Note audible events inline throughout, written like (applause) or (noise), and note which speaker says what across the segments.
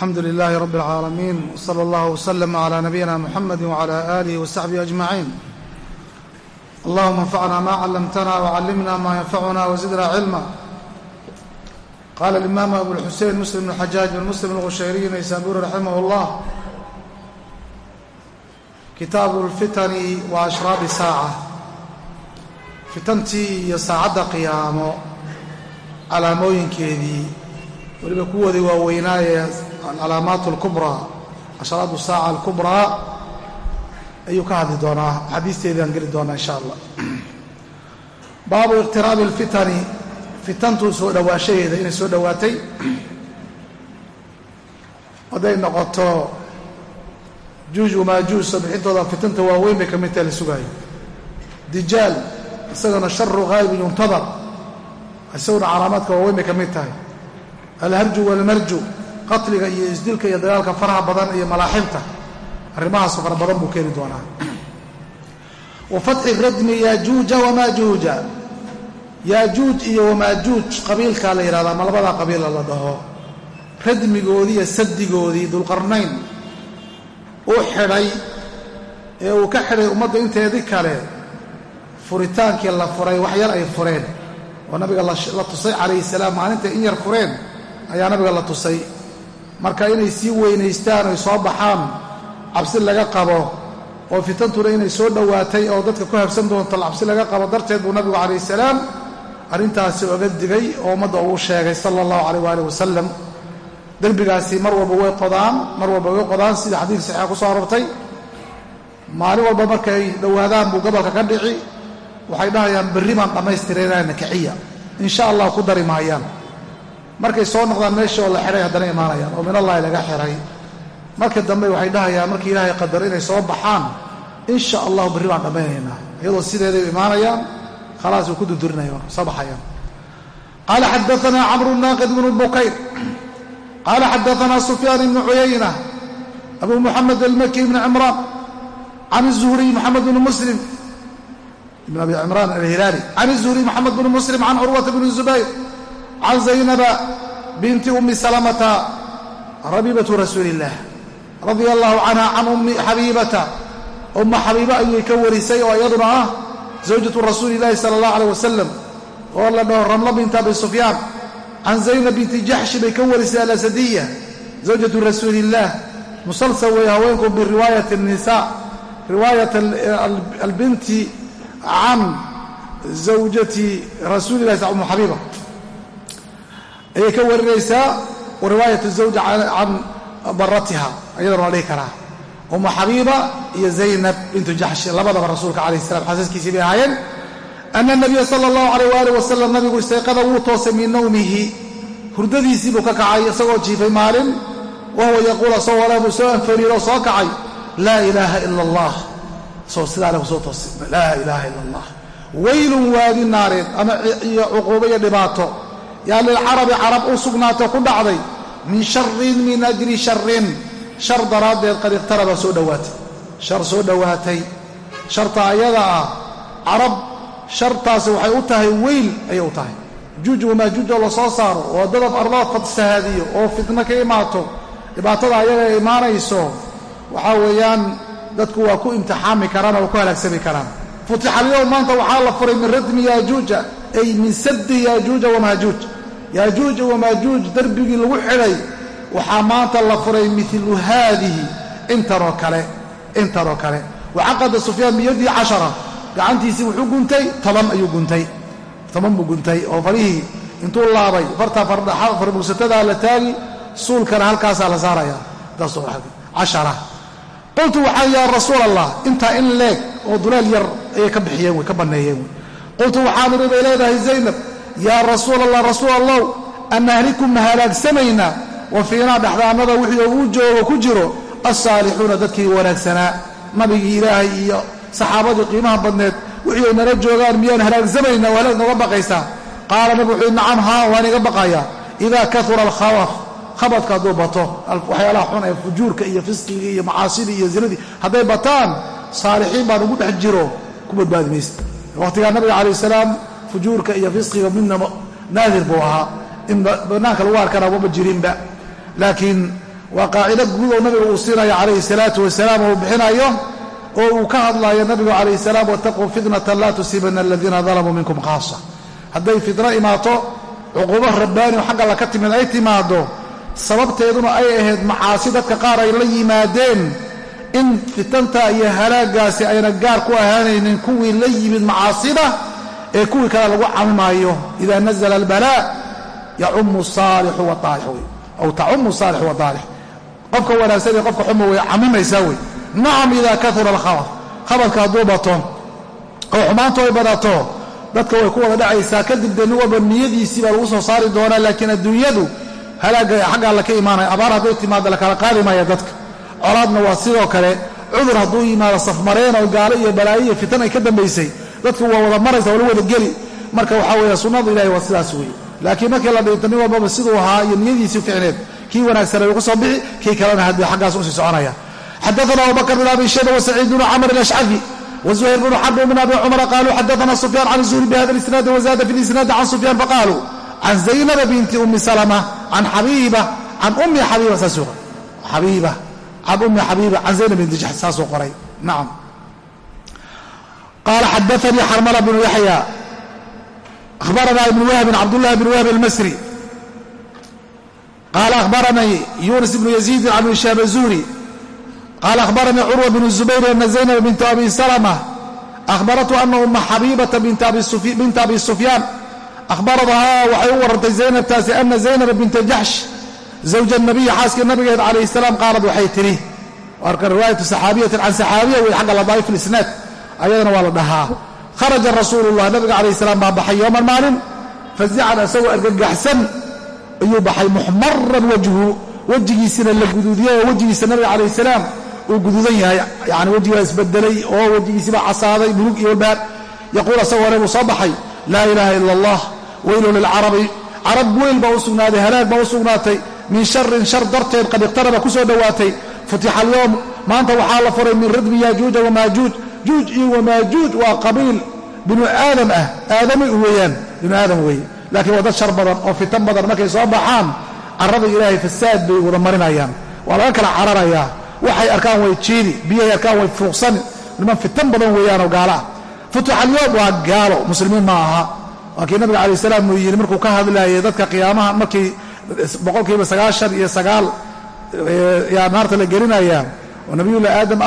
Speaker 1: alxamdu lilaahi rabbi اlcaalamiin wsala allahu wslama calaa nabiyina muxamadi wacalaa aalihi wasaxbihi ajmaciin. Allahuma anfacna ma callamtana wacallimna maa yanfacuna wasidna cilma. Qaala alimaam abulxusein muslim bn xajaaj bn muslim alqushayriy naysaaburi raximah اllah kitaabu lfitani wa ashraabi saaca. Fitantii iyo saacadda qiyaamo calaamooyinkeedii weliba kuwooday waaweynaaye alcalaamaat alkubraa ashraadu saaca alkubraa ayuu ka hadli doonaa xadiisteedii geli doonaa insha allah baabu iqtiraabi alfitani fitantu soo dhawaashaheeda inay soo dhowaatay hadday noqoto juuj wamaajuuj soo bixintooda fitanta waaweyn bay ka mid tahay la sugaayo dijaal isagana sharu haayibin yuntadar isaguna calaamaadka waaweyn bay ka mid tahay alharju walmarju qatliga iyo isdilka iyo dagaalka faraha badan iyo malaaxibta arrimahaasoo fara badan buu keeni doonaa. Wa fatxi radmi yaajuuja wamaajuuja yaajuuj iyo wamaajuuj qabiilkaa la yidhahdaa ma labadaa qabiila la dhaho. Radmigoodii iyo sadigoodii dulqarnayn uu xidhay ee uu ka xidhay ummadda inteedii kale. Furitaankii la furay wax yar ay fureen. Oo nabiga la tusay calayhi salaam maalintay in yar fureen ayaa nabiga la tusay marka inay sii weynaystaan oy soo baxaan cabsi laga qabo oo fitantuna inay soo dhowaatay oo dadka ku habsan doonto cabsi laga qabo darteed buu nabigu calayhi salaam arrintaasi oga digay oo ummadda uu sheegay sala allahu calayh waaalih wasalam derbigaasi mar walba way qodaan mar walba way qodaan sida xadiid saxiixa ku soo aroortay. Maalin walba markay dhowaadaan buu gobolka ka dhici waxay dhahayaan berri baan dhammaystireenana kiciya insha allah ku dari maayaan markay soo noqdaan meeshii oo la xidhay haddana imaanayaan oo minallahi laga xihay marka dambe waxay dhahayaan markii ilaahay qadaro inay soo baxaan insha allahu berri baan dhammaynaynaa iyadoo sideeday imaanayaan khalaas way ku durdurinaya soo baxayaan qaala xadaanaa camru naaqid bnu bukayr qaala xadaanaa sufyaan ibnu cuyayna abu muxamed almaki ibni cimraan can الzuhriy moxamed bn muslim ibn abi cimraan alhilaali can الzuhriy moxamed bn muslim can curwata bni zubayr can zaynaba binti ummi salamata rabibatu rasuuli illaah radia allahu canha can ummi xabiibata umma xabiiba ayay ka warisay oo iyaduna ah zawjatu rasuuli illahi sala allah aleyh wasalam oo la dhaho ramlo binti abi sufyaan can zaynab binti jaxshi bay ka warisay alasadiya zawjatu rasuuli illaah musalsal weeye haweenku biriwaayati nisa riwaayat albinti can zawjati rasuuli illahi ummu xabiiba ayay ka warinaysaa riwaayat zawja can baratiha ayadana waa dhihi karaa. Ummu xabiiba iyo zaynab bintu jaxshi labadaba rasuulka calayh salam xaasaskiisii bay ahaayeen. Ana nabiya sala allahu alayh waalih wasalam nabigu istayqada wuu toosay min nawmihi. Hurdadiisii buu ka kacay isagoo jiifay maalin. Wahuwa yaquul asagoo le buu soo anfariiroo soo kacay. Laa ilaaha ila allah. Isagoo sidaa leh soo toosay. Laa ilaaha ila allah. Weylun waadi naareed ama iyo cuquubo iyo dhibaato yaa lilcarabi carab u sugnaato ku dhacday. Min sharin min ajli sharin shar daraaddeed qad iqtaraba soo dhowaatay shar soo dhowaatay sharta ayada ah carab shartaasi waxay u tahay weyl ayay u tahay. Juuj wamaajuuj oo la soo saaro oo dadab arlaa fadsahaadiyo oo fitno ka imaato. Dhibaatada ayaga ay imaanayso waxaa weeyaan dadku waa ku imtixaami karaan oo ku halaagsami karaan. Futixa alyowm maanta waxaa la furay min radmi yaajuuja ay min saddi yaajuuja wamaajuuj yaajuuja wamaajuuj darbigii lagu xidhay waxaa maanta la furay milu haadihi intanoo kale intanoo kale. Wacaqada sufyaan biyadii cashara gacantiisii wuxuu guntay toban ayuu guntay. Toban buu guntay oo farihii intuu laabay. Farta farbugsatada la taagi suulkana halkaasaa la saaraya. Cashara. Qultu waxaan yaa rasuul allah intaa in leeg oo dulaal yar ayay ka bixiyeen wey ka banneeyeen. wey qultu waxaan idhi bay leedahay zaynab yaa rasuul allah rasuul allow anahliku ma halaagsamaynaa wa fiinaa dhexdaannada wixii uu joogo ku jiro alsaalixuuna dadkii wanaagsanaa nabigii ilaahay iyo saxaabadii qiimaha badneed wixii ay nala joogaan miyaan halaagsamaynaa oo halaag nooga baqaysaa. Qaala nabi wuxuu nacam haa waan iga baqayaa. Idaa kaura alkhawaf khabadka hadduu bato waxyaalaha xun ee fujuurka iyo fisqigii iyo macaasidii iyo zinadii hadday bataan saalixiin baan ugu dhex jiro. Ku badbaadi maysa waqtigaa nabiga calayh salaam fujuurka iyo fisqiga midna naadir buu ahaa in bannaanka lagu arkana wama jirinba laakiin waa qaacido guud oo nabiga uu siinayo calayhi salaatu wasalaam uu bixinayo oo uu ka hadlayo nabigu calayhi salaam wataquu fitnatan laa tusiibana aladiina dalamuu minkum khaasa hadday fitno imaato cuquubo rabbaani oo xagga alla ka timid ay timaado sababteeduna ay ahayd macaasi dadka qaar ay la yimaadeen in fitanta iyo halaagaasi ayna gaar ku ahaanaynin kuwii la yimid macaasida ee kuwii kale lagu camimaayo ida nazla albalaa yacumu saalixu waaalix aw tacumu saalix waaalix qofka wanaagsan ee qofka xuma way camimaysaa wey. Nacam idaa kaura alkhabar. Khabarka hadduu bato oo xumaantu ay badato dadka way ku wada dhacaysaa. Kadib dee nin walba niyadiisii baa lagu soo saari doonaa laakiin adduunyadu halaaga xagga alla imaanaya. Abaar hadday timaado lakala qaadi maya dadka colaadna waa sidoo kale cudur hadduu yimaado safmareen oo gaalo iyo balaayo iyo fitan ay ka dambaysay. Dadku waa wada maraysa wala wada geli. Marka waxaa weeye sunnada ilahi waa sidaas weeye. Laakiin markii la dhinto nin walbaba siduu ahaa iyo niyadiisii ficneed kii wanaagsanay ka soo bixi kii kalena haddii xaggaas u sii soconaya. Xadaana abubakr bn abi shayba wasaciid bnu camr alashcafi wzuhayr bnu xarb min abi cumara qaluu xadaana sufyaan can zuhri bihada isnaadi wazada fi lisnaadi can sufyaan faqaaluu can zaynaba binti umi salma can xabiiba can ummi xabiiba saasuu xabiiba can ummi xabiiba can zaynab binti jax saasuu qoray nacam qaala xadaanii xarmala bnu yaxya ahbarana ibn wahbin cabdullahi bn wahb almasri qaala ahbaranii yunis bnu yaziidin can hishaam azuhri qaala ahbaranii curwa bnu zubayr ana zaynab bintu abi salma ahbaratu ana uma xabiibata binta abi sufyaan ahbaradahaa waxay u warantay zaynabtaasi ana zaynab binta jaxsh zawja nabiyi xaaskii nabigeed calayh salaam qaalad waxay tidhi warka riwaayatu saxaabiyatin can saxaabiya wey xagga ladaa'if lisnaad ayadana waa la dhahaa kharaja rasuulullah nabiga calayh salaam baa baxay yowman maalin fazican isagoo argagaxsan ayuu baxay muxmaran wajhu wejigiisina la guduudiyey oo wejigiisa nabiga calayh salaam uu guduudan yahay yani wejigaa isbedelay oo wejigiisiibaa casaaday mulug iyo walbaar yaquul asagoo hore buu soo baxay laa ilaaha ila allah weylu lilcarabi carab sugnaaday halaag baa u min sharin shar darteed qad iqtaraba ku soo dhowaatay futixa alyowm maanta waxaa la furay min ridmi yaajuuja wamaajuuj juuj iyo wamaajuuj waa qabiil binu aadam ah. Aadami weeyaan binu aadam weeye. Laakiin waa dad shar badan oo fitan badan markay soo baxaan carrada ilaahay fasaad bay wada marinayaan. Waa laga kala cararayaa. Waxay arkaan way jiidi biyahay arkaan way fuuqsani niman fitan badan weeyaanoo gaalo ah futixa alyowm waa gaalo muslimiin ma aha. Waa nabiga calayi salaam uu yidhi markuu ka hadlaayay dadka qiyaamaha markii boqolkiiba sagaashan iyo sagaal yaa naarta la gelinayaa oo nabiyullahi aadam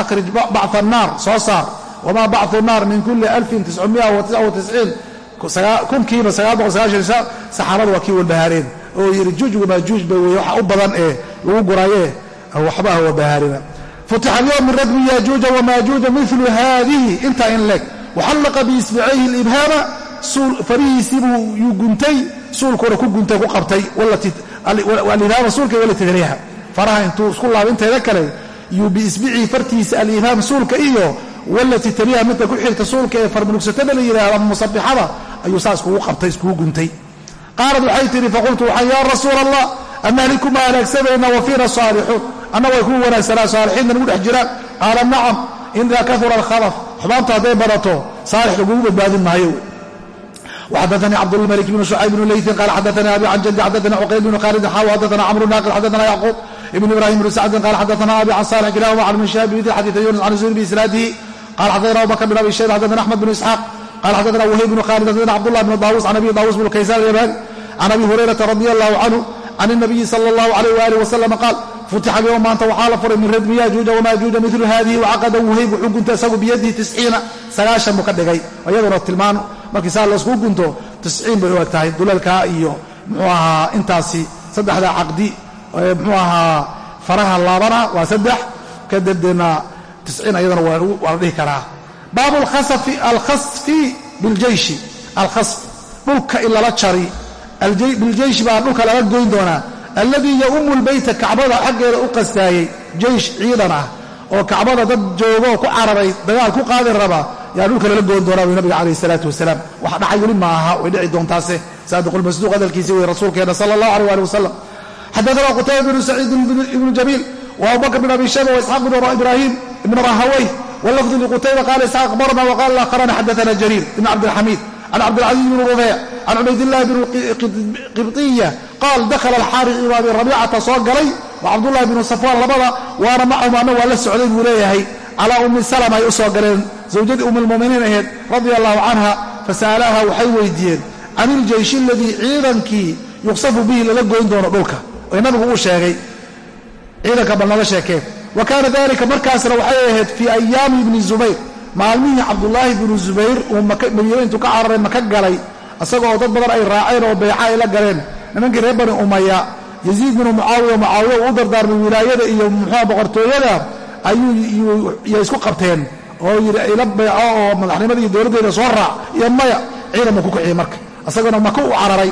Speaker 1: akhrij bacثa الnaar soo saar wamaa bacثu الnaar min kuli alfin tiscumia watisciin kunkiiba sagaal boqol sagaashan saxaabada waa kii walbahaareen oo yidhi juuj wamaajuuj bay weye waxa u badan ee lagu guraaye waxba ah wabahaarina futixa alyowm min radmi yaajuuja wamaajuuja milu haadihi intaa in leeg waxallaqa biisbicayhi اlibhaama farihiisiibuu yuu guntay suulkuuna ku guntay ku qabtay alibhaama suulka walati taliha faraha intuu isku laaba inteeda kale yuu biisbicii fartiisa alibhaam suulka iyo walati taliha midka ku xigta suulka ee farmulugsatada la yidhahdo ama musabixada ayuu saa iskugu qabtay iskugu guntay. Qaalad waxay tihi faqultu waxaan yaa rasuula allah amahliku ma fiina saalixuun anna way kuwa wanaagsanaa saalixiinna nagu dhex jiraan. Qaala nacam idaa kahura alkhalaf xumaanta hadday badato saalix lagugu badbaadin maayo xadani cabdulmalik bn shucayb bn leytin qala xadana abi an jandi xadana cuqayl bn khaalidin xaw xadana camru naaqil xadana yacquub ibn ibrahim bn sacdin qala xadana abi can salix kilahuma can mishabi mitl xadiida yunus can zuhri biisnaadihi qala xadana abubakr bn abi shayb xadana axmed bn isxaaq qala xadana wahayb bn khaalid xadana cabdullah bn daawus can abi daawus bn kaysaan alyamani can abi hurayrata radi allahu canhu can nabiyi sala allahu alayh waalih wasalam qaal futixal yowm maanta waxaa la furay min radmi yaajuuja wamaajuuja milu haadihi wacaqada wahayb wuxuu gunta isagu biyadihi tisciina sagaashan buu ka dhigay iyaduna tilmaan markii saa laysku gunto tisciin bay u eg tahay dulalkaa iyo muxuu ahaa intaasi saddexda caqdi muxuu ahaa faraha laabana waa saddex kadibdeena tisciin ayadana waa la dhihi karaa. Baabu alkhasfi biljeyshi alkhasf dhulka in lala jari biljeyshi baa dhulka lala goyn doonaa alladii yaumu lbeyta kacbada xaggeeda u qastaayey jeysh ciidan ah oo kacbada dad joogo ku cararay dagaal ku qaadi raba yaa dhulka lala goon doonaa nabiga calayh isalaatu wasalaam. Wax dhacay ma aha way dhici doontaase. Saadiqulmasduuq hadalkiisi wey rasuulkeena sala allah aleh ali wasalam xadaana qutayba bnu saciid ibnu jamiil wa abubakr bn abi shayba waisxaaq bn ibraahim ibn rahawey wlafdu liqutayba qaala isxaaq akhbarna waqala akharana xadaana jariir ibn cabdilxamiid can cabdilcaziiz bn rufeyc can cubaydillahi bn qibطiya qaal dakhala alxaaris ibn abi rabiicata soo galay wa cabdullahi binu safwaan labada waana macahum anna waa la socday buu leeyahay. Calaa ummi salama zawjadii ummilmu'miniin ahayd radia allahu canha fasa'alaha waxay weydiiyeen can iljeyshi aladii ciidankii yuqsafu bihi lala goyn doono dhulka ee nabigu uu sheegay ciidanka bal naga sheekeen wa kaana dalika markaasna waxay ahayd fii ayaami ibni zubayr maalmihii cabdulaahi binu zubayr uu madiine intuu ka cararay maka galay isagoo dad badan ay raaceen oo beeca ay la galeen nimankii reer bani umaya yaziid binu mucaawiya mucaawiya uu u dardaarmay wilaayada iyo muxuua boqortooyada ayuu isku qabteen oo yidhi ila beeco oo madaxnimada iyo dowladdeeda soo raac iyo maya ciidan buu ku kiciyey marka isaguna maka u cararay.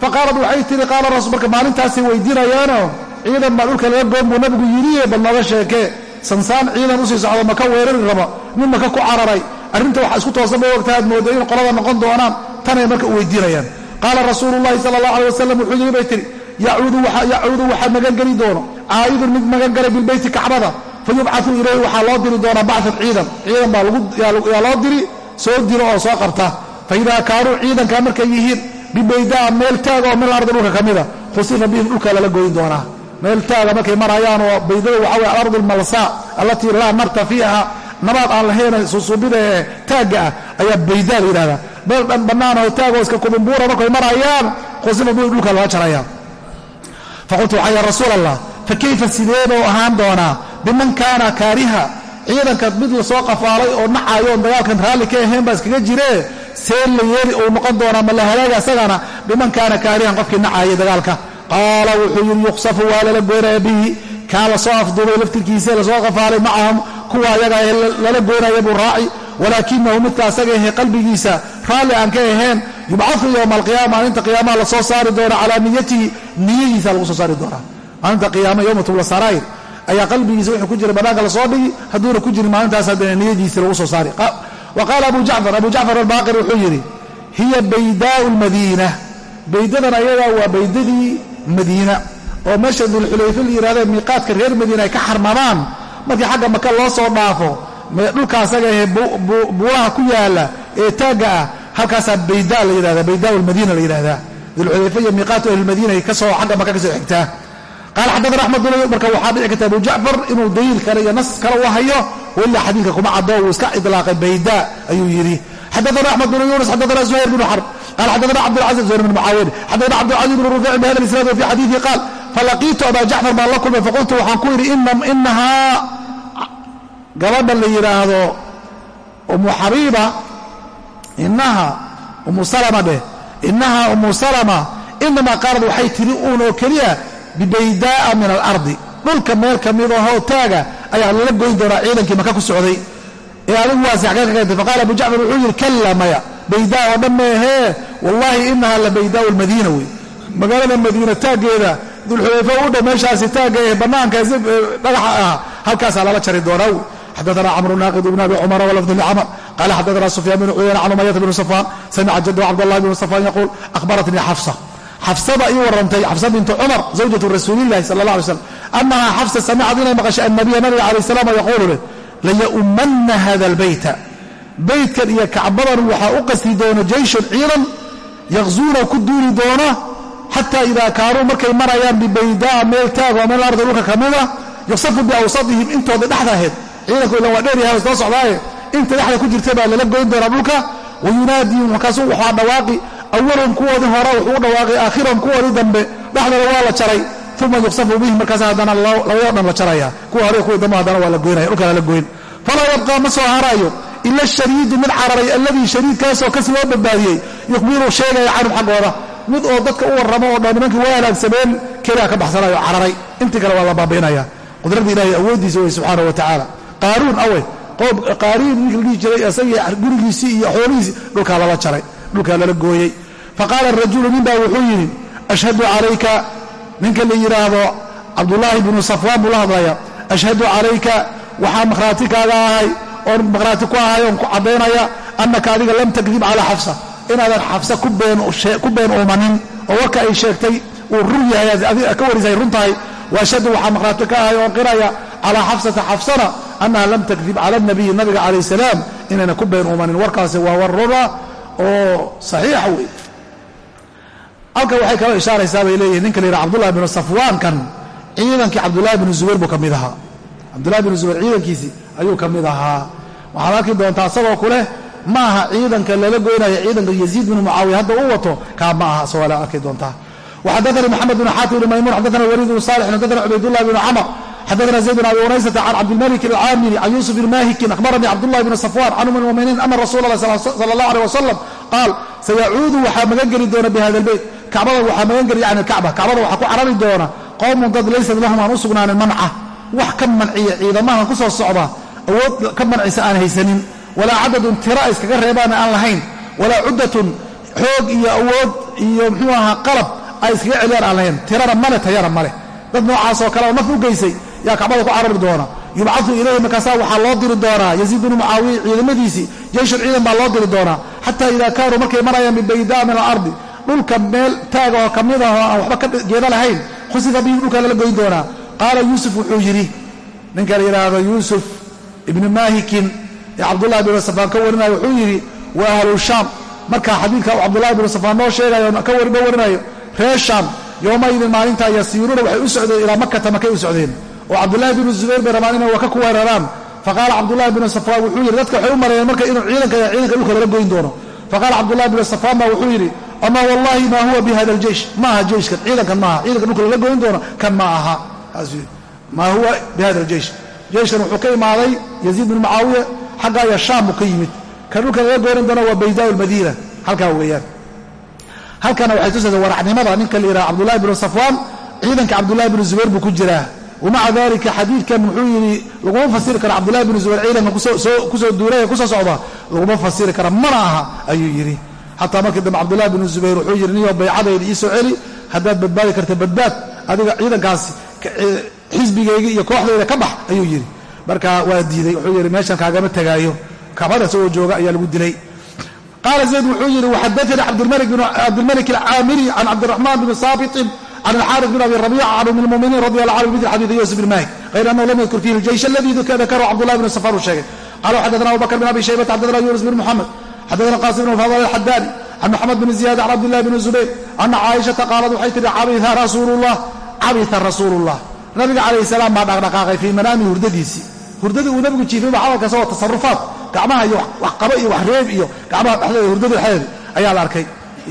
Speaker 1: Fa qaalad waxay tihi qaala marka maalintaasay weydiinayaanoo ciidan baa dhulka laga goon buu nabigu yidhi bal nooga sheekee sansaan ciidan u sii socdo maka weerari rabo nin maka ku cararay. Arrinta waxa isku toosan bay ogta aad mooda in qolada noqon doonaan tanay marka u weydiinayaan. Qaala rasuulu llahi sala allah alay wasalam wuxuu yidhi bay tihi yacuudu waxaa magangeli doono caa'idun mid magangalay bilbeyti kacbada fa yubcau ilayhi waxaa loo diri doonaa bacdan ciidan. Ciidan baa yaa loo diri soo diro oo soo qabta fa idaa kaanuu ciidankaa markay yihiin bibaydaa meel taag oo min alardi dhulka ka mida khusifa bihim dhulka lala goyn doonaa. Meel taaga markay marayaan oo baydada waxa weye alardu almalsaa allatii laa narta fiiha nabaad aan lahayn susuubida ee taagga ah ayaa baydaa la yidhahdaa meel dhan bannaan oo taagoo iska kubumbuura markay marayaan khusifa bihim dhulka lala jaraya faqultu waxaa ya rasuul allah fa kayfa sideebuu ahaan doonaa biman kaana kaariha. Ciidanka mid la soo qafaalay oo nacayo oon dagaalkan raalli ka ahayn baa iskaga jiree see la yeeli uu noqon doonaa ma la halaaga isagana? Biman kaana kaarihan qofkii nacaayay dagaalka. Qaala wuxuu yidhi yuqsafu waa lala goynaya bihi. Kaa la soo afduubay laftirkiisa la soo qafaalay macahum kuwa ayaga lala goynaya buu raaci. Walaakinahu midka asaga ahe qalbigiisa raalli aan ka ahayn yubcau yowma alqiyaama maalinta qiyaamaha la soo saari doona calaa niyatihi. Niyadiisa lagu soo saari doonaa. Maalinta qiyaama yowma tubla sarair ayaa qalbigiisa wuxuu ku jira bannaanka la soo dhigi hadduuna ku jirin maalintaas haddana niyadiisi lagu soo saari. Wa qaala abu jacfar abu jacfar albaaqir wuxuu yidhi hiya baydaau lmadiina baydadan ayadaa waa baydadii madiina oo meesha dulxulayfe la yidhahda miiqaadka reer madiina ay ka xarmamaan markii xagga maka loo soo dhaafo dhulka asaga ahee buuraha ku yaalla ee taagga ah. Halkaasaa baydaa la yidhahda baydaa lmadiina la yidhahdaa dulxulayfe iyo miiqaatu ahlilmadiina ay ka soo xagga maka ka soo xigtaa qaala xaddaana axmed bin marka waxaa dhici karta abu jacfar inuu daliil kale iyo nas kale u hayo wila xadiidka kuma caddo wuu iska idlaaqay baydaa ayuu yidhi xadaana axmed bn yuunus xadaana zuhayr bn xarb qal xadaana cabdilcaziz zuhayr bn mucaawid xadaana cabdilcaziz bn rufic bihada isnaad wa fi xadiiثi qaal falaqiitu aba jacfar baan la kulmay faqultu waxaan ku yidhi inahaa gabadha la yidhaahdo umu xabiiba inaha umu salama dheh inaha umu salama bibaydaaa min alardi. Dhulka meel ka midahoo taaga ayaa lala goyn doonaa ciidankii maka ku socday. Ee adigu waasi xagee ka keentay faqaala abu jacfar wuxuu yidhi kalla maya baydaa oo dhan meehee wallaahi inaha la baydaau lmadiina wey. Magaalada madiina taaggeeda dulxulayfa u dhow meeshaasi taagga ee bannaanka dhagaxa ah halkaasaa lala jari doonaa. Wey xadaana camru naaqid ibn abi cumara walafdu licamar qala xadaana sufyaan bn cuyayna can umayata bn safaan samica jaddu cabdاllahi bn safaan yaquul akhbaratnii xafsa xafsada ii warantay xafsa bintu cumar zawjatu rasuulillahi sala allah alay slam annahaa xafsa samicad inay maqashay annabiya nabiga calayh salaam yaquulu leh layaumanna hada albayta beytkan iyo kacbadan waxaa u qasdi doona jeyshun ciidan yaqzuuna ku duuli doona xataa idaa kaanuu markay marayaan bibaydaa meel taag oo meel ardi dhulka ka mida yusafu biawsadihim intooda dhexda ahayd ciidanku ilan waa dheeryahay soo socdaaye inta dhexda ku jirta baa lala goyn doonaa dhulka wayunaadiihim markaasuu waxaa dhawaaqi awalhum kuwoodii hore wuxuu u dhawaaqay aakhirahum kuwoodii dambe dhexdooda waa la jaray uma yuksafu bihim markaas haddana labadoo dhan la jaraya kuwa hore kuwii dambe haddana waa la goynaya dhulka lala goyn falaa yabqaa ma soo haraayo ila shariidu mid cararay alladii shariidkaasoo kas loo badbaadiyey yukhbiru sheegaya canhum xaggooda mid oo dadka u warramo oo dhan nimankii waa halaagsameen keliya ka baxsanayo cararay intii kale waa la baabi'inaya qudradda ilahay awooddiisa wey subxaana wa tacaala qaaruun awe qaariin ninkii la dhihi jiray isagii gurigiisii iyo xoolihiisii dhulkaa lala jaray dhulkaa lala gooyey. Faqaala rajulu nin baa wuxuu yidhi ashhadu calayka ninka la yidhaahdo cabdullaahi bnu safwaan buu la hadlaya ashhadu calayka waxaa makhraati kaaga ahay oon makhraati ku ahay oon ku caddaynaya annaka adiga lam takdib calaa xafsa inaadan xafsa ku been uumanin oo warka ay sheegtay uu run yahay ka warisay run tahay waashhadu waxaa makhraati ka ahay oon qiraya calaa xafsata xafsana annaha lam takdib cala nabiyi nabiga calayh salaam inayna ku been uumanin warkaasi waa war runa oo saxiixa wey halkan waxay kaloo ishaaraysaa bay leeyihiin ninka la yidhaha cabdullahi binu safwaankan ciidankii cabdullaahi binu zubayr buu ka mid ahaa. Cabdullahi binu zubayr ciidankiisii ayuu ka mid ahaa. Waxaad arki doontaa isagoo kuleh ma aha ciidanka lala goynaya ciidanka yaziid binu mucaawiya hadda u wato kaa ma aha isagoo arki doontaa. Waxadanii moxamed bn xaatim bn maymuun xadana waliid bnu salix xadana cubaydullah bn camr xadana zayd bn abi unaysata can cabdilmalik alcaamiri can yuusuf bn mahikin akhbaranii cabdullahi bn safwan can um lmuminiin ana rasuula allah sala allah aleh wasalam qaal sayacuudu waxaa magan geli doona bihada lbeyt kacbada waxaa magan geli yani kacba kacbada waxaa ku carari doona qowmun dad laysat lahum aan u sugnaanin manca wax ka manciya ciidamahan ku soo socda awood ka mancisa aan haysanin walaa cadadun tira iskaga reebaana aan lahayn walaa cuddatun xoog iyo awood iyo muxuu ahaa qalab ay iskaga celiyaan aan lahayn tirana male tayana male dad noocaasoo kale naf u geysay yaa kacbada ku carari doona. Yubcau ilayhi markaasaa waxaa loo diri doonaa yaziid bnu mucaawiya ciidamadiisii jeyshun ciidan baa loo diri doonaa xataa idaa kaanuu markay marayaan bibaydaa min alardi dhulka meel taaga oo ka mid ah oo aan waxba ka geeda lahayn khusifa bihi dhulkaa lala goyn doonaa qaala yuusuf wuxuu yidhi ninka la yidhaahdo yuusuf ibnu maahikin ee cabdullahi binu safaan ka warinayo wuxuu yidhi wa ahlu shaam. Markaa xadiidka uu cabdullahi binu safaan noo sheegayo ka warinayo reer shaam yowmaydin maalintaa yasiiruuna waxay u socdeen ilaa makata makay u socdeen oo cabdullaahi binu zubayr bay rabaan inay waka ku weeraraan. Faqaala cabdullahi binu safaan wuxuu yidhi dadka waxay u marayeen marka inuu ciidanka ciidanka dhulka lala goyn doono. Faqaala cabdullahi binu safaan baa wuxuu yidhi ama wallahi ma huwa bi hada aljeish ma aha jeyshkan ciidankan maaha ciidanka dhulka lala goyn doono kan ma aha. Maa huwa bi hada aljeish jeyshkan wuxuu ka imaaday yaziid binu mucaawiya xaggaaya shaam buu ka yimid. Kan dhulka lala goynan doono waa baydaa lmadiina halkaa weeyaan. Halkana waxay tusaysa waracnimada ninka la yidhaha cabdullahi binu safwaan ciidanka cabdullahi binu zubayr buu ku jiraa wamaca dalika xadiidkan wuxuu yidhi laguma fasiri karo cabdullahi binu zubayr ciidanka ku soo duulay ku soo socda laguma fasiri kara mana aha ayuu yidhi. Xataa markii dambe cabdullahi binu zubayr wuxuu yidhi niyo baycadayda ii soo celi haddaad badbaadi karta badbaad adiga ciidankaasi xisbigayga iyo kooxdayda ka bax ayuu yidhi. Marka waa diiday wuxuu yidhi meeshan kaagama tegaayo kabada isagoo jooga ayaa lagu dilay. Qaala zayd wuxuu yidhi waxadaanii cabdilmalik alcaamiri can cabdiraxmaan bni saabitin can alxaaris bin abi rabiica can um lmuminiin radi allah canhu bimil xadiidi yusuf bin maalik hayr annahu lam yadkur fiihi ljeysh aladi dakarahu cabdullahi bn safar uu sheegay qala xadana abu bakr bin abi shaybata xadana yunus bin muxamed xadana qasim bn fadl alxadaani can moxamed bn ziyad can cabdillahi bni zubayr ana caaishata qaalad waxay tihi cabita rasuulullah cabita rasuulullah nabiga calayhi salaam baa dhaqdhaqaaqay fii manaami hurdadiisii hurdadii uu nabigu jiifay baa hadalkaas oo tasarufaat gacmaha iyo wax qaba iyo wax reeb iyo gacmaha dhexdeeda hurdada dhexdeeda ayaa la arkay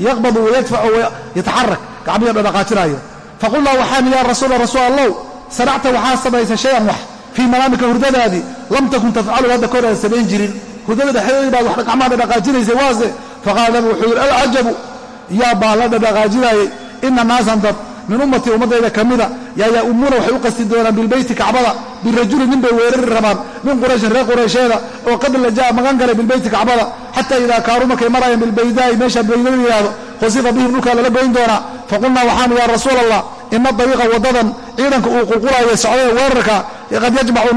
Speaker 1: yaqbadu wayadfacu yataxarak gacmihi dhaqaajinaayo. Faqulnaa waxaan yaa rasuula rasuul allow sanacta waxaa samaysay shayan wax fii manaamika hurdadaadii lam takun tafcalu hadda kor aan samayn jirin. Hurdada dhexdeedii baad wax gacmaha dhaqaajinaysay waase. Faqaala nabigu wuxuu yidhi alcajabu yaa baa la dhaqaajinaayay ina naasan dad min ummatii ummaddayda ka mida. Yaa ya'umuuna waxay u qasti doonaan bilbeyti kacbada birajuli nin bay weerari rabaan min qurayshin reer quraysheeda oo qad lajaa magan galay bilbeyti kacbada xataa idaa kaanuu markay marayaan bilbaydaa'i meesha baydada yidhaahdo khusifa bihim dhulkaa lala goyn doonaa. Faqulnaa waxaanu yaa rasuul allah ina dariiqa waddadan ciidanka uu qulqulayo socdee weerarka qad yajmacu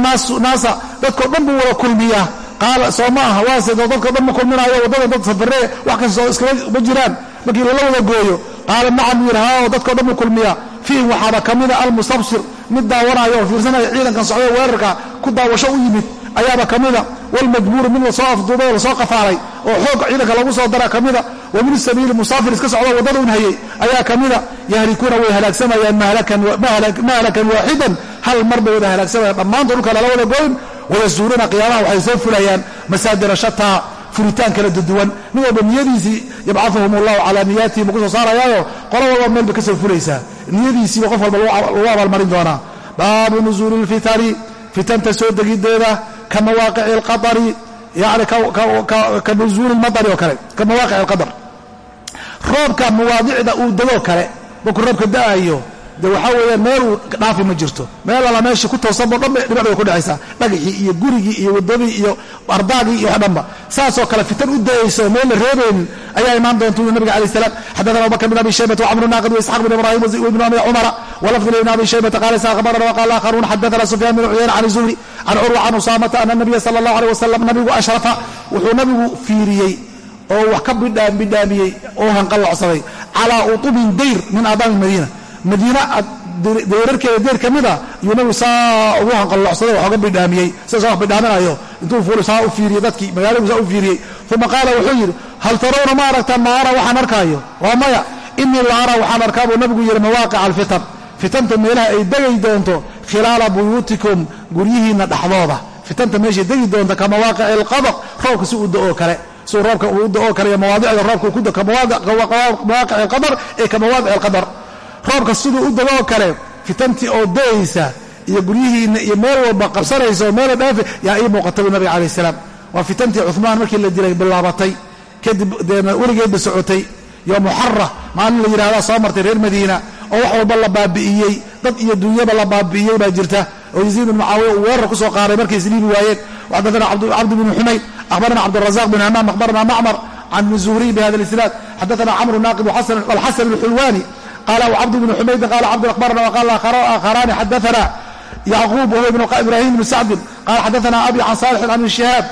Speaker 1: naasa dadkao dhan buu wada kulmiyaa. Qaala soo ma aha waase dadkao dhan ma kulminaayo waddadan dad safaree wax kastoo iskama jiraan markii lala wada gooyo qaala nacam yidhi haa dadkao dhan buu kulmiyaa. Fiihim waxaaba ka mida almustabsir mid daawanaya oo fiirsanaya ciidankan socdee weerarka ku daawasho u yimid ayaaba ka mida. Waalmajbuuru mid la soo afduubay oo la soo qafaalay oo xoogga ciidanka lagu soo dara ka mida. Wa min sabiili musaafir iska socdo waddada un hayay ayaa ka mida. Yahlikuuna way halaagsamayaan mahlakan waaxidan. Hal mar bay wada halaagsamayaan dhammaantood dhulka lala wada goyn wayasuuluuna qiyaamaha waxay soo fulayaan. Masaadira shataa furitaan kala duduwan nin walba niyadiisii yabcauhum allahu calaa niyaatihim buu ku soo saarayaayo qolo walba meel bay ka soo fulaysaa. Niyadiisiiba qof walba lagu abaalmarin doonaa. Baabu nusuuli lfitani fitanta soo degideeda ka mawaaqici alqadari yani ka nusuuli lmadari oo kale ka mawaaqici alqadar roobka mawaadicda uu degoo kale markuu roobka da'ayo de waxaa weeyaan meeluu dhaafi ma jirto. Meel alla meeshii ku toosanbo dhan dhibac bay ku dhexaysaa dhagixii iyo gurigii iyo waddadii iyo ardaagii iyo dhanba. Saasoo kale fitan u da'ayso oo meel la reebaynin ayaa imaan doonta uu nabiga alayh salaam xaddaana abubakr bin abi shaybata wcamru naaqid waisxaaq bin ibrahim wibn abi cumara walafdi ibn abi shaybata qala isa akhbarana waqala akharuun xaddaana sufyaan bin cuyayna can zuhri can curwa can usaamata ana nabiya sala allahu aleh wasalam nabigu ashrafa. Wuxuu nabigu fiiriyey oo wax ka bidhaamiyey oo hanqallocsaday calaa utubin dayr min aadaami madiina madiina deerarkeeda deer ka mida ayuu nabigu saa ugu hanqallocsaday wax oga bidhaamiyey sidaas wax bidhaaminayo intuu fuuli saa u fiiriyey dadkii magaaladu saa u fiiriyey. Uma qaala wuxuu yidhi hal tarawna ma aragtaan ma ara waxaan arkaayo? Waa maya. Inii la araa waxaan arkaa buu nabigu yidhi mawaaqica alfitan. Fitanta meelaha ay degi doonto khilaala buyuutikum guryihiinna dhexdooda. Fitanta meeshay degi doonta ka mawaaqici alqadar roobka si uu da'oo kale. Siuu roobka uu da'oo kale iyo mawaadicda roobka ka mawaaqici alqadar ee ka mawaadici alqadar roobka siduu u da'oo kale fitantii oo da'aysa iyo guryihiinna iyo meel walba qabsanaysa oo meela dhaafi yaa ii muuqata bu nabiga calayh salaam. Waa fitantii cumaan markii la dilay bilaabatay kadib deena weligeedba socotay. Yoomu xara maalin la yidhahdaa soo martay reer madiina oo wax walba la baabi'iyey dad iyo dunyaba la baabi'iyey baa jirta. Oo yaziid bin mucaawiya uu weerar ku soo qaaday markay isliibi waayeen. Xadaana cabd bn xumayd akhbarana cabdurazaq bin hamaam akhbarana macmar can zuhriy bihada lisnaad xadaana camru naaqib alxasan alxulwaani qala cabd bn xumaydin qala cabd akhbarana wqala akharaani xadaana yacquub wahuwa ibrahim bn sacdin qala xadaana abi can saalixin can ibn shihaab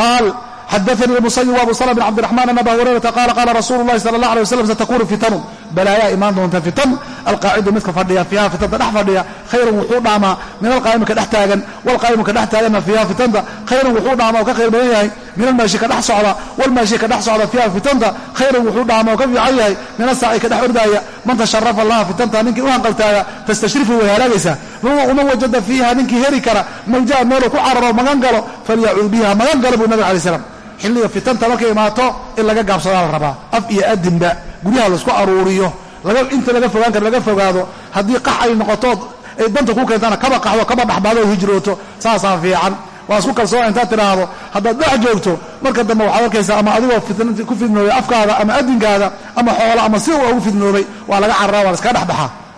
Speaker 1: qaal xadaanii musayib abu sl bn cabdiraxman an aba hurayrata qaala qaala rasuulu lahi sala allah alay waslam satakunu fitanu balaayaa imaan doonta fitan alqaacidu midka fadhiya fiiha fitanta dhex fadhiya khayrun wuxuu dhaamaa min alqaa'imi ka dhex taagan walqaa'imu ka dhex taaganna fiiha fitanta khayrun wuxuu dhaamaa oo ka khayr badan yahay min almaashi ka dhex socda walmaashi ka dhex socda fiiha fitanta khayrun wuxuu dhaamaa oo ka fiican yahay min asaaci ka dhex ordaaya man tasharafa laha fitanta ninkii u hanqaltaaga tastashrifu way halaagaysaa. Uma wajada fiiha ninkii heri kara malja'a meeluu ku cararo magan galo falyacuud biha magan galo buu nabig alai slam xilliga fitanta markay imaato in laga gaabsadaa la rabaa af iyo adinba guryaha la isku aruuriyo inta laga fogaan kara laga fogaado haddii qax ay noqoto ay danta ku keentana kaba qaxdo kaba dhaxbaado hijrooto saasaa fiican waa isku kalsoona intaad tidhaahdo haddaad dhex joogto marka dambe waxaad arkaysaa ama adigoo ku fidnoobay afkaada ama adinkaada ama xoolo ama si ugu fidnoobay waa laga carraa waa la iskaga dhexbaxaa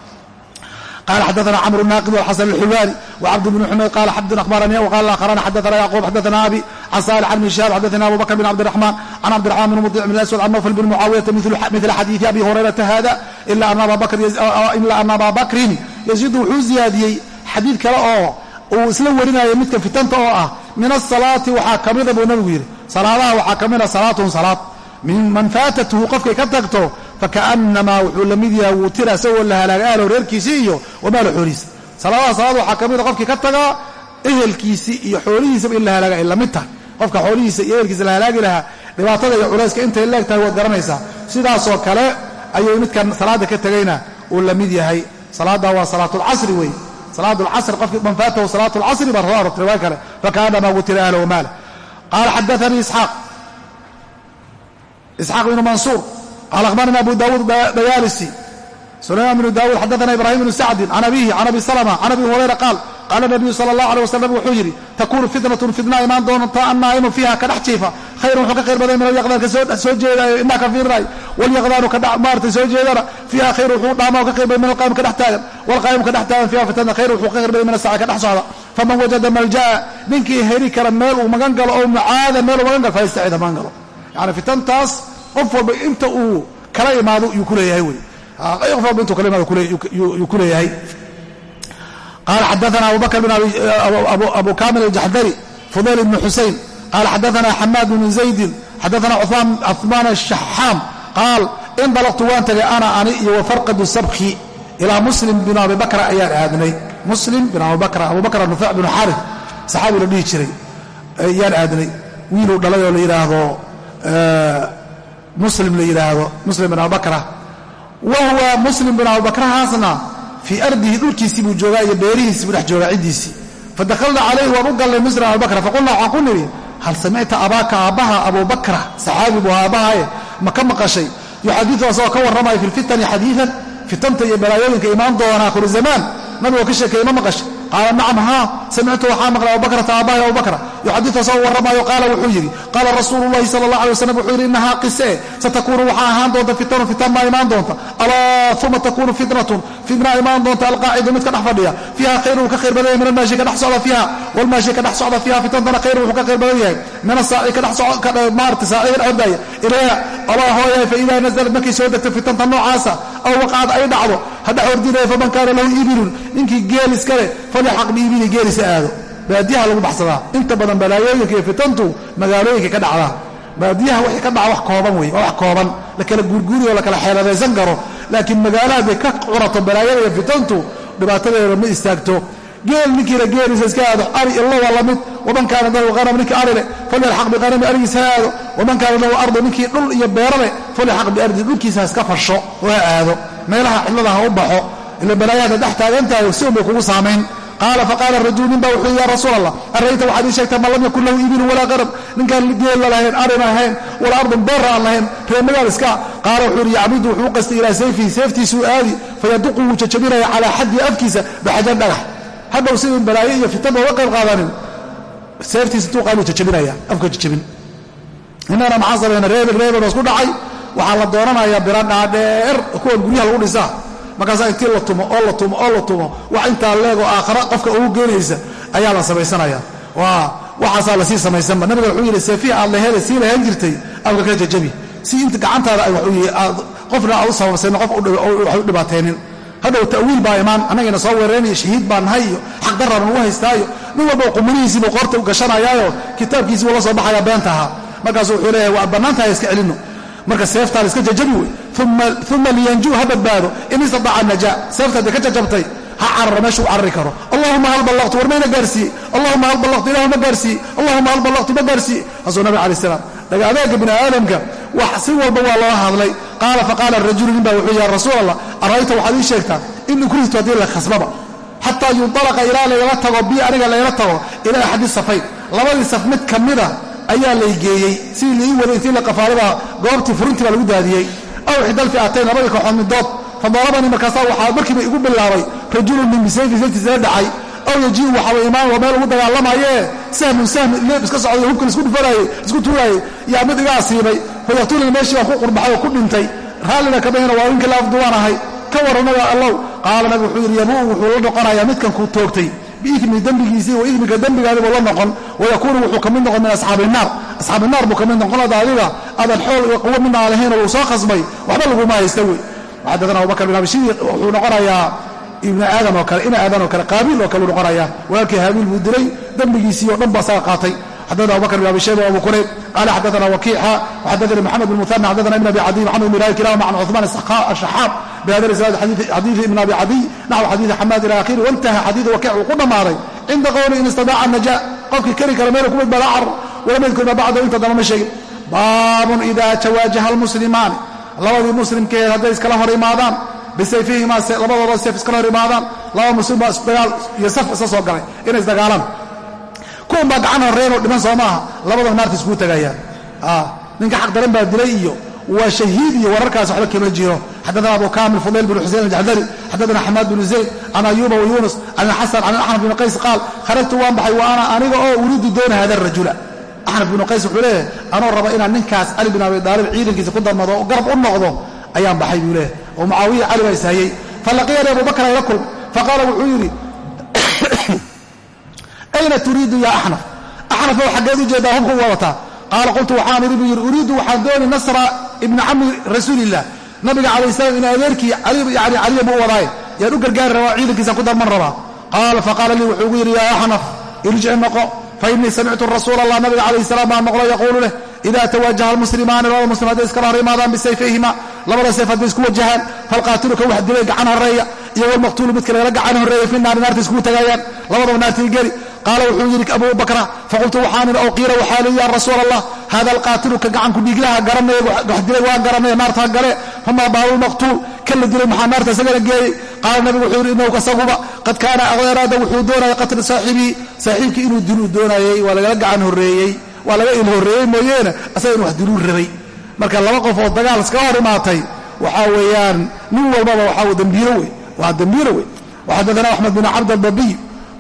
Speaker 1: cmr naaqid wxasan اxulwani wcabd bn xumayd qala xabdun akhbarani wqala akharani xadaana yacquub xadaana abi can salix can ibn shihab xadaana abu bakr bn cabdiraxman can cabdiraxman bn mudic bn aswad can nofl bn mucaawiyata mila xadiidi abi hurayrata hada ila ana aba bakrin yaziidu wuxuu ziyaadiyey xadiid kale oo uu isla warinaya midka fitanta oo ah min asalaati waxaa kamida buu nabigu yidhi salaadaha waxaa kamida salaatun salaad. Man faatathu qofkay ka tagto fakaanamaa wuxuu la mid yahay wuutira isagoo la halaaga ahlo reerkiisii iyo wamaalo xoolihiisa. Salaadaha salaad waxaa ka mida qofkii ka tagaa ehelkiisii iyo xoolihiisaba in la halaaga ay la mid tahay. Qofka xoolihiisa iyo ehelkiisa la halaagi lahaa dhibaatada iyo culayska intay leeg tahay waad garanaysaa. Sidaasoo kale ayuu midkan salaadda ka tegayna uu la mid yahay. Salaadda waa salaatulcasri wey salaatulcasr qofkii manfaatahu salaatulcasri baa soo arortay riwaaya kale fakaanamaa wutira ahlo wamaala qaala xadaanii isxaaq isxaaq ibnu mansuur qala akhbarana abu dawuud dayaalisi sulaymaan bnu daawuud xadaana ibrahim bnu sacdin can abihi can abi salma can abi hurayra qaal qaala nabiyu sala allah aleh wasalam wuxuu yidhi takuunu fitnatun fitna imaan doonta annaa'imu fiiha ka dhex jiifa khayrun wuxuu ka khayr badan min alyaqdaan ka soo jeedaayo indhaha ka fiirinayo walyaqdaanu maarata soo jeedana fiiha khayr wuxuu dhaama ka khayr badan min alqaa'im ka dhex taagan walqaa'imu ka dhex taagan fiiha fitnatan khayr wuxuu ka khayr badan min asaca ka dhex socda faman wajada malja'a ninkii heri kara meel uu magan galo oo mucaada meel uu magan galo fayastaciida magan galo yani fitantaas qof walba inta uu kala imaado yuu ku leeyahay wey qof walba intuu kala imaado yuu ku leeyahay qala xadaana abu bakr bin abu kamil aljaxdari fudayl ibn xusayn qala xadaana xamaad bnu zaydin xadaana cuثmaan الشaxaam qaal indalaqtu waan tagay ana ani iyo wafarqadu sabki ilaa muslim bin abi bakra ayaan aadnay muslim bin abi bakra abu bakr nufac binu xarif saxaabi la dhihi jiray ayaan aadnay wiiluu dhalay oo la yidhaahdo muslim la yidhaahdo muslim bin abubakra wa huwa muslim bin abubakrahaasna fii ardihi dhulkiisii buu joogaa iyo beerihiisii buu dhex joogaa ciddiisii fadakalna calayhi waan u gallay muslim abubakra faqulna waxaan ku nidhi hal samicta abaaka aabbaha abubakra saxaabi buu aabbahaye ma ka maqashay yuxadiu asagoo ka warramaya fi lfitani xadiidan fitanta iyo balaayooyinka imaan doona akhiru zamaan nabigoo ka sheekeeye ma maqashay qaala nacam haa samictu waxaa maqlay abubakrata aabbahay abubakra yuxadiu asagoo warramaayo qaala wuxuu yidhi qaala rasuulu llahi sala allah alay waslam wuxuu yidhi innahaa qisee satakuunu waxaa ahaan doonta fitanu fitan maa imaan doonta alaa uma takuunu fitnatun fitnaa imaan doonta alqaacidu mid ka dhex fadhiya fiiha khayrun ka khayr badan yahay min almaashi ka dhex socda fiiha walmaashi ka dhex socda fiiha fitantana khayrun wuxuu ka khayr badan yahay min asaaci ka dhex maarta saaciga dhex ordaya ilayha allah hooyahay fa idaa nazalat markay soo degto fitanta noocaasa aw waqacad ay dhacdo ha dhex ordinaya faman kaana lahu ibilun ninkii geel iska leh falyaxaq biibili geelisa aado. Baadiyaha lagu baxsadaa. Inta badan balaayooyinka iyo fitantu magaalooyinka ka dhacdaa. Baadiyaha wixii ka dhaca wax kooban wey wax kooban. La kala guurguuriyo la kala xeeladaysan karo. Laakiin magaalaha bay ka curato balaayada iyo fitantu dhibaatadeeda ma istaagto. Geel ninkiina geelisa iska aado ari illa waa la mid waman kaana lahu hanam ninkii ari leh falyalxaq biqanami arigiisa aado. Waman kaana lahu ninkii dhul iyo beero leh falyalxaq biardi dhulkiisa iska farsho oo aado. Meelaha cidlada u baxo ila balaayahada dhex taagantahay si un kugu saamayn qaala faqaala rajulu nin baa wuxuu yii ya rasuul allah arayta waxaad ii sheegtaa man lam yakun lahu ibilun walaa qarab ninkaan geella lahayn arrin ahayn wala ardun beera aan lahayn reemagaal iska. Qaala wuxuu yidhi yacmidu wuxuu qastay ilaa sayfihi seeftiisuu aadi fayaduqu wuu jajabinaya calaa xaddi afkiisa baxajar dhagax. Hadhow sidin balaayo iyo fitan uga qayb qaadanin seeftiisa intuu qaabuu jajabinaya afka jajabin. Innagana maxaan samayna reebel reebel isku dhacay. Waxaa la doonanayaa bira dhaadheer kuwa guryaha lagu dhisaa markaasaa intii la tumo oo la tumo oo la tumo wax intaa leegoo aakhara qofka ugu geenaysa ayaa la samaysanaya. Waxaasaa la sii samaysanba. Nabiga wuxuu yidhi seefiha aad lahele sii lahan jirtay afka ka jajabi. Si inta gacantaada qofna aad u sababsayno qof wax u dhibaataynin. Hadhow ta'wiil baa imaan annagayna soo weeraranayo shahiid baa nahay iyo xaqdarraan ugu haystaayo. Nin walba qumanihiisiibuu qoorta gashanayaayo kitaabkiisiibuu la soo baxayaa beenta ahaa markaasu wuxuu leeyahay waa bannaantahay iska celinno marka seeftaa la iska jajabi wey uma liyanjuu ha badbaado. In istaaca najaa. Seefta hadday ka jajabtay ha cararo meeshuu carari karo. Allahuma hal ballaqtu war mayna gaarsiiye allahuma hal ballaqtu ilahu ma gaarsiiye allahuma hal ballaqtu ma gaarsiiye taasuu nabig alai salaam dhaga bini aadamka wax si walba waa loola hadlay. Qaala faqaala rajulu nin baa wuxuu ya rasuul allah arayta waxaad ii sheegtaa in ukrihtu haddii la khasbaba xataa yundalaqa ilaa lagala tago bi aniga lagala tago ilaa axadi safayn. Labadii saf mid ka mida ayaa laygeeyey sidii laii waday intii la qafaalibaa goobtii furintii baa lagu daadiyey. Aw xidal fi'atayn labadii kooxood midood. Fadarabanii markaasaa waxaa markiiba igu bilaabay. Rajulun min bisayfi sayftiisala dhacay. Aw yajiiu waxawa imaan waa meel ugu dagaalamaayee sahmun sahmi leeb iska socday hubkan isku tuuraayey. Yaa mid iga asiibay fayaqtulanii meeshii baan ku qurbaxay oo ku dhintay. Raallina kamahina waa winkii laafduwaan ahay. Ka warranaga allow. Qaala nabi wuxuu yidhi yabuu wuxuu la noqonayaa midkan kuu toogtay biimi dembigiisii wa idmika dembigaadi buu la noqon wayakuunu wuxuu ka mid noqon min asxaabi naar. Asxaabi naar buu ka mid noqon ada adiga aadan xool iyo quwo midna aan lahayn oo uu soo khasbay waxba laguma haysta wey. Xaddaana abubakar bin abishidiq wuxuu noqonayaa ibni aadam oo kale ina aadan oo kale qaabiil oo kale uu noqonayaa. Walaalkii haabiil buu dilay dembigiisii oo dhan baa saga qaatay xadana abubakr bn abi shayba abu kurayb qala xadana wakiixa waxadanii moxamed bn muhana xadana ibn abi cadiy maxamed bn ilahi kilahuma can cuثman ashaxaab bihada isnaad xadiidi ibn abi cadiy naxw xadiidi xamaad ila akhiri waintaha xadiidu wakiic uu ku dhammaaday cinda qowli in istadaaca naja qofkii keri kara meelu ku badbaada car walam yadkurna bacdahu inta dama ma sheegin baabun ida tawaajaha almuslimaani labadii muslimkeed hadday iskala hor imaadaan bisayfihima labadooda seef iskala hor imaadaan laba muslim baa dagaal iyo saf isa soo galay inay isdagaalaan kuwan baa gacan horreyn oo dhiman soo labadaba naarta iskuu tagayaan. Ninka xaq daran baa dilay iyo waa shahiid iyo wararkaas waxba kama jiro. Xadana abu kamil fudayl bn xusein aljaxdari xadana xamaad bnu zayd can ayuba wa yunus can xasan can axnaf bn qays qaal kharajtu waan baxay wa aniga oo uriidu doona hada rajula. Axnaf bnu qays wuxuu leeyahay anoo raba inaan ninkaas cali bin abi daalib ciidankiisa ku darmado oo garab u noqdo ayaan baxay buu leeyahay. Oo mucaawiya cali baa ishayey falaqiyani abubakr ayla kulm faqaala wuxuu yidhi ayna turiidu ya axnaf axnaf ow xaggeed u jeedaa hubka u wadataa qaala qultu waxaan idhi buu yidhi uriidu waxaan dooni nasra ibni cammi rasuuliillah nabiga calayh salam in adeerkii yani caliya buu wadaaye yaan u gargaari rabaa ciidankiisaan ku darman rabaa qaala faqaala lii wuxuu ugu yidhi yaa axnaf irjic noqo fainii samictu rasuula allah nabiga calayh salaam baan maqlo yaquulu leh ida tawaajaha almuslimaani labada muslim hadday iskala hor imaadaan bisayfayhima labada sayf hadday isku wajahaan falqaatilu ka wax dilay gacan horreeya iyo walmaqtuulu midka lagala gacan horreeya fi naari naarta iskugu tagaayaan labadaba naartii geli qaala wuxuu yidhi abu bakra faqultu waxaan idhi ow qiila waxaa lii ya rasuul allah hada alqaatilu gacanku dhiiglaha garanaya wax dilay waa garanaya naarta gale fama baalu lmaqtuul kan la dilay maxaa naarta isagana geeyey qaala nabigu wuxuu yidhi inahu kasaguba qad kaana araada wuxuu doonaya qatla saaxibihi saaxiibkii inuu diluu doonayey waa lagala gacan horreeyey waa laga il horreeyey mooyeene asaga inu wax diluu rabay marka laba qof oo dagaal iskaga hor imaatay waxaa weeyaan nin walbaba waxaa dambiiro wey waa dambiiro wey waxadadana axmed bin cabd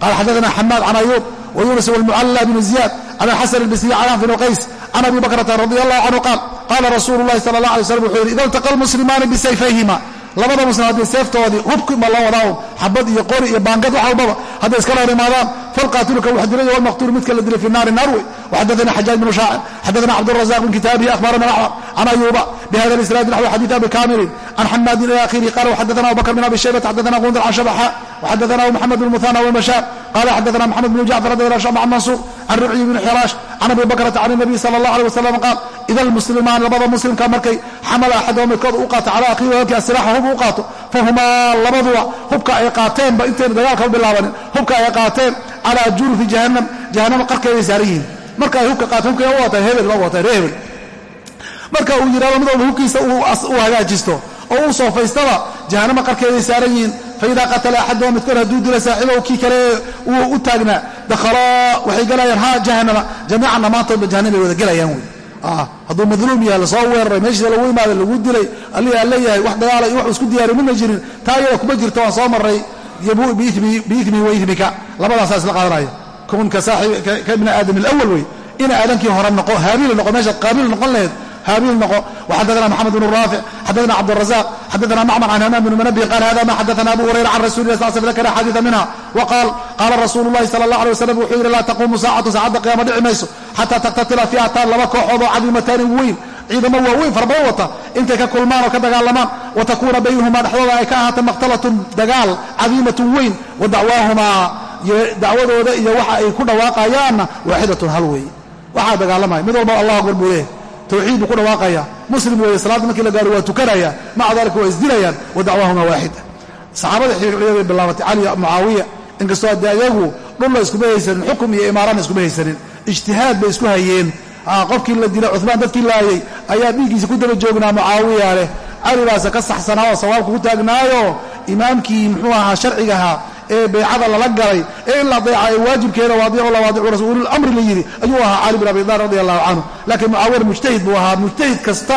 Speaker 1: qala xadana xamaad can ayuub wayunus wlmucalla bn ziyad can alxasan albisriy can anfi bn qays can abi bakrata radi allahu canhu qaal qaala rasuulu llahi sala allah alay slam wuxuu yidhi ida iltaqa almuslimaani bisayfayhima labada muslim haddii seeftoodii hubki ma loo wadaa un xabad iyo qori iyo baangad wax walbaba hadday iskala hor imaadaan falqaatilu ka wax dilay walmaqtuulu midka la dilay fi naari naar wey waxadana xajaaj bnu shaacir xadana cabdurazaq min kitaabihi akhbarana axmar can ayuuba bihada isnaadi naxwi xadiid abi kaamilin can xamaadin ila akhirihi qala waxadana abubakr bin abi shaybata xadana qundar can shabaxa waxadana maxamed bn muthana wmashaar qala xadana maxamed bn jacfar xadana shacba can mansuur can ribciy bn xiraash can abi bakrata can nabiy sala allah aleh wasalam qaal ida almuslimaan labada muslimka markay xamala axadahum midkood u qaato cala akhihi walaalkii asilaaxa hub u qaato fahumaa labaduba hubka ay qaateenba intayna dagaalka u bilaabanin hubka ay qaateen calaa jurufi jahannam jahannama qarkeeday saaran yihiin marka ay hubka qaateen hubka u wataan hebel ma wataan ree hebel marka oo uu soofaystaba jahanama qarkeeday saaran yihiin. Faidaa qatala axadahum midkood hadduu dilo saaxiibahu kii kale uu u taagnaa dakhalaa waxay gelayaan ha jahanama jamiican dhammaantoodba jahanam bay wada gelayaan wey hadduu madluum yahay la soo weeraray meeshiisa lagu imaada lagu dilay alliyaa leeyahay wax dagaala iyo wax isku diyaariy mina jirin. Taa iyada kuma jirto waan soo marray biimi wa imika labadaasaa isla qaadanaya. Kun ka ibni aadam alawal wey ina aadankii hore noqo haabiil noqo meesha qaabiil noqon laheyd haabiil noqo waxadana maxamed bn raafic xadana cabdrazaq xadana macmar can hamaam bn manabi qal hada ma xadana abu hurayra can rasuli sal sl dakara xadiida minha waqaal qaala rasuulu llahi sala allah alay wasalam wuxuu yidhi laa taquumu saacatu saacadda qiyaama dhici mayso xataa taktatila fiataan laba kooxood oo cadiimataani weyn ciidamo waaweyn farabadan wata intay ka kulmaan oo ka dagaalamaan wa takuuna baynahumaa dhexdooda ay ka ahaata maqtalatun dagaal cadiimatun weyn wa dacwaahumaa dacwadooda iyo waxa ay ku dhawaaqayaanna waaxidatun hal weeye waxaa dagaalamaya mid walba allah akbar tawxiid buu ku dhawaaqaya. Muslim weeye salaadda markii la gaaro waa tukanaya maca dalika waa isdilayaan wa dacwaahuma waaxida. Saxaabada xiriiriyada bilaabatay cali mucaawiya inkastoo hadde ayagu dhulla iskuma haysanin xukum iyo imaarana iskuma haysanin ijtihaad bay isku hayeen. Qofkii la dilay cumaan dadkii laayay ayaa dhiiggiisa ku daba joognaa mucaawiya leh. Cali baase ka saxsanaa oo sawaabka ku taagnaayo. Imaamkii muxuu ahaa sharcigahaa ee baycada lala galay ee in la adeeca ee waajibkeeda waadiicu la waadicu rasuulul amri la yidhi ayuu ahaa cali bin abi talib radi allahu canhu laakiin mucaawiyana mujtahid buu ahaa mujtahid kasta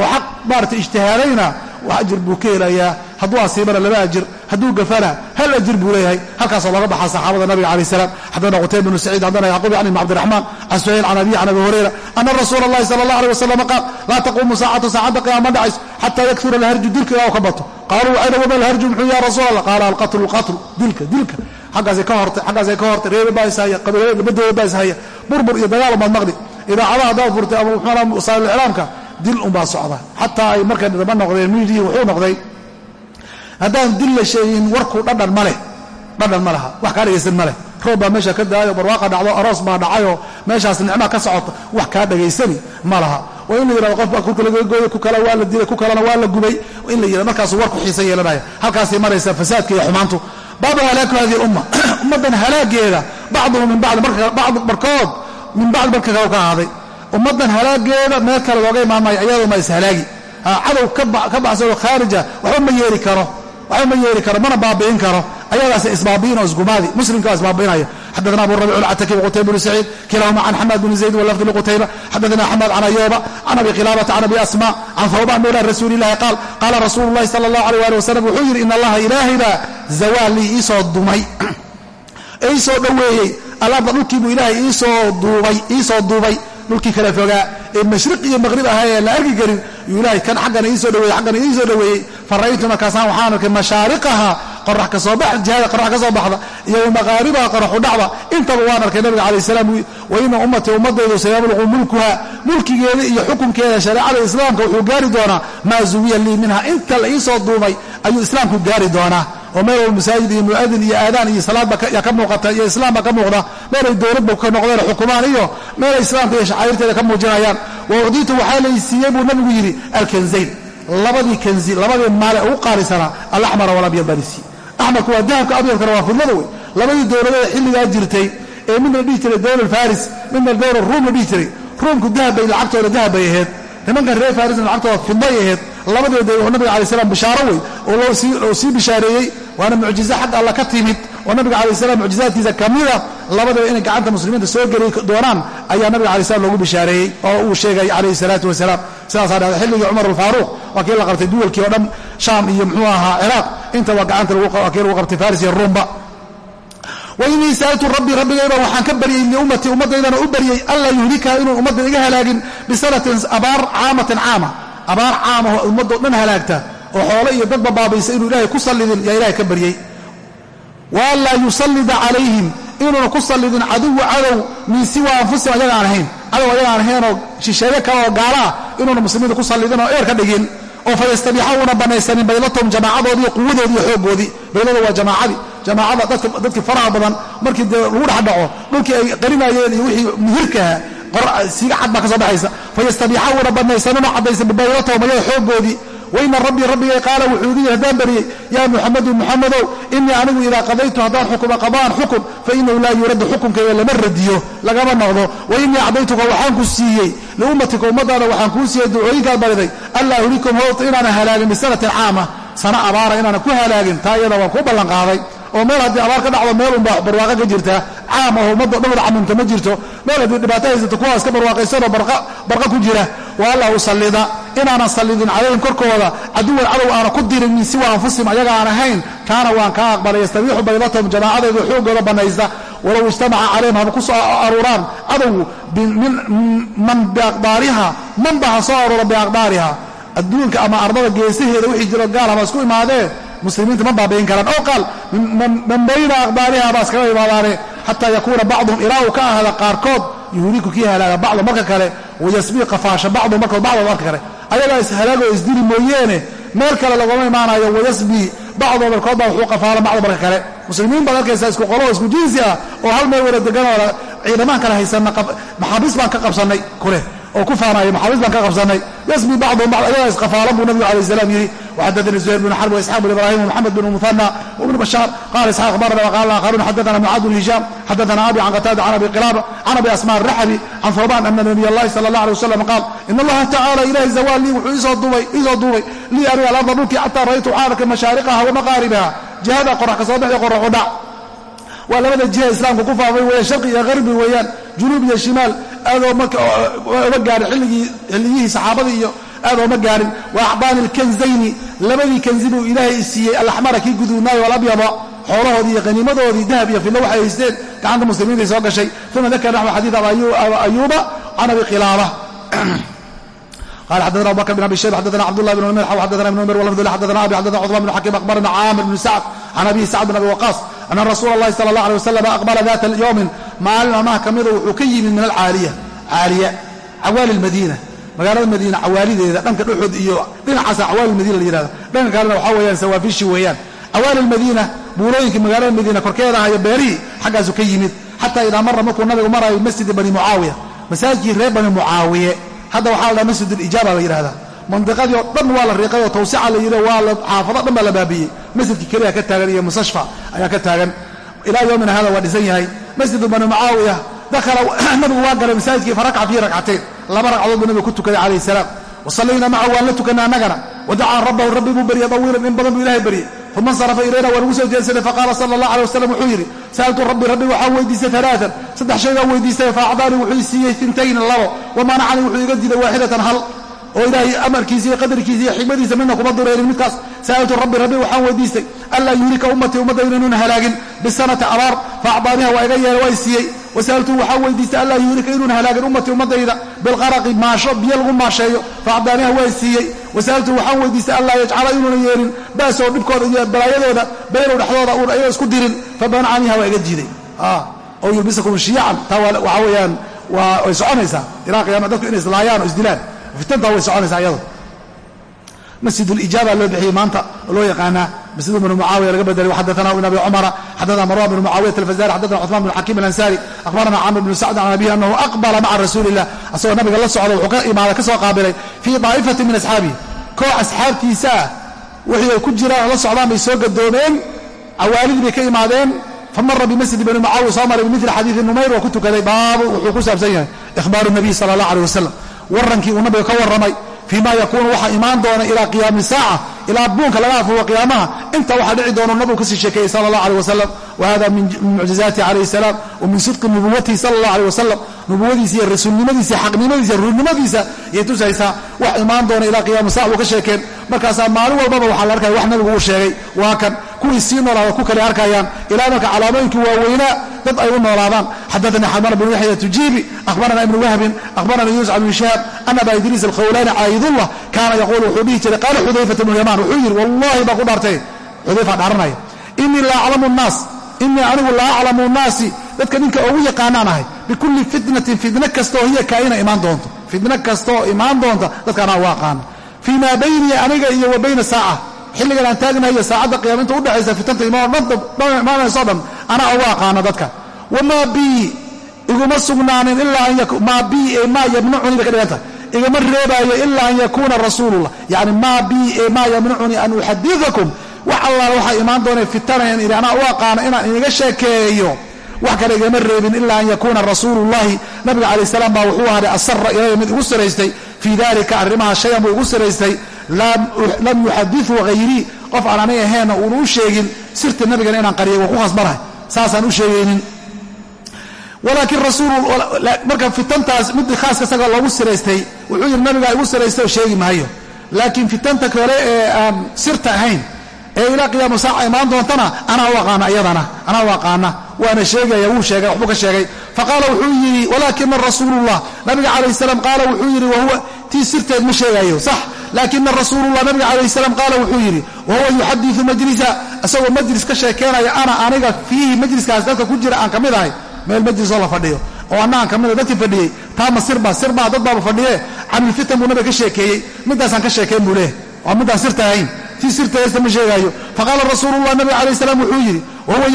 Speaker 1: oo xaq maarata ijtihaadayna wax ajir buu ka helayaa. Hadduu asiibana laba ajir hadduu gafana hal ajir buu leeyahay. Halkaasoo looga baxaa saxaabada nabiga calayh salaam. Xadana qutayb bnu saciid xadana yacquub can ibn cabdiraxmaan can suhayl can abiy can abi hurayra ana rasuula allahi sala allah aleh wasalam qaal laa taquumu saacatu saacadda qiyaama ma dhacayso xataa yakura alharju dilka ilaa ka bato qaaluu waxayna wama alharju muxuu ya rasuul allah qaala alqatlu alqatlu dilka dilka xaggaasay ka hortay xaggaasay ka hortay reebe baa ishaya qabiilada gabadooda baa ishaya burbur iyo dagaal umaad maqli idaacadaha haddaad furtay ama muxuu wasaa'il iclaamka dil unbaa socda xataa ay markay daba noqdeen miidii wuxuu noqday haddaan dil la sheegin warku dhadhan ma leh dhadhan ma laha. Wax kaa dhegaysan ma leh. Roob baa meesha ka daayo barwaaqa dhacdo aroos baa dhacayoo meeshaas nicmaa ka socota wax kaa dhegaysani ma laha. Oo in la yidhahdo qof baa kurka laga gooyay ku kale waa la dilay ku kalena waa la gubay in la yidhahdo markaasuu warku xiisa yeelanaya halkaasay maraysaa fasaadka iyo xumaantu. Baabu halaaku hadihi lumma (clears throat) ummaddan halaageeda bacduhu min bacd barkood min bacd barka kale ka ahaaday ummaddan halaageeda meel kale looga imaanmaayo iyadoo ma ishalaagi cadow ka baxsado khaarija waxba ma yeeri karo. Waxba ma yeeri karo mana baabi'in karo ayadaas isbaabi'in oo isgumaadi muslimka waa isbaabi'inaya. Xadana abu rabic alcataki wqutayba bnu saciid. Kilahuma can xamaad bni zayd walafdi liqutayba xadana xamaad can ayuba can abi khilaabata can abi asma. Can hawban mawla rasuuli qaal qaala rasuulu llahi sala allahu alيh ali wasalam wuxuu yidhi in allaha ilaahaybaa zawaalii iisoo dumay. (clears throat) Ee iisoo dhoweeyey. Alarda dhulkiibuu ilaahay iisoo duubay dhulkii kala fogaa ee mashriq iyo maqrib ahaa ee la arki karin yuu ilaahay kan xaggana iisoo dhaweeyey xaggana iisoo dhoweeyey. Fa ra'aytu markaasaan waxaan arkay mashaariqaha qorax ka soo bax jihada qorax ka baxda iyo maqaaribaha qoraxu dhacda. Intaba waan arkay nabiga calayh salaam wa ina ummadaydu sayabluqu mulkuha mulkigeeda iyo xukunkeeda shareecada islaamka wuxuu gaari doonaa maa zuwiya lii minha inta la iisoo duumay ayuu islaamku gaari doonaa. Oo meel masaajid iyo mu'adin iyo aadaan iyo salaadba yaa ka muuqata iyo islaam baa ka muuqda. Meelay dowladba ka noqdeen xukumaan iyo meelay islaamka iyo shacairteeda ka muujinayaan. Wa ucdiitu waxaa laysiiyey buu nabigu yidhi alkanzayn labadii kanzi labadii maale ugu qaalisanaa alaxmara walabyad baa lisiiye axmarku waa dahabka abyadkana waa fidlada wey labadii dowladeeda xilligaa jirtay ee midna dhihi jiray dowla faris midna dowla ruum la dhihi jiray ruumku dahab bay lacagtooda dahab bay ahayd nimankan reer farisna lacagtooda fiday ahayd labadeeda oo nabiga alai slam bishaaro wey oo sii bishaareeyey waana mucjizo xag alla ka timid oo nabiga alai salam mucjizaadkiisa ka labadaba inay gacanta muslimiinta soo geli doonaan ayaa nabiga alai slam loogu bishaareeyey oo uu sheegay calayhi salaatu wasalaam sidaasaa dhahda xilligii cumar alfaaruuq waa kii la qabtay duwalkii oo dhan shaam iyo muxuu ahaa ciraaq gacanta waa kii lagu qabtay faris iyo ruumba wainii saaltu rabbii rabbigayba waxaan ka baryey liummatii ummaddaydana u baryey anlaa yuhlikaha inuu ummadda iga halaagin bisanatin abaar caamatin caama. Abaar caamah ummaddo dhan halaagta oo xoole iyo dadba baabaysa inuu ilaahay ku sallidin yaa ilahay ka baryey wa anlaa yusallida calayhim inuuna ku sallidin caduwa cadow min siwa anfusihim ayaga aan ahayn. Cadow ayaga aan ahaynoo shisheeye kale oo gaalaah inuuna muslimiinta eer ka dhigin oo fa yastabixa uuna banaysanin baylatahum jamaacadoodii quwadoodii iyo xooggoodii baylada waa jamaacadii jamaacada dadkii faraha badan markii dee lagu dhex dhaco dhulkii ay qarinayeen iyo wixii muhirkaha siiga cad baa ka soo baxaysa. Fayastabixa uuna banaysaninoo caddaysa bibaylatahum ayaga xooggoodii waina rabbii rabbigay qaala wuxuu igu yidhi haddaan baryey yaa muxamadu muxamadow inii anigu idaa qadaytu haddaan xukuma qadaan xukun fainahu laa yuraddu xukunkayga lama radiyo lagama noqdo. Wa inii cadaytuka waxaan ku siiyey liummatika ummadaada waxaan kuu siiyey ducooyinkaad bariday allaa hurikum howta inaanan halaagin bisanatin caama sana abaara inaana ku halaagin taa iyada waan ku ballanqaaday. Oo meel haddii abaar ka dhacdo meel unbaa barwaaqo ka jirtaa caam aho ummaddo dhan wada camumta ma jirto meel haddii dhibaato haysato kuwaas ka barwaaqaysanoo barqa ku jira. Waa allahu sallida inaanan sallidin calayhim korkooda caduwan cadow aana ku dirin min siwa anfusihim ahayn kaana waan kaa aqbalay yastabiixu baydatahum jamaacadaydu xoogooda bannaysta walow ijtamaca calayhim haba ku aruuraan cadowgu man biaqdaariha manba ha soo aruura biaqdaariha adduunka ama ardada geesaheeda wixii jiro gaal haba isku imaadee muslimiinta ma baabayin karaan. Oo qaal man bayna aqdaariha baa iskaga imaadaane xataa yakuuna bacduhum ilaa uu ka ahada qaarkood yuhliku kii halaaga bacdu marka kale wayasbii qafaasha bacduhum markood bacdo marka kale ayagaa ishalaagoo isdili mooyeene meel kale lagoma imaanayo wayasbii bacdoo markood baa wuxuu qafaala bacdo marka kale. Muslimiin baad arkaysaa isku qoloo isku jinsi ah oo hal meel wada deganoo ciidamaan kale haysanna maxaabiis baan ka qabsannay kuleh oo ku faanaya maxaabiis baan ka qabsanay. Yasmi bacdum bacd ayagaa isqafaalan buu nabigu alayh salaam yidhi. Waxadadani zuhayr bn xarb waisxaq bn ibrahim wmaxamed bn muhana wibnu bashaar qala isxaq akhbarana qala aakharuun xadana mucaad bn hishaam xadana abi can qataada can abi qilaaba can abi asmaa araxbi can hawbaan ana nabiy allahi sala allah alay wasalam qaal in allaha tacaala ilahi zawaal lii wuxuu iisoo duubay lii aniga alarda dhulkii xataa ra'aytu waxaan arkay mashaariqaha wamaqaaribaha jihada qorax ka soo baxda qorax u dhac waa labada jiha islaamka ku faafay weeyaan sharqi iyo qarbi weeyaan junuub iyo shimaal aadoo marka oma gaarin xilligihii saxaabadii iyo aad ooma gaarin wa acdaani alkanzayni labadii kanzi buu ilaahay siiyey alaxmara kii guduudnaayo alabyada xoolahoodii iyo qaniimadoodii dahab iyo fidlo waxay haysteen gacanta muslimiintay soo gashay uma dakara naxwu xadiid ayuuba can abi khilaaba قال xdثna abu bكر بن abi شhayb xdثna cبd لله بن نمير xw xdثna بن نمير ولفظ xdثna abi xdثna cثمان بن xaكيم أخبرna cاamر بن سعد عن أبيه سعد بن أبي وقاص أن رsuul الlahi صلى الله عليه وسلم أقبla ذات يوم maalin maalmaha ka mida wuxuu ka yimid min alcaaliya caaliya cawaali الmadينة magaalada madiina cawaalideeda dhanka dhuxud iyo dhinacaasa cawaali madiina la yihahda dhanka kalena waxaa weeyaan sawaafishi weeyaan cawaali lmadiina buulooyinka magaalada madiina korkeeda ahayo beerihii xaggaasu ka yimid xataa idaa mara markuu nabigu marayo masjidi bani mucaawiya masaajidkii reer bani mucaawiye hadda waxaa la dhaha masjid alijaaba la yidhahdaa mandiqadii oo dhan waa la riiqay oo tawsica la yidhi waa xaafado dhan baa la baabiyey masjidkii keliya ka taagan iyo mustashfa ayaa ka taagan. Ilaa yowmina hada waa dhisan yahay. Masjidu bani mucaawiya dakhala (coughs) nabigu waa galay masaajidkii farakaca fiihi rakcateen laba ragcadood buu nabiga ku tukaday calayh salaam. Wasallayna macahu waan la tukanay annagana wadacaa rabbahu rabbi buu baryay dawiilan in badan buu ilahay baryey uma insarafa ilayna waa nagu soo jeedsaday faqaala sala allah alay wasalam wuxuu yidhi sa'altu rabbi rabbi waxaan weydiistay alaaan saddex shaygaan weydiistay faacdaanii wuxuu siiyey intayn labo. Wamanacanii wuxuu iga diiday waaxidatan hal oo ilaahay amarkiisa iyo qadarkiisa iyo xikmadiisa midna kuma dureerin. Midkaas sa'altu rabbi rabbi waxaan weydiistay anlaa yuhlika ummatii ummaddayda inuuna halaagin bisanati abaar. Faacdaaniha waa iga yeela waa siiyey. Wasa'altu waxaan weydiistay anlaa yuhlika inuuna halaagin ummatii ummaddayda bilqaraqi maasho biyo lagu maasheeyo. Faacdaaniha waa siiyey. Wasa'altu waxaan weydiistay anlaa yajcala inuuna yeelin baasoo dhibkooda iyo balaayadooda baynow dhexdooda uun ayaga isku dirin. Fabanacaniha waa iga diiday oo yulbisakum shiyacan taa waxaa weeyaan way soconaysaa. Ilaa qiyama dadku inay islaayaan oo isdilaan fitantaa way soconaysaa iyado masjid اlijaaba loo bixiyey maanta loo yaqaanaa masjid bn mucaawiya laga bedelay xadana ibn abi cumara xadana marwan bn mucaawiyat alfazari xadana cuثman bn xakim alansari akhbarana camr bn sacd can abihi anahu aqbala maca rasuuli illah asagoo nabiga la socda wuxuu ka imaada ka qaabilay fii daa'ifati min asxaabihi koox asxaabtiisa ah wixii ay ku jiraan la socdaan bay soo gadoomeen. Cawaalidii bay ka imaadeen. Famara bimasjidi bani mucaawiya soo maray bimili xadiidi numayr waa ku tukaday baabu wuxuu ku saabsan yahay ikhbaaru nabiy sala allah aleh wasalam warrankii uu nabiga ka warramay fii ma yakuunu waxaa imaan doona ilaa qiyaami saaca ilaa buunka laga afuuro qiyaamaha. Inta waxaa dhici doona nabigu ka sii sheekeeyey sala allah aleh wasalam wa hada min mucjizaati calayh salaam wa min sidqi nubuwatihi sala allah aleh wasalam nubuwadiisa iyo rasuulnimadiisa xaqnimadiisa ruurnimadiisa ayay tusaysaa wax imaan doona ilaa qiyaami sac buu ka sheekeen. Markaasaa maalin walbaba waxaa la arkaya wax nabigu uu sheegay. Waa kan kuwii sii noolaada ku kale arkayaan. Ilaa marka calaamooyinkii waaweynaa dad ay u noolaadaan. Xadaanii xamana bn yaxya tujiibi ahbarana ibnu wahbin ahbarana yunus bn shahaab an aba idriis alkhawlaani caayidullah kaana yaquulu wuxuu dhihi jiray qaala xudayfat bnu yamaan. Wuxuu yidhi wallahi baa ku dhaartay. Xudayfa dhaaranaya inii la aclamu nnaas inii anigu la aclamu nnaasi. Dadka ninka ugu yaqaanaan ahay bikulli fitnatin fitna kastaoo hiya kaa'ina imaan doonto. Fitna kastaoo imaan doonta dadkaanaa uga aqaana fii maa baynii aniga iyo wa bayna saaca xilligan aan taagnahayo saacadda qiyama inta udhexaysa fitanta imaanayso dhan anaa uga aqaana dadka. Wamaa bii iguma sugnaanin ilaa maa bii ee maa yamnacunii bay ka dhiganta igama reebaayo ilaa an yakuuna rasuulullah. Yani maa bii ee maa yamnacunii an uxadidakum wax allaala waxaa imaan doonay fitanayan ini anaa u aqaano inaan iniga sheekeeyo. Wax kale igama reebin ilaa an yakuuna rasuulullahi. Nabiga calayh salaam baa wuxuu ahaaday asara ilaya mid igu siraystay fii dalika arrimaha shayan buu igu siraystay lam yuxadiu hayrii qof aan aniga aheenna uuna u sheegin sirta nabigana inaan qariyay waa ku khasbanahay saasaan u sheegaynin. Walaakiin rasuulmarka fitantaas mid khaaska isaga loogu siraystay wuxuu yidhi nabigaa igu siraystay oo sheegi maayo. Laakiin fitanta kale ee aan sirta ahayn ee ilaa qiyaama saaca imaan doontana anaa u aqaana iyadana anaa u aqaana. Waana sheegaya wuu sheegay waxbuu ka sheegay. Faqaala wuxuu yidhi walaakina rasuulullah. Nabiga calayh salaam qaala wuxuu yidhi wahuwa tii sirteed ma sheegayo sax laakina rasuulullah nabiga calayh salaam qaala wuxuu yidhi wahuwa yuxadiu majlisa. Isagoo majlis ka sheekeenaya ana aniga fiihi majliskaas dadka ku jira aan ka mid ahay. Meel majlisoo la fadhiyo oo annagaan ka mida dadkii fadhiyey taama sirba sirbaa dad baaba fadhiye canilfitan buu nabiga ka sheekeeyey midaasaan ka sheekeen buu leeh waa midaan sirta ahayn tii sirta heesta ma sheegaayo. Faqaala rasuulullah nabiga calayh salaam wuxuu yidhi wahuwa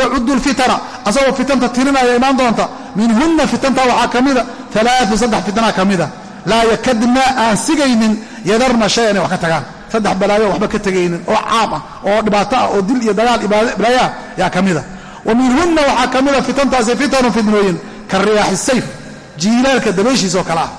Speaker 1: yacudu lfitana asagoo fitanta tirinaya imaan doonta minhunna fitanta waxaa ka mida alaau saddex yadarna shay inay wax ka tagaan. Saddex balaayo waxba ka tegaynin oo caam ah oo dhibaato ah oo dil iyo dagaal balaayaa yaa ka mida. Wa minhunna waxaa ka mida fitantaasi fitanu fitnooyin ka riyaaxi sayf jiilaalka dabeeshiisa oo kale ah.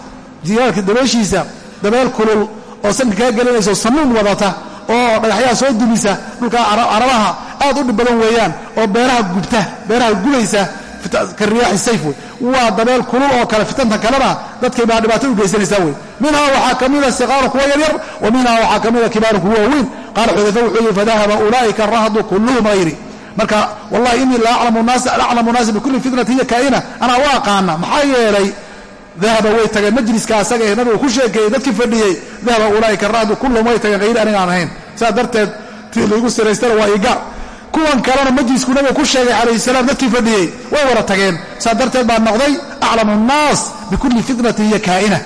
Speaker 1: Jiilaalka dabeeshiisa dabeel kulul oo sanka kaa gelinayso sanuun wadata oo dhagaxyaha soo dumisa dhulka carabaha aad u dhib badan weeyaan oo beeraha gubta beeraha gubaysa ka riyaaxi waa dabeel kulul oo kale fitanta kalena dadkay baa dhibaato u geysanaysaa wey. Minhaa waxaa ka mida siqaaru kuwa yaryar wa minhaa waxaa ka mida kibaaru kuwa waaweyn qaala xudayfa wuxuu yihi fadahaba ulaa'ika arahdu kulluhum hayri marka wallahi inii la aclamu naasi bikulli fitnati hiya kaa'ina. Anaa u aqaana maxaa yeelay dahaba way tageen majliska asaga ee nabigu ku sheekeeyey dadkii fadhiyey dahaba ulaa'ika arahdu kulluhum way tageen hayri aniga aan ahayn. Sidaa darteed tii laygu siraystana waa iga kuwan kalena majlisku nabiga ku sheegay calayhi salaam dadkii fadhiyey. Way wada tageen. Saa darteed baa noqday aclamu nnaas bikulli fitnatin hiya kaa'ina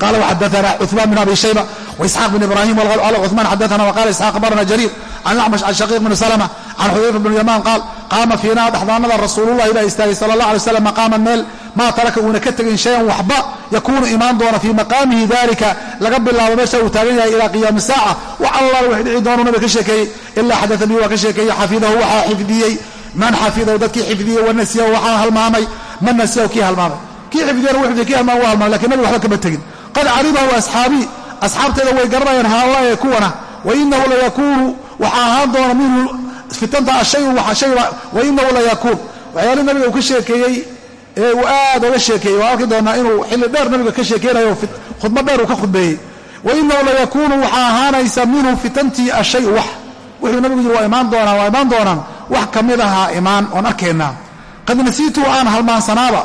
Speaker 1: qala wxadaana cuثmaan bn abi shayba waisxaaq bn ibrahim qala cuثmaan xadaana wqala isxaaq abarna jariir can acmash can shaqiiq bn salma can xudayfa bn yamaan qaal qaama fiinaa dhexdaanada rasuululahi baa istaagay sala allah alay slam maqaaman meel maa taraka uuna ka tegin shayan waxba yakuunu imaan doona fii maqaamihi dalika laga bilaabo meesha uu taagan yahay ilaa qiyaami saaca wax allaal wax dhici doonu nabiga ka sheekeeyey ilaa xadaa bihi waa ka sheekeeyey xafidahu waxaa xifdiyey man xafidahu dadkii xifdiyey wanasiyahu waxaa halmaamay man nasiyahu kii halmaamay kii xifdiyana wuu xifdiy kii halmaamay waa halmaamay laakiin nabiga waxba kama tegin qad calimahu asxaabii asxaabteeda way garanayaan haala ee kuwana wainahu layakuunu waxaa ahaan doona minhu fitanta ashayu wainahu layakuun waxyaali nabiga uu ka sheekeeyey ee uu aad oga sheekeeyey waa arki doonaa inuu xilli dheer nabiga ka sheekeynayo khudba dheer uu ka khudbeeyey. wainahu layakuunu waxaa ahaanaysa minhu fitantii ashayu wax. Wuxuu nabigu yidhi waa imaan doonaan waa imaan doonaan. Wax ka mid ahaa imaan oon arkaynaa qad nasiitu aan halmaansanaaba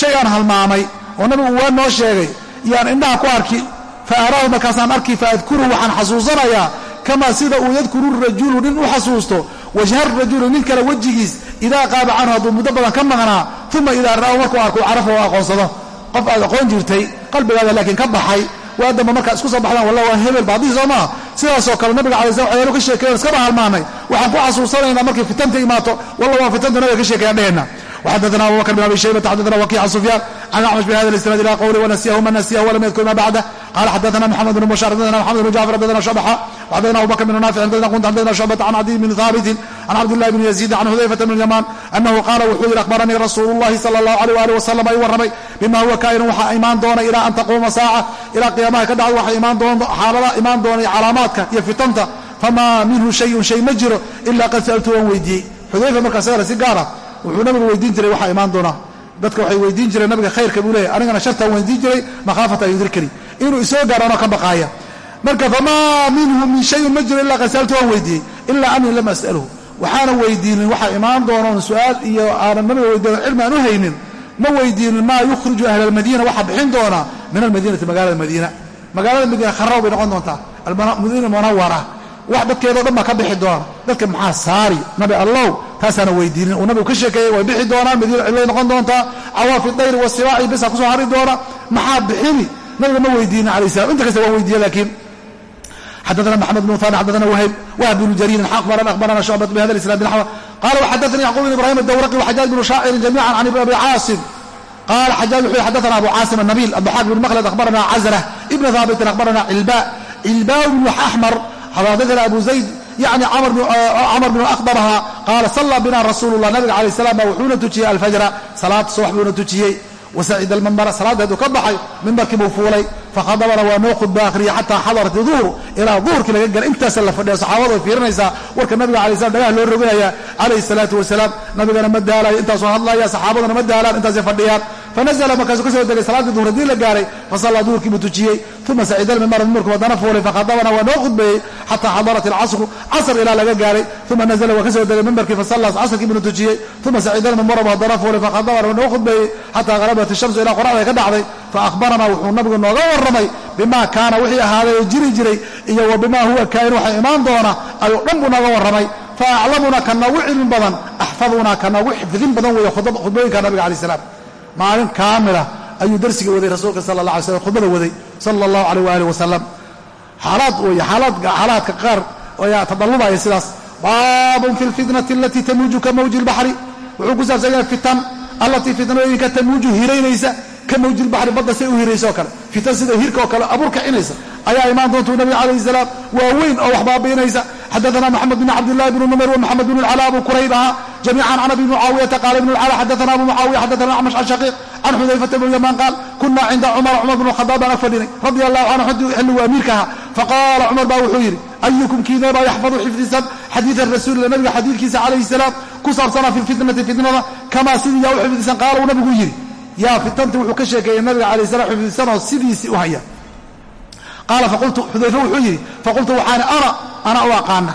Speaker 1: shay aan halmaamay oo nabigu waa noo sheegay yaan indhaha ku arki. Fa araahu markaasaan arki faadkuruhu waxaan xasuusanayaa kamaa sida uu yadkuru rajulu nin u xasuusto. Wajha rajuli nin kale wejigiis idaa qaaba canhu hadduu muddo badan ka maqnaa uma idaa ra'ahu markuu arko carafa oo aqoonsado. Qof aad aqoon jirtay qalbigaada laakiin ka baxay. Waa damba markaa isku soo baxdaan walla waa hebel baadihi soo maaha sidaasoo kale nabiga alay slam waxyaalo ka sheekeeyan iskaba halmaanay waxaan ku xasuusanaynaa markay fitanta imaato walla waa fitanta nabiga ka sheekeeyan dheheenna وxadثna abu bkr بن abi شhaybة xadثna wkiع عن سفyاn عن أcmش بhda الاسناad ilى qwli ونسyه man نسyه وlam ydkr ma bعdه qال xadثna محمد بن بشار xadثna محمد بن جعفر xadثna شعبة وxadثna abu bkر بن نافع xadثna شعبة عن cدي بن ثابت عن cبدالله بن يزيد عن حذيفة بن اليمان أنه qاla wuxuu yihi أخبرnii رasuul الlahi slى الlaه عليه وaلiه وسلم ay warramay bima huwa kaa'inu waxaa imaan doona ilى an taquuma saaca ilaa qiyaamaha ka dhacdo waxaa xaalada imaan doona iyo calaamaadka iyo fitanta famaa minhu shayun shay ma jiro ilaa qad sa'altu waan weydiiyey xudayfa markaa sagale si gaara wuxuu nabigu weydiin jiray waxaa imaan doonaa dadka waxay weydiin jireen nabiga khayrka buu leeyahy anigana shartaan weydiin jiray makhaafata an yudrikani inuu isoo gaarano ka baqaaya. Marka famaa minhu min shayin ma jiro ilaa qad sa'altu waan weydiiyey. Ilaa anii lam as'alhu waxaana weydiinin waxaa imaan doonoon su'aal iyo aanan nabiga weydiin cilmi aan u haynin. Ma weydiinin maa yukhriju ahla almadiina waxaa bixin doonaa. Min almadiinati magaalada madiina. Magaalada madiina kharaw bay noqon doontaa. Almadiina munawara wax dadkeedao dhan baa ka bixi doona. Dadka maxaa saari? Nabi allow taasaana weydiinin. Uu nabigu ka sheekeeyey way bixi doonaa madiina cillay noqon doontaa. Cawaafi dayri wasibaaci bisaa ku soo hari doona. Maxaa bixini? Nabiga ma weydiinin calayi salam inta kasta waan weydiiye laakiin xadana maxamed bn an xadana whayb wahb bnu jariirin abaran abarana shucbat bhada isnad bn qala waxadaani yacquub bn ibrahim adawraqi waxajaaj bnu shaacirin jamiican can abi caasim. Qala xajaaj wuxuu yihi xadana abu caasim anabiil abdaxaaq bn mahlad akhbarana cazra ibna haabitin akhbarana cilba cilba bnu axmar xadana abu zayd yani camr bnu akhbaraha qaala sallaa bina rasuulu lah nabiga alay salam ba wuxuuna tujiyey alfajra. Salaad subax buuna tujiyey. Wasacida almimbara salaadeedu ka baxay mimbarkii buu fuulay. Fakhadabana waa noo khudba akhriya xataa xadarat duhur. Ilaa duhurkii laga gala intaasa la fadhiya. Saxaabadu ay fiirinaysaa. Warka nabiga alay slam dhagaha loo roginaya calayhi salaatu wasalaam. Nabigana ma daalayo intaasoo hadlaya saxaabaduna ma daalaan. Intaasay fadhiyaan fanazla markaasuu ka soo degay salaaddii duhur haddii la gaaray fasallaa duhurkii buu tujiyey uma sacida almimbara mimbarku haddana fuulay fakhadabana waa noo khudbeeyey xataa xadarat alcasru casr ilaa laga gaaray uma nazla waa ka soo degay mimbarkii fasallaa casrkii buu tujiyey uma sacida almimbara haddana fuulay fakhadabana waa noo khudbeeyey xataa qarabat ishamsu ilaa qoraxday ka dhacday faahbaranaa wuxuu nabigu nooga warramay bima kaana wixii ahaaday oo jiri jiray iyo wa bima huwa kaain waxa imaan doona ayuu dhan buu nooga warramay fa aclamuna ka noogu cilmi badan axfaduna ka noogu xifdin badan weeye maalin kaamila ayuu darsiga waday rasuulka sala la alay slam khudbada waday sala allahu alayh waaalih wasalam xaalaad wey xaalaadka qaar ayaa tadallubaya sidaas. Baabun fi lfitnati alatii tamuuju ka mawji lbaxri wuxuu ku saabsan yahay fitan allatii fitnooyinka tamuuju hiraynaysa ka mawjilbaxri badda say u hiraysa oo kale. Fitan sida hirka oo kale abuur kicinaysa ayaa imaan doontuu nabiga calayhi salaam waa weyn oo wax baabi'inaysa xadaana moxamed bin cabdillahi bn numer wamaxamed bn lcala abu kurayb ahaa jamiican can abi mucaawiyata qaala ibn lcala xadaana abu mucaawiya xadaana acmash can shaqiiq can xudayfata bn yamaan qaal kuna cinda cumar cumar bn khadaab baan ag fadhinay. Radia allahu canhu xilligu amiirka ahaa. Faqaala cumar baa wuxuu yidhi ayukum kiinabaa yaxfadu xifdisan xadiida rasuulila nabiga xadiidkiisa calayhi salaam ku saabsanaa fi lfitnati fitnada kamaa sidii yaa u xifdisan qaala uu nabigu yidhi yaa fitantii wuxuu ka sheekeeyey nabiga calayh salam xifdisanoo sidiisii u haya. Qaala faqultu xudayfe wuxuu yidhi faqultu waxaani ana ana u aqaana.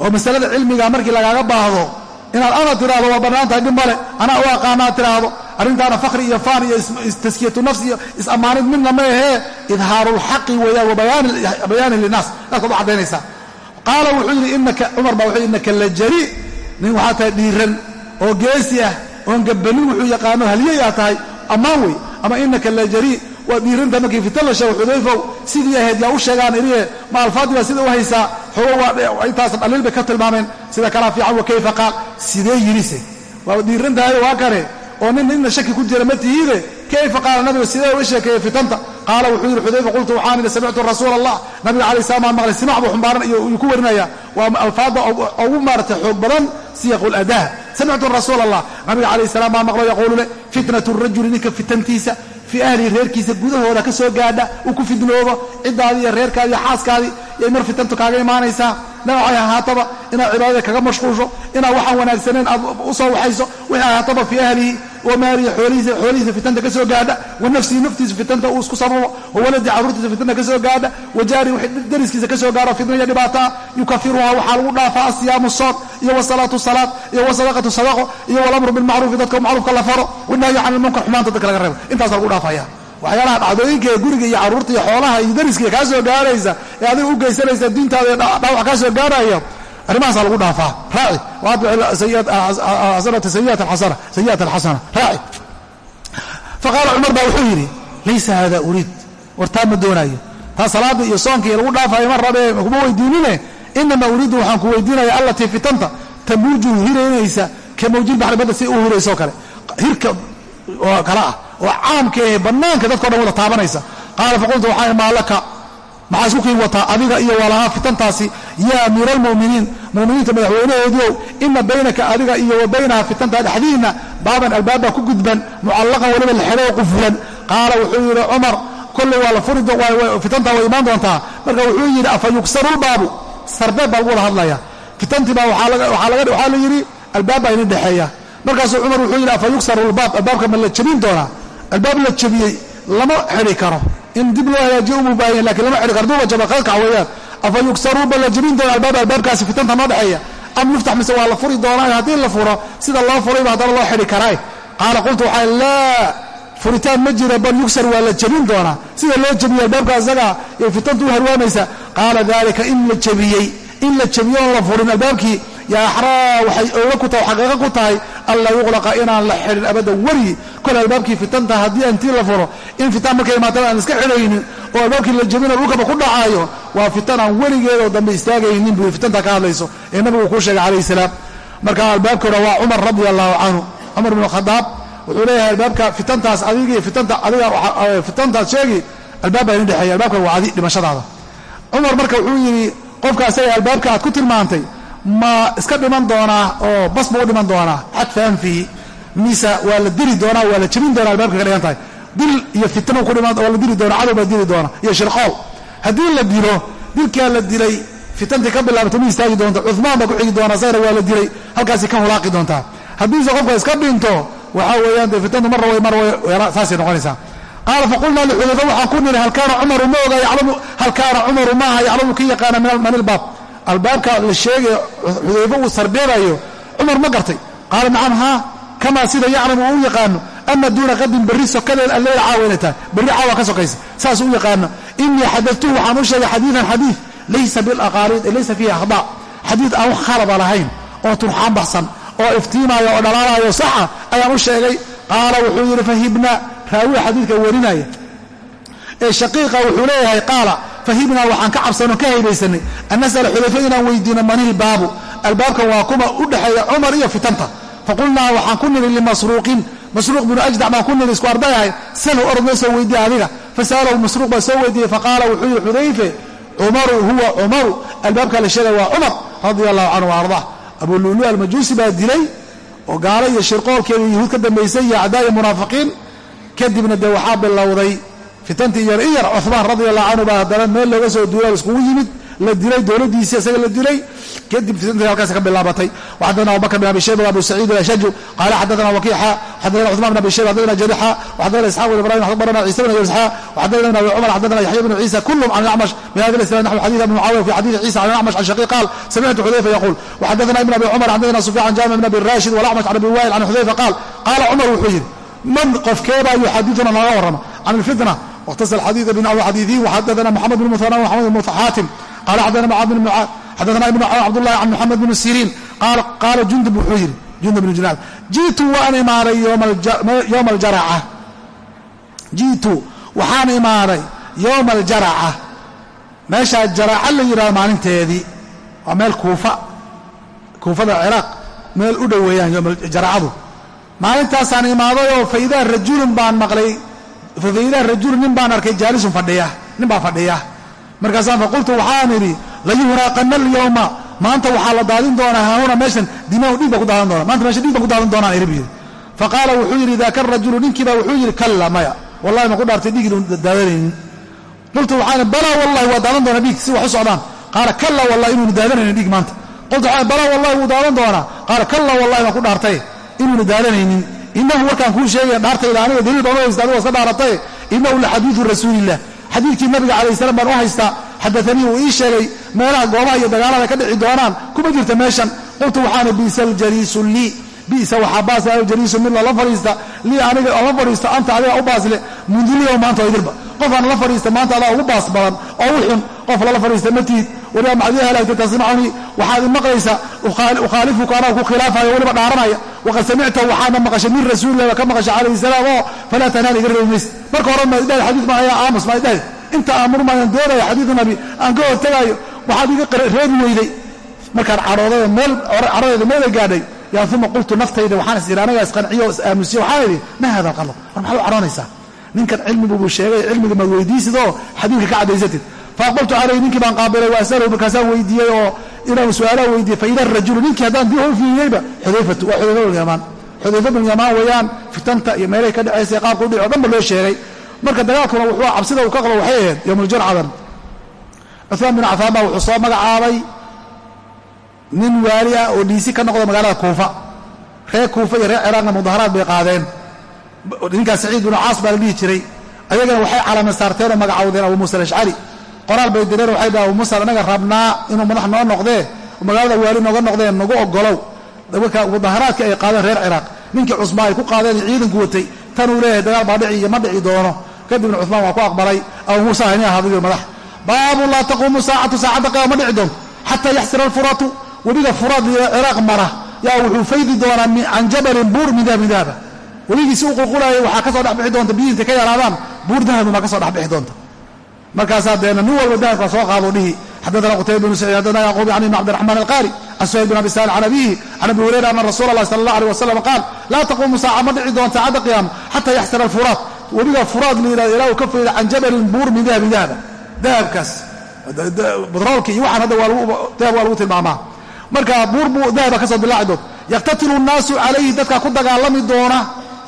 Speaker 1: Oo masalada cilmiga markii lagaaga baahdo inaad ana tiraahdo waa bannaan tahay dhib male anaa u aqaana aad tiraahdo. Arrintaana fakri iyo faan iyo taskiyatu nafs iyo is-ammaanid midna ma ahee idhaaru lxaqi weeyaan wa bayaanin u caddaynaysaa qaala wuxuu yidhi inaka cumar baa wuxuu yidhi innaka la jari. Nin waxaa tahay dhiiran oo geesi ah oon gabbanin wuxuu yaqaano halyayaa tahay ammaan wey ama inaka la jari waa dhiiranta markii fitan la sheego xudayfow sidii ahayd yaa u sheegaan iniye ma alfaadii baa sida u haysaa xoogo waa intaas dhaliil bay ka tilmaameen sida kalaa fiican wa kayfa qaal sidee yidhise waa dhiirantahay waa kane oo nin inna shaki ku jira ma tihiide kayfa qaala nabiga sidee uga sheekeeyey fitanta? Qaala wuxuu yidhi xudayfa qultu waxaan idhi samictu rasuula allah nabiga calai salam aan maqlay simac buu xumbaaran iyo ku warinaya. Waa alfaadda ugu maaratay xoog badan siyaqu ladaa samictu rasuula allah nabiga calayh salam baan maqlo yaquulu leh fitnatu rajuli ninka fitantiisa fii ahlihi reerkiisa gudahooda ka soo gaadha uu ku fidnoobo ciddaadii iyo reerkaadi iyo xaaskaadii yay mar fitantu kaaga imaanaysaa? Nawacay ahaataba inaad cibaadada kaga mashquusho inaad waxaan wanaagsaneen aad u soo waxayso wixii ahaataba fii ahlihi wa maalihi xoolihiisa fitanta ka soo gaadha wa naftiisa fitanta uu isku sababo wa waladii carruurtiisa fitanta ka soo gaadha wa jaari dariskiisa ka soo gaaro fitna iyo dhibaataa yukafiruha waxaa lagu dhaafaa asiyaamu sood iyo wasalaatu salaad iyo wasadaqatu sadaqo iyo walamru bilmacruufi dadka macruufka la faro wanahyu can ilmunkar xumaanta dadka laga reebo. Intaasa lagu dhaafaya waxyaalaha dhacdooyinka ee guriga iyo carruurta iyo xoolaha iyo dariskiiya kaa soo gaaraysa ee adiga u geysanaysa diintaada dhaawac kaa soo gaaraya arrimahaasa lagu dhaafaa. Raaci. Waadbic sayi'at alxasana raaci. Faqaala cumar baa wuxuu yidhi laysa hada uriid war taa ma doonaayo taa salaada iyo soonka iyo lagu dhaafayo ma rabee kuma weydiinine? Inama uriidu waxaan ku weydiinaya allatii fitanta. Tamuuju hiraynaysa ka baxri badda si u hiraysoo kale. Hirka oo kale ah oo caamka ee bannaanka dadkao dhan wada taabanaysa. Qaala faqultu waxaa maa maxaa isku kiin wataa? Adiga iyo walaha fitantaasi. Yaa amiira almu'miniin mu'miniinta madaxweynahoodiow ina baynaka adiga iyo wa baynaha fitantaa dhexdiinna baaban albaabba ku gudban mucallaqan weliba la xidho qufulan qaala wuxuu yidhi cumar kolley waa la furi fitantaa way imaan doontaa. Marka wuxuu yidhi afa lbaabu sarbeeb baa lagu wada hadlaya fitantii baa waxaa la yidhi albaab baa idin dhexeeya. Markaasuu cumar wuxuu yidhi afa lbaab albaabka ma la jebin doonaa albaab la jebiyey lama xidhi karo. In dib loo hagaajiyo umuu baahan yahy laakiin lama xidhi karo. Duuba jaba qadkac weeyaan afa yugsaru ba la jebin doona albaab albaabkaasi fitanta noo dhexeeya. Am yuftax mise waa la furi doonaa haddii la furo sida loo furayba haddana loo xidhi karaa qaala qultu waxaa laa furitaan ma jira bal yugsar waa la jebin doonaa. Sida loo jebiyey albaabka isagaa yay fitantu u harwaanaysaa qaala dalika in la jebiyey in la jebiyo oon la furin albaabkii yaa axraa waxay oga ku tahay xaqiiqo ku tahay anlaa yuqlaqa inaan la xidhin abadda werigi kole albaabkii fitanta haddii intii la furo in fitaan markay imaataan aan iska xidhaynin oo albaabkii la jebino dhulkaba ku dhacaayo waa fitan aan weligeedoo dambe istaagaynin buu fitanta ka hadlayso ee nabigu kuu sheegay calayhi salaam. Marka albaabkuna waa cumar radia allahu canhu cumar bnu khadaab wuxuu leeyahay albaabka fitantaas adigii fitanta adiga fitantaas sheegi albaab baa idin dhexeeya albaabkan waa adi dhimashadaada. Cumar marka wuxuu yidhi qofka albaabka aad ku tilmaantay ma iska dhiman doonaa oo bas buu u dhiman doonaa xadfa anfihi mise waa la dili doonaa waa la jebin doonaa albaabka ka dhigan tahay. Dil iyo fitno ku dhiman waa la dili doona cadow baa dili doona iyo shirqool haddii la dilo dilkaa la dilay fitantii ka bilaabato ma istaagi doonta cumaan baa ku xigi doona isagana waa la dilay halkaasi ka hulaaqi doontaa. Haddiise qofka iska dhinto waxaa weeyaan dee fitantu marra way mar saasay noqonaysaa. Qaala faqulnaa lixudayfa waxaan ku nidhi hal kaana cumaru ma oga yaclamu hal kaana cumaru maaha yaclamu kii yaqaana min albaab albaabka la sheegay xudayfa uu sarbeebayo cumar ma gartay. Qaala nacam haa kamaa sida yaclamu uu yaqaano ama duuna qadin berri sokadeed alleyla caawa inay tahay. Berri caawa ka sokaysa saas u yaqaano. Inii xadatuhu waxaan u sheegay xadiidan xadiid laysa bilaqaaliid laysa fiihi akhda xadiid aan wax khalaba lahayn oo turxaan baxsan oo iftiimaayo oo dhalaalayo saxa ayaan u sheegay. Qaala wuxuu yidhi fahibna raawiga xadiidka warinaya ee shaqiiqa wuxuu leeyahay qaala fahibnaa waxaan ka cabsanoo ka haybaysanay an nas'ala inaan weydiino manilbaabu albaabkan waa kuma u dhexeeya cumar iyo fitanta. Faqulnaa waxaan ku nidhi limasruuqin. Masruuq binu ajdac baan ku nidhi isku ardayahay. Salhu orod noo soo weydiiye adiga. Fasa'alahu masruuq baa soo weydiiyey faqaala wuxuu yidhi xudayfe cumaru huwa cumaru albaabkaa la sheegaya waa cumar radia allahu canhu wa ardah abu lulu almajuusi baa dilay oo gaalo iyo shirqoolkeeda yahuud ka dambaysay iyo acdaa iyo munaafiqiin. Kadibna dee waxaa bilowday fitantii yar iyar cuhmaan radia allahu baa haddana meel looga soo duula iskugu yimid la dilay dowladiisii isaga la dilay. Kadib fitantii halkaas ka bilaabatay. Xadana abubakr bin abi shayba abu saciid ashaju qaala xadana wakiixa xadana cuثman bin abi shayba xadana jarixa waxadana isxaaq bin ibrahim axbarana ciisa bin yusxa waxadana abi cumar xadana yaxya bin ciisa kulum can acmash. Min hadi isnad naxu xadiid ibn muawiya fi xadiid ciisa can acmash can shaqi qaal samictu xudayfa yaquul. Waxadana ibn abi cumar xadana sufyan can jaami abi rashid walacmash can abi waa'il can xudayfa qaal. Qaala cumar wuxuu yidhi man qofkeebaa yuxadiduna naga warrama can alfitna واkhتص الxadيiث بنحو xadيiثihi وxadثna محamed بن مثنى ومحamed بن xاatim qala xadثna mcاad بن mعاad xadثna ibn cabdالlahi can محamed بن siriin qaala jundub wuxuu yidhi jundub بن junaad jiئtu waan imaaday yowma اljaraca jiئtu waxaan imaaday yowma اljaraca meeshaa jaraaca la yidhahdo maalinteedii waa meel kuufa kuufada ciraaq meel u dhow weeyaan jaracadu maalintaasaan imaadayoo faidaa rajulun baan maqlay fafaidaa rajulun nin baan arkay jaalisun fadhiya nin baa fadhiya. Markaasaan faqultu waxaan idhi layuhraaqana alyowma maanta waxaa la daadin doonaa haahuna meeshan dimaau dhiig baa ku daadan doona maanta meesha dhiig baan ku daadan doonaan iri bu yidhi faqaala wuxuu yidhi daaka rajulu ninkii baa wuxuu yidhi kalla maya. Wallahi ma ku dhaartay dhiig inu daadanaynin qultu waxaan balaa wallahi waa daadan doonaa dhiig si wax u socdaan. Qaala kalla wallahi inuunu daadanaynin dhiig maanta. Qultu waxaan balaa wallahi wuu daadan doonaa. Qaala kalla wallahi baan ku dhaartay inuuna daadanaynin inahu warkaan kuu sheegaya dhaartayda aniga daliil baan u haysta adigo iska dhaaratay inahu laxadiidu rasuuliillah xadiidkii nabiga calayh salaam baan u haystaa xadaanii uu ii sheegay meelaha goobaha iyo dagaalada ka dhici doonaan kuma jirta meeshan qultu waxaana bisa aljaliisu lii bisa waxaa baas aljaliisu mid lala fadhiista lii aniga aan la fadhiisto anta adiga u baasle mundiliyo maanta oo idilba qofaan la fadhiista maanta adaa ugu baas badan oo u xun qof lala fadhiista matiid waliba macdii halaagtay tasmacunii waxaad i maqlaysa ukhaalifuka weliba dhaaranaya waqad samictahu waxaadna maqashay min rasuulilah ka maqashay calayhi salaam oo falaa tanaan iga reebi mayse marka hore ma idhahe xadiid ma ayaa aamus ma idhahe inta aamurmayaan doonaya xadiidu nabi aan ka hortegaayo waxaad iga reebi weyday markaan cadhooday meel cadhadeeda meela gaadhay yaa uma qultu naftayda waxaan is idhi anaga isqanciyo is aamusiye waxaan idhi ma hada alqadab war maxaad u cadhoonaysaa ninkan cilmigu buu sheegay cilmiga maad weydiisid oo xadiidka ka caddaysatid faaqbaltu calayhi ninkii baan qaabilay waa asalahu markaasaan weydiiyey oo inaan su'aalaha weydiiyey faida rajulu ninkii haddaan u fiiriyeyba xudayfatu waa xudayfa bnu yamaan. Xudayfa bnu yamaan weeyaan fitanta iyo meelahay ka dhacaysay qaabka udhici o dhan ba loo sheegay. Marka dagaalkuna wuxuu cabsida uu ka qabo waxay ahayd yowmuljarcadan cuثmaan bin cafaan baa wuxuu soo magacaabay nin waali ah oo dhiisi ka noqda magaalada kuufa. Reer kuufa iyo reer ciraaqna mudaharaad bay qaadeen. Ninkaas saciid binu caas baa la dhihi jiray. Ayagana waxay calama saarteenoo magacawdeen abu muusa alashcari qoraal bay direen waxay dhaha abu anaga rabnaa inuu madax noo noqdee magaalada waali nooga noqdeen nagu ogolow marka mudaharaadka ay qaadeen reer ciraaq ninkii cusmaa ay ku qaadeen ciidanku watay tanuu leeyahay dagaal baa dhici iyo ma dhici doono. Kadibna cumaan waa ku aqbalay abu muusa hani ahaadiyo madax. Baabu laa taquumu saacatu saacadda qiyaama ma dhici doonto xataa yaxsira alfuraatu webiga furaad ciraaq mara yaa wuxuu faydi doonaa can jabalin buur min dahabin dahaba webigiisi u qulqulayay waxaa ka soo dhexbixi doonta biyi intay ka yaraadaan buur dahabin baa ka soo dhexbixi doonta markaasaa deena nin walba dahabkaa soo qaado dhihi. Xadana qutayba bnu saciid xadana yacquub can ibn cabdiraxmaan alqaari can suhayl bin abi saalin can abihi can abi hurayra ana rasuula allahi sala allah aleh wasalam qaal laa taquumu saaca ma dhici doonta saacadda qiyaama xataa yaxsira alfuraad. Webiga furaad la yidhahdo ilaa uu ka fayda can jabalin buur min dahabin dahaba dahabkaas. Batroolki iyo waxaan hadda dahab waa lagu tilmaamaa. Marka buur buu dahaba ka soo dilaaci yaqtatilu nnaasu calayhi dadkaa ku dagaalami doona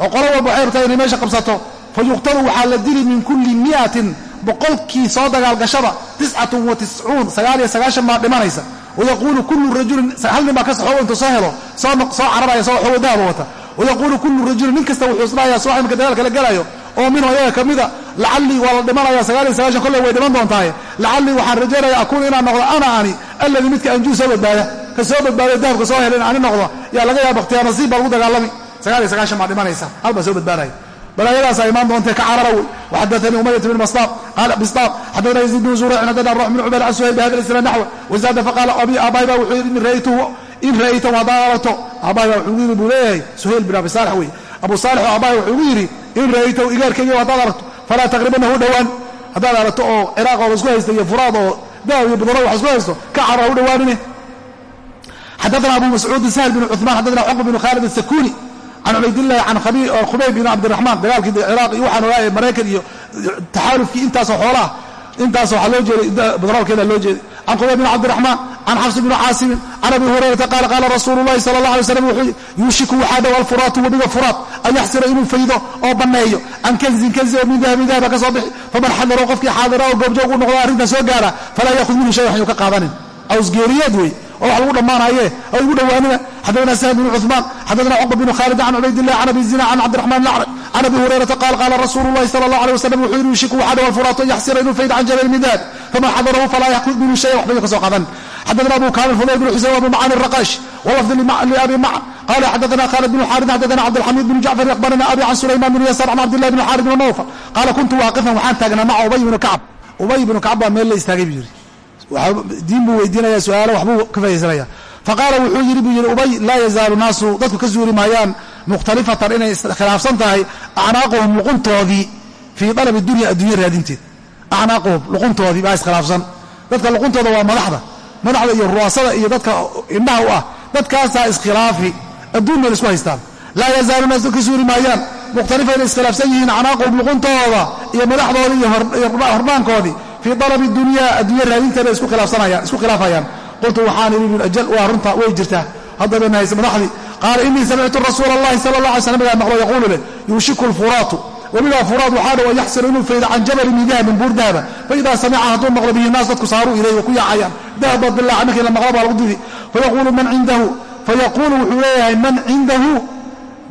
Speaker 1: oo qolo walba waxay rabtaa inay meesha qabsato. Fa waxaa la dili min kulli mi'atin boqolkii soo dagaalgashaba tiscatun wa tiscuun sagaal iyo sagaashan baa dhimanaysa. Wayaquulu kullu rajulin hal nin baa ka saxooba intuu soo helo soo cararaya soo xoogo dahaba wata wayaquulu kullu rajulin nin kasta wuxuu isdhahayaa soo imka dagaalka la gelayo oo minhu ayaga ka mida lacallii waa la dhimanaya sagaal iyo sagaashan kolley way dhiman doontaaye lacallii waxaan rajaynaya akuun inaan noqdo ana ani alladii midka anjuu soo badbaada ka soo badbaadaya dahabka soo hela in ani noqdo yaa laga yaaba bakhtiyaa nasiib baa lagu dagaalami. Sagaal iyo sagaashan dhimanaysa hal soo badbaadaya balaayadaasa imaan doontae ka carara wey waxadaanii umayat bn bistaam xadana yaziid bn zuraycin xadana ruux bn cubayr can suhayl bihada islam naxw wazaada faqaala abi aabbahay baa wuxuu yidhi in ra'aytahu haddaad aragto aabbahay baa wuxuu yidhi buu leeyahay suhayl bin abi saalix wey abu saalix oo aabbahay wuxuu ugu yidhi in ra'aytahu igaarkayga haddaad aragto falaa taqribanahu dhowaan. Haddaad aragto oo ciraaq oo isku haysta iyo furaad oo daaw iyo budaro wax isku haysto ka carara u dhowaanine. Xadana abu mascuudin sahl bn cuثmaan xadana cuqba bn khaalid asakuni can cubaydillahi can khubayb bin cabdiraxmaan dagaalkii ciraaq iyo waxaan ogaaya maraykan iyo taxaalufkii intaasoo xoolaah intaas waxaa loo jeeday batroolkeeda loo jeeday can khubayb bin cabdiraxmaan can xafs bni caasimin can abi hurayrata qaala qaala rasuulu llahi sala allah alay slam wuxuu yuushiku waxaa dhow alfuraatu webiga furaat an yaxsira inuu faydo oo banneeyo can kanzin kanzi oo min dahabin dahaba ka soo bixi faman xadaro qofkii xaadira oo goobjoog u noqdo arrintan soo gaara falaa yaakhud minhu shay waxyuu ka qaadanin awsgeeriyeed wey oo wax lagu dhammaanaye oo igu dhowaanina. Xadana sahl bn cuثmaan xadana cqba bn khaalid can cubaydilah can abi zina can cabdiraxman can abi hurayrata qaal qaala rasuulu llahi sala allah alيh wasalam wuxuu yidhi yushiku waxaa dhaw alfuraatu an yaxsira inuu fayda can jabal min dahab faman xadarahu falaa yaxkud minhu shaya waxba ka soo qadan xadana abu kaamil fudayl bn xuseyn abu macani raqaash walafdi liabi macan qala xadana khalid bn xaarid xadana cabdilxamiid bn jacfar akhbarana abi can sulayman bn yasaar can cabdillahi bn xaarid bn nawfal qaala kuntu waaqifan waxaan taagnaa maca ubay bnu kacb ubay bnu kacb baa meel la istaagay buu yidhi diin buu weydiinaya su'aalo waxbuu ka fahaysanaya faqaala wuxuu yidhi buu yidhi ubay laa yazaalu naasu dadku ka zuuri maayaan mukhtalifatan inay khilaafsan tahay acnaaquhum luquntoodii fii dalabi dunya addunya raadinteed. Acnaaquhum luquntoodii baa iskhilaafsan dadka luquntooda waa madaxda. Madaxda iyo ru'asada iyo dadka indhaha u ah dadkaasaa iskhilaafi adduunya isku haystaan. Laa yazaalu naasu ka zuuri maayaan mukhtalifa inay iskhilaafsan yihiin acnaaquhum luquntooda iyo madaxdoodii iyo hormaankoodii fii dalabi dunya addunya raadinteeda isku khilaafayaan. Qultu waxaan idhi ajal waa runta way jirtaa. Haddaba nahayse madaxdii qaala inii samictu rasuula allahi sala allah alay slam gaa maqlo yaquulu leh yuushiku lfuraatu webigaa furaad waxaa dhow an yaxsira inuu faydo can jabali min dahabin buur dahaba. Faidaa samica hadduu maqlo bihi naas dadku saaruu ilayh ku yaacayaan. Dahab baad dilaaca markii la maqlo baa lagu didi. Fayaquulu man cindahu? Fayaquulu wuxuu leeyahay man cindahu?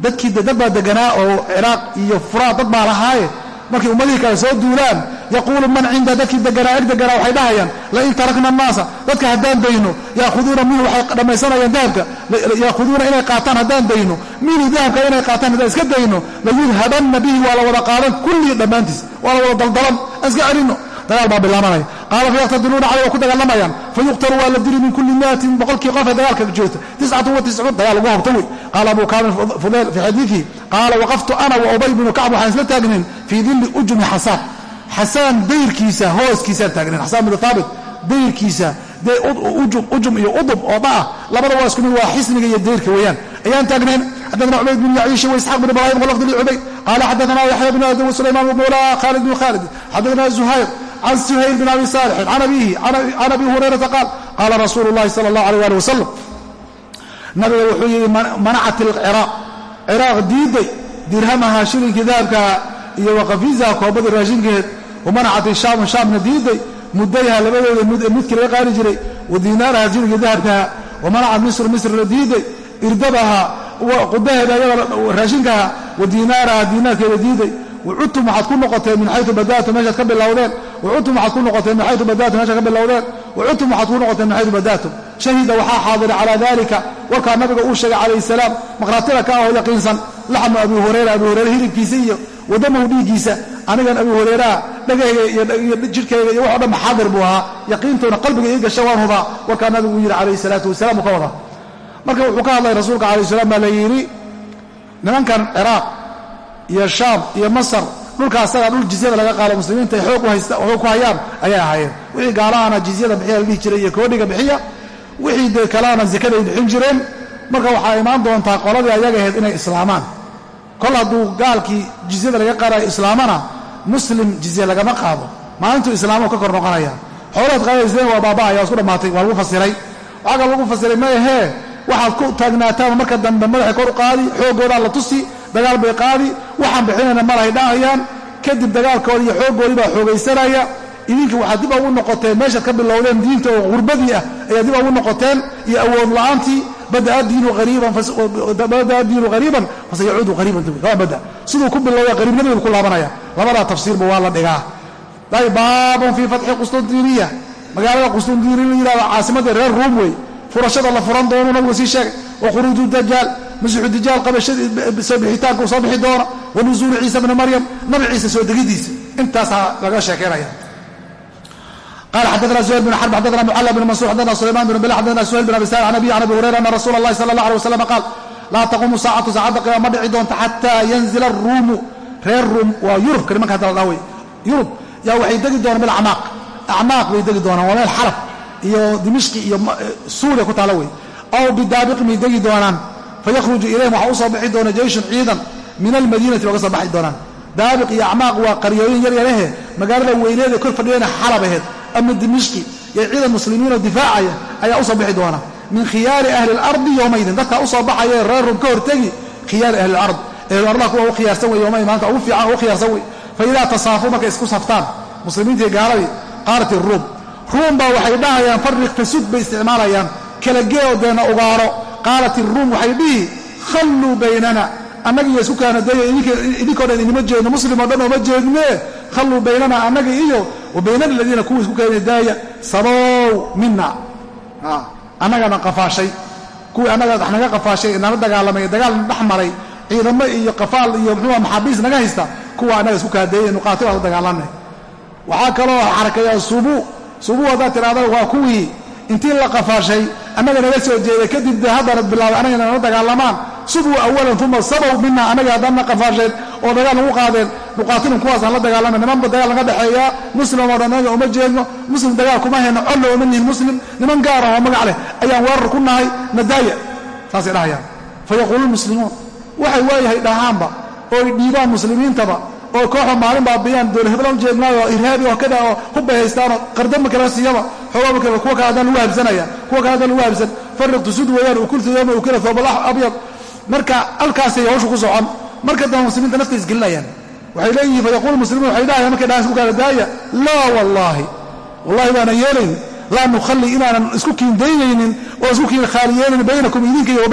Speaker 1: Dadkii dad baa deganaa oo ciraaq iyo furaad dad baa lahaaye markay ummadihii kale soo duulaan yaquulu man cinda dadkii deganaa eg deganaa waxay dhahayaan lain tarakna annaasa dadka haddaan dayno yaahuduuna minhu waxay dhammaysanayaan dahabka yaahuduuna inay qaataan haddaan dayno minhu dahabka inay qaataan haddaan iska dayno layudhabanna bihi waa la wada qaadan kullii dhammaantiis waa la wada daldalan aan iska celinno dagaal baa bilaabanaya. Qaala fayaqtadiluuna caley waa ku dagaalamayaan fayuqtalu waa la dili min kulli miatin boqolkii qof ee dagaalka joogta. Tiscuun dagaal lagu habto wey qaala abu kaamil fudayl fii xadiidihi qaala waqaftu ana wa ubay bnu kacb waxaan isla taagnayn fii dilli ujumi xasaan. Xasaan dayrkiisa hooskiisaan taagnayn xasaan binu haabit dayrkiisa ujum iyo udub oo da'ah labada waa isku mid waa xisniga iyo dayrka weeyaan. Ayaan taagnayn xadana cubayd bn yaciishi waisxaaq bn ibrahim walafdi licubayd qaala xadana yaxya bn adam wsulaymaan mawla khalid bn khalid xadana zuhayr can suhayl bn abi saalixin can abihi can abi hurayrata qaal qaala rasuulu llahi sala allah alيh ali wasalam nabiga wuxuu yidhi manacat ilciraaq ciraaq diiday dirhamaha shilinkii dahabkaha iyo waqafiisaha koobadii raashinkeed wamanacat ishaamu shaamna diiday mudayha labadooda midkii laga qaadi jiray wa diinaaraha shilinkii dahabkaha wamanacat misr misrna diiday irdabaha qudaheeda ayada raashinkaha wa diinaaraha diinaarkeeda diiday wacudtum waxaad ku noqoteen min xayu badatu meeshaad ka bilowdeen. wacudtum waxaad ku noqoteen min xayu badatu meeshaad ka bilowdeen. wacudtum waxaad ku noqoteen min xayu badaatum shahida waxaa xaadira calaa dalika warkaa nabiga uu sheegay calayhi salaam maqhraatida ka ahoo yaqiinsan laxmu abi hurayra abi hurayra hilibkiisa iyo wadamahu dhiiggiisa. Anigan abi hurayraa dhagahayga iyo jidhkayga iyo waxo dhan xaadir buu ahaa. yaqiintuuna qalbiga ii gasha waan hubaa. warkaa nabigu uu yidhi calayhi salaatu wasalaam uu ka wadaa. marka wuxuu ka hadlay rasuulka iyo shaam iyo masar dhulka asagaa dhul jizyada laga qaado muslimiinta ay xoog ku hayaan ayay ahaayeen. Wixii gaalahana jizyada bixiya la dhihi jiray iyo koodhiga bixiya wixii dee kalena zakaday bixin jireen marka waxaa imaan doontaa qoladii ayaga ahayd inay islaamaan. Kol hadduu gaalkii jizyada laga qaadayo islaamana muslim jizye lagama qaado. Maalintuu islaamo ka kor noqonaya. Xoolaad qaadayseen waa baaba'aya waa isku dhammaatay waa lagu fasiray. Waxaa lagu fasiray ma ahee waxaad ku taagnaataan marka dambe madaxay kor u qaadi xooggoodaa la tusi dagaal bay qaadi waxaan bixinayna malahay dhahayaan kadib dagaalkoodi iyo xooggoodii baa xoogaysanaya idinka waxaad dib ugu noqoteen meeshaad ka bilowdeen diinta oo gurbadii ah ayaad dib ugu noqoteen iyo awood la'aantii bada'a diinu hariiban fasayacuudu hariiban kama bada siduu ku bilowda qariibnimadu ku laabanaya labadaa tafsiirba waa la dhigaa. Baabun fii fatxi qustantiniya magaalada qustantiniya la yihahdo caasimadda reer ruum wey furashada la furan doonu nabigu sii sheegay. Wa khuruuju dajaal masiixu dajaal qabasoo bixitaanka uu soo bixi doona wa nusuulu ciisa bni maryam nabi ciise soo degidiisa. Intaasaa laga sheekeynaya qala xadana zuhayr bn xarb xadana mucala bn mansuur xadana sulayman bn bil xadana suhayl bn abi sal an abi an abi hurayra ana rasuula اllahi sala اllah alay waslam qaal laa taquumu saacatu saacadda qiyaama ma dhici doonta xataa yanzila aruumu reer ruum waa yurubka nimanka hadda la dhaaway. Yurub yaa waxay degi doonaan meel acmaaq. Acmaaq bay degi doonaan waa meel xarab iyo dimishqi iyo suuriya ku taala wey. Aw bidaabiqin bay degi doonaan fayakhruju ilayhim waxaa u soo bixi doona jeyshun ciidan min almadiinati oga soo baxi doonaan daabiq iyo acmaaq waa qaryooyin yaryarahe magaalada weyneeda kor fadhiyana xalab aheed ama dimishqi iyo ciidan muslimiinoo difaacaya ayaa u soo bixi doona min khiyaari ahli اlardi yowmaydin dadkaa u soo baxaya reer rum ka hortegi khiyaari ahli lard ahluardaha kuwa ugu khiyaarsan wey yowmaydin maanta ugu fiican ugu khiyaarsan wey faidaa tasaafuu markay isku saftaan muslimiintii gaaladii qaalat iruum ruum baa waxay dhahayaan farriq tasud bay isticmaalayaan kala geeo deena ugaaro qaalat iruum waxay dhihi khalluu baynana. Annaga iyo isku kaanadeeyo idinkoo dhan inima jeedno muslim oo dhan ooma jeednee khalluu baynana annaga iyo wa aladiina kuwa isku kaanadaaya sabow mina annagana qafaashay. Kuwii annaga naga qafaashay nala dagaalamay dagaal dhex maray ciidamo iyo qafaal iyo muxuua maxaabiis naga haysta kuwa annaga isku kaadeeyay nuqaati la dagaalanay waxaa kaloo xarakeeyaa subu subu haddaad tidhahda waa kuwii intii la qafaashay annaga naga soo jeeday kadib dee haddana bilaabay annagana nala dagaalamaan. Subuu awalan uma sabow mina annaga haddaanna qafaasheen oo dagaal nagu qaadeen. Nuqaatilum kuwaasaan la dagaalamay nimanba dagaal naga dhexeeyaa muslim oo dhan annaga uma jeedno. Muslim dagaal kuma hayno colla uma nihin muslim. Niman gaara oo magac leh ayaan weerar ku nahay nadaaya. Saasay dhahayaan. Fa yaquulu lmuslimuun waxay waayahay dhahaanba ooy dhiibaan muslimiintaba oo kooxo maalin baabiyaan doole heblan jeednaayo irhaabi oo kada oo hubbay haystaanoo qardama kala siiyaba kuwa kale haddaan lagu habsanaya kuwa kale daaya laa wallaahi wallahi baanan yeelayn laa nukhalli inaanan isku kiindaynaynin oo isku kiin khaaliyeelin baynakum idinka iyo wa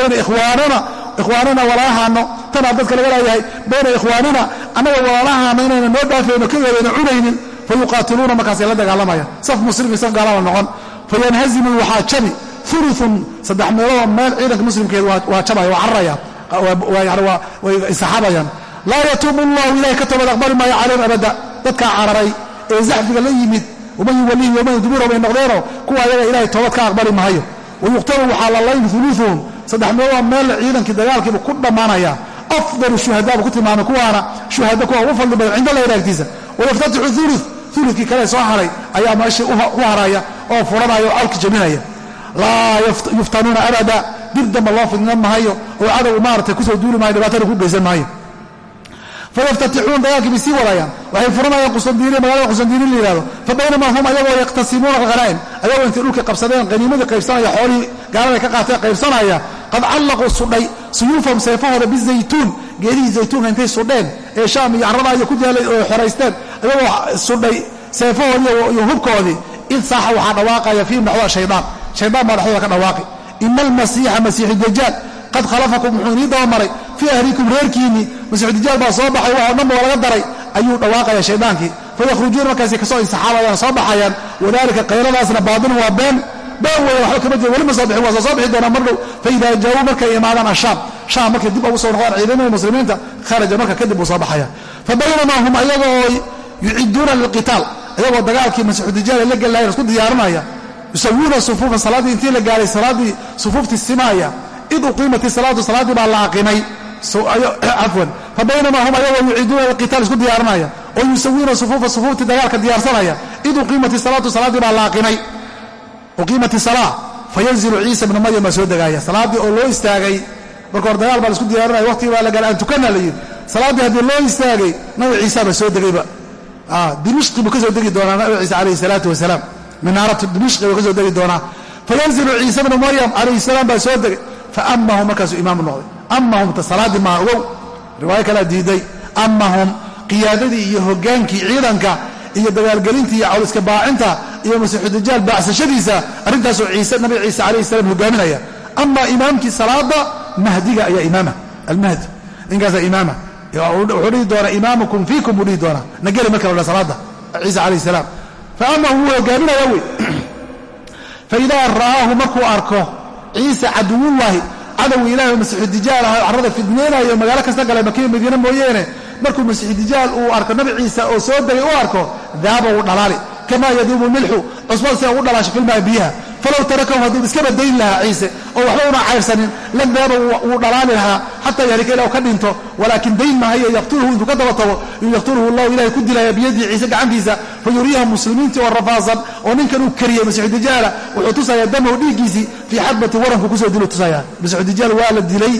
Speaker 1: noo dhaafayno ka yeelayna cunaynin fa yuqaatiluuna markaasay la dagaalamayaan saf muslimin saf gaalama noqon fayanhazimu waxaa jabi uluun saddex meeloodoo meel ciidanka muslimkeed waa jabaya waa cararaya way insaxaabayaan laa yatuubu allahu ilahay ka toobad aqbali maayo calayhim abada dadkaa cararay ee zaxfiga la yimid waman yuwalihi waman yudbiru bay noqdeenoo kuwa ayaga ilahay toobad ka aqbali maayo wayuqtalu waxaa la layn uluuhum saddex meeloodoo meel ciidankii dagaalkiiba ku dhammaanaya afdalu shuhadaa buu ku tilmaamay kuwaana shuhada kuwa ugu fadli badan cinda allah wayaftatixu ulu ulukii kale soo haray ayaa meeshii u haraya oo furanaya oo alki jabinaya laa yuftanuuna abada. Dib damba loo fidnan maayo oo cadow maarata ku soo duuli maayo dhibaatana ku geysan maayo. Fayaftatixuuna dagaalkii bay sii wadayaan. Waxay furanayaan qustandiniya magalada qustandiniya la yihahdo fa baynamaa hum ayagoo yaqtasimuuna alghanaa'im. Ayagoo intay dhulkii qabsadeen qaniimadii qaybsanaya xoolihii gaalada ka qaatee qaybsanaya. Qad callaquu sudhay suyuufahum seefahooda bizaytuun geedihii zaytuunka intay sudheen ee shaam iyo carrada iyo ku yaalay oo xoraysteen. Ayagoo sudhay seefahoodii iyo hubkoodii id saaxa waxaa dhawaaqaya fiihim dhexdooda shaydaan. Shaydaan baa dhexdooda ka dhawaaqi ina almasiixa masiixu dajaal qad khalafakum wuxuu inii dabamaray fii ahlikum reerkiinnii masiixu dajaal baa soo baxay waa o dhanba waa laga daray. Ayuu dhawaaqaya shaydaankii fayakhrujuuna markaasay ka soo insaxaabayaan soo baxayaan. Wadalika qayladaasna baadinu waa been been weya waxba kama jiro. Weli ma soo bixin waa soo soo bixi doonaa mar dhow. Jaa'uu markay imaadaan ashaam shaam markay dib ugu soo noqdaan ciidamada muslimiinta kharaja marka kadib buu soo baxaya fa baynamaa hum ayagoo yuciduuna lilqitaal ayagoo dagaalkii ay la gelayan isku diyaarinaya yusawuuna sufuufa salaaddii intii la gaaray salaaddii sufuuftii simaaya id uqiimati salaatu salaaddii baa la aqimay cafwan (clears throat) fa baynamaa hum ayagoo yuciiduuna lilqitaal isku diyaarinaya oo yusawiuna sufuufa sufuuftii dagaalka diyaarsanaya id uqiimati salaatu salaaddii baa la aqimay uqiimati salaa fayanzilu ciisa bnu maryam baa soo degaaya salaaddii oo loo istaagay marka hore dagaal baa la isku diyaarinaya waqtigii baa la gaala aan tukana la yidhi. Salaaddii haddii loo istaagay nabi ciisa baa soo degayba dimishqi buu ka soo degi doonaa nabi ciise calayhi salaatu wasalaam minaaratu dimishqi buu ka soo degi doonaa. Fayanzilu ciisa bnu maryam calayhi salaam baa soo degay. Faamahum markaasuu imaamu noqday. Amahum ta salaaddii maa ogow. Riwaayo kalea diiday. Amahum qiyaadadii iyo hogaankii ciidanka iyo dagaalgelintii iyo cawliska baacinta iyo masiixudajaal baacsashadiisa arrintaasoo ciise nabi ciise calayhi salaam hogaaminaya ama imaamkii salaada mahdiga ayaa imaama. Almahdi. Ninkaasaa imaama. Wuxuu dhihi doonaa imaamukum fiikum buu dhihi doonaa. Nageli marka la salaada ciise calayhi salaam. Fa wuu hogaaminaya wey. Faidaa ra'aahu markuu arko ciise caduwullaahi cadow ilahi masiixudijaal aha carrada fidneynayo magaalo kasta gala makiya madiine mooyeene markuu masiixudijaal uu arko nabi ciise oo soo degay u arko daaba wuu dhalaali kamaa yaduubu milxu cusbada sida ugu dhalaasho filmaa biyaha falow tarakahu hadduu iska badayn lahaa ciise oo waxba una cayrsanin lan daaba wuu dhalaali lahaa xataa yahlika ilah ka dhinto walaakin dayn mahayo yaqtuluhu intuu ka daba tago yaqtuluhu llahu ilahay ku dilaya biyadii ciise gacantiisa fa muslimiintii oo rafaasan oo ninkan uu kariyey masiixudijaala wuxuu tusayaa damahu dhiiggiisii fii xadbati waranku ku soo dilu tusayaa. Masiixudijaal waa la dilay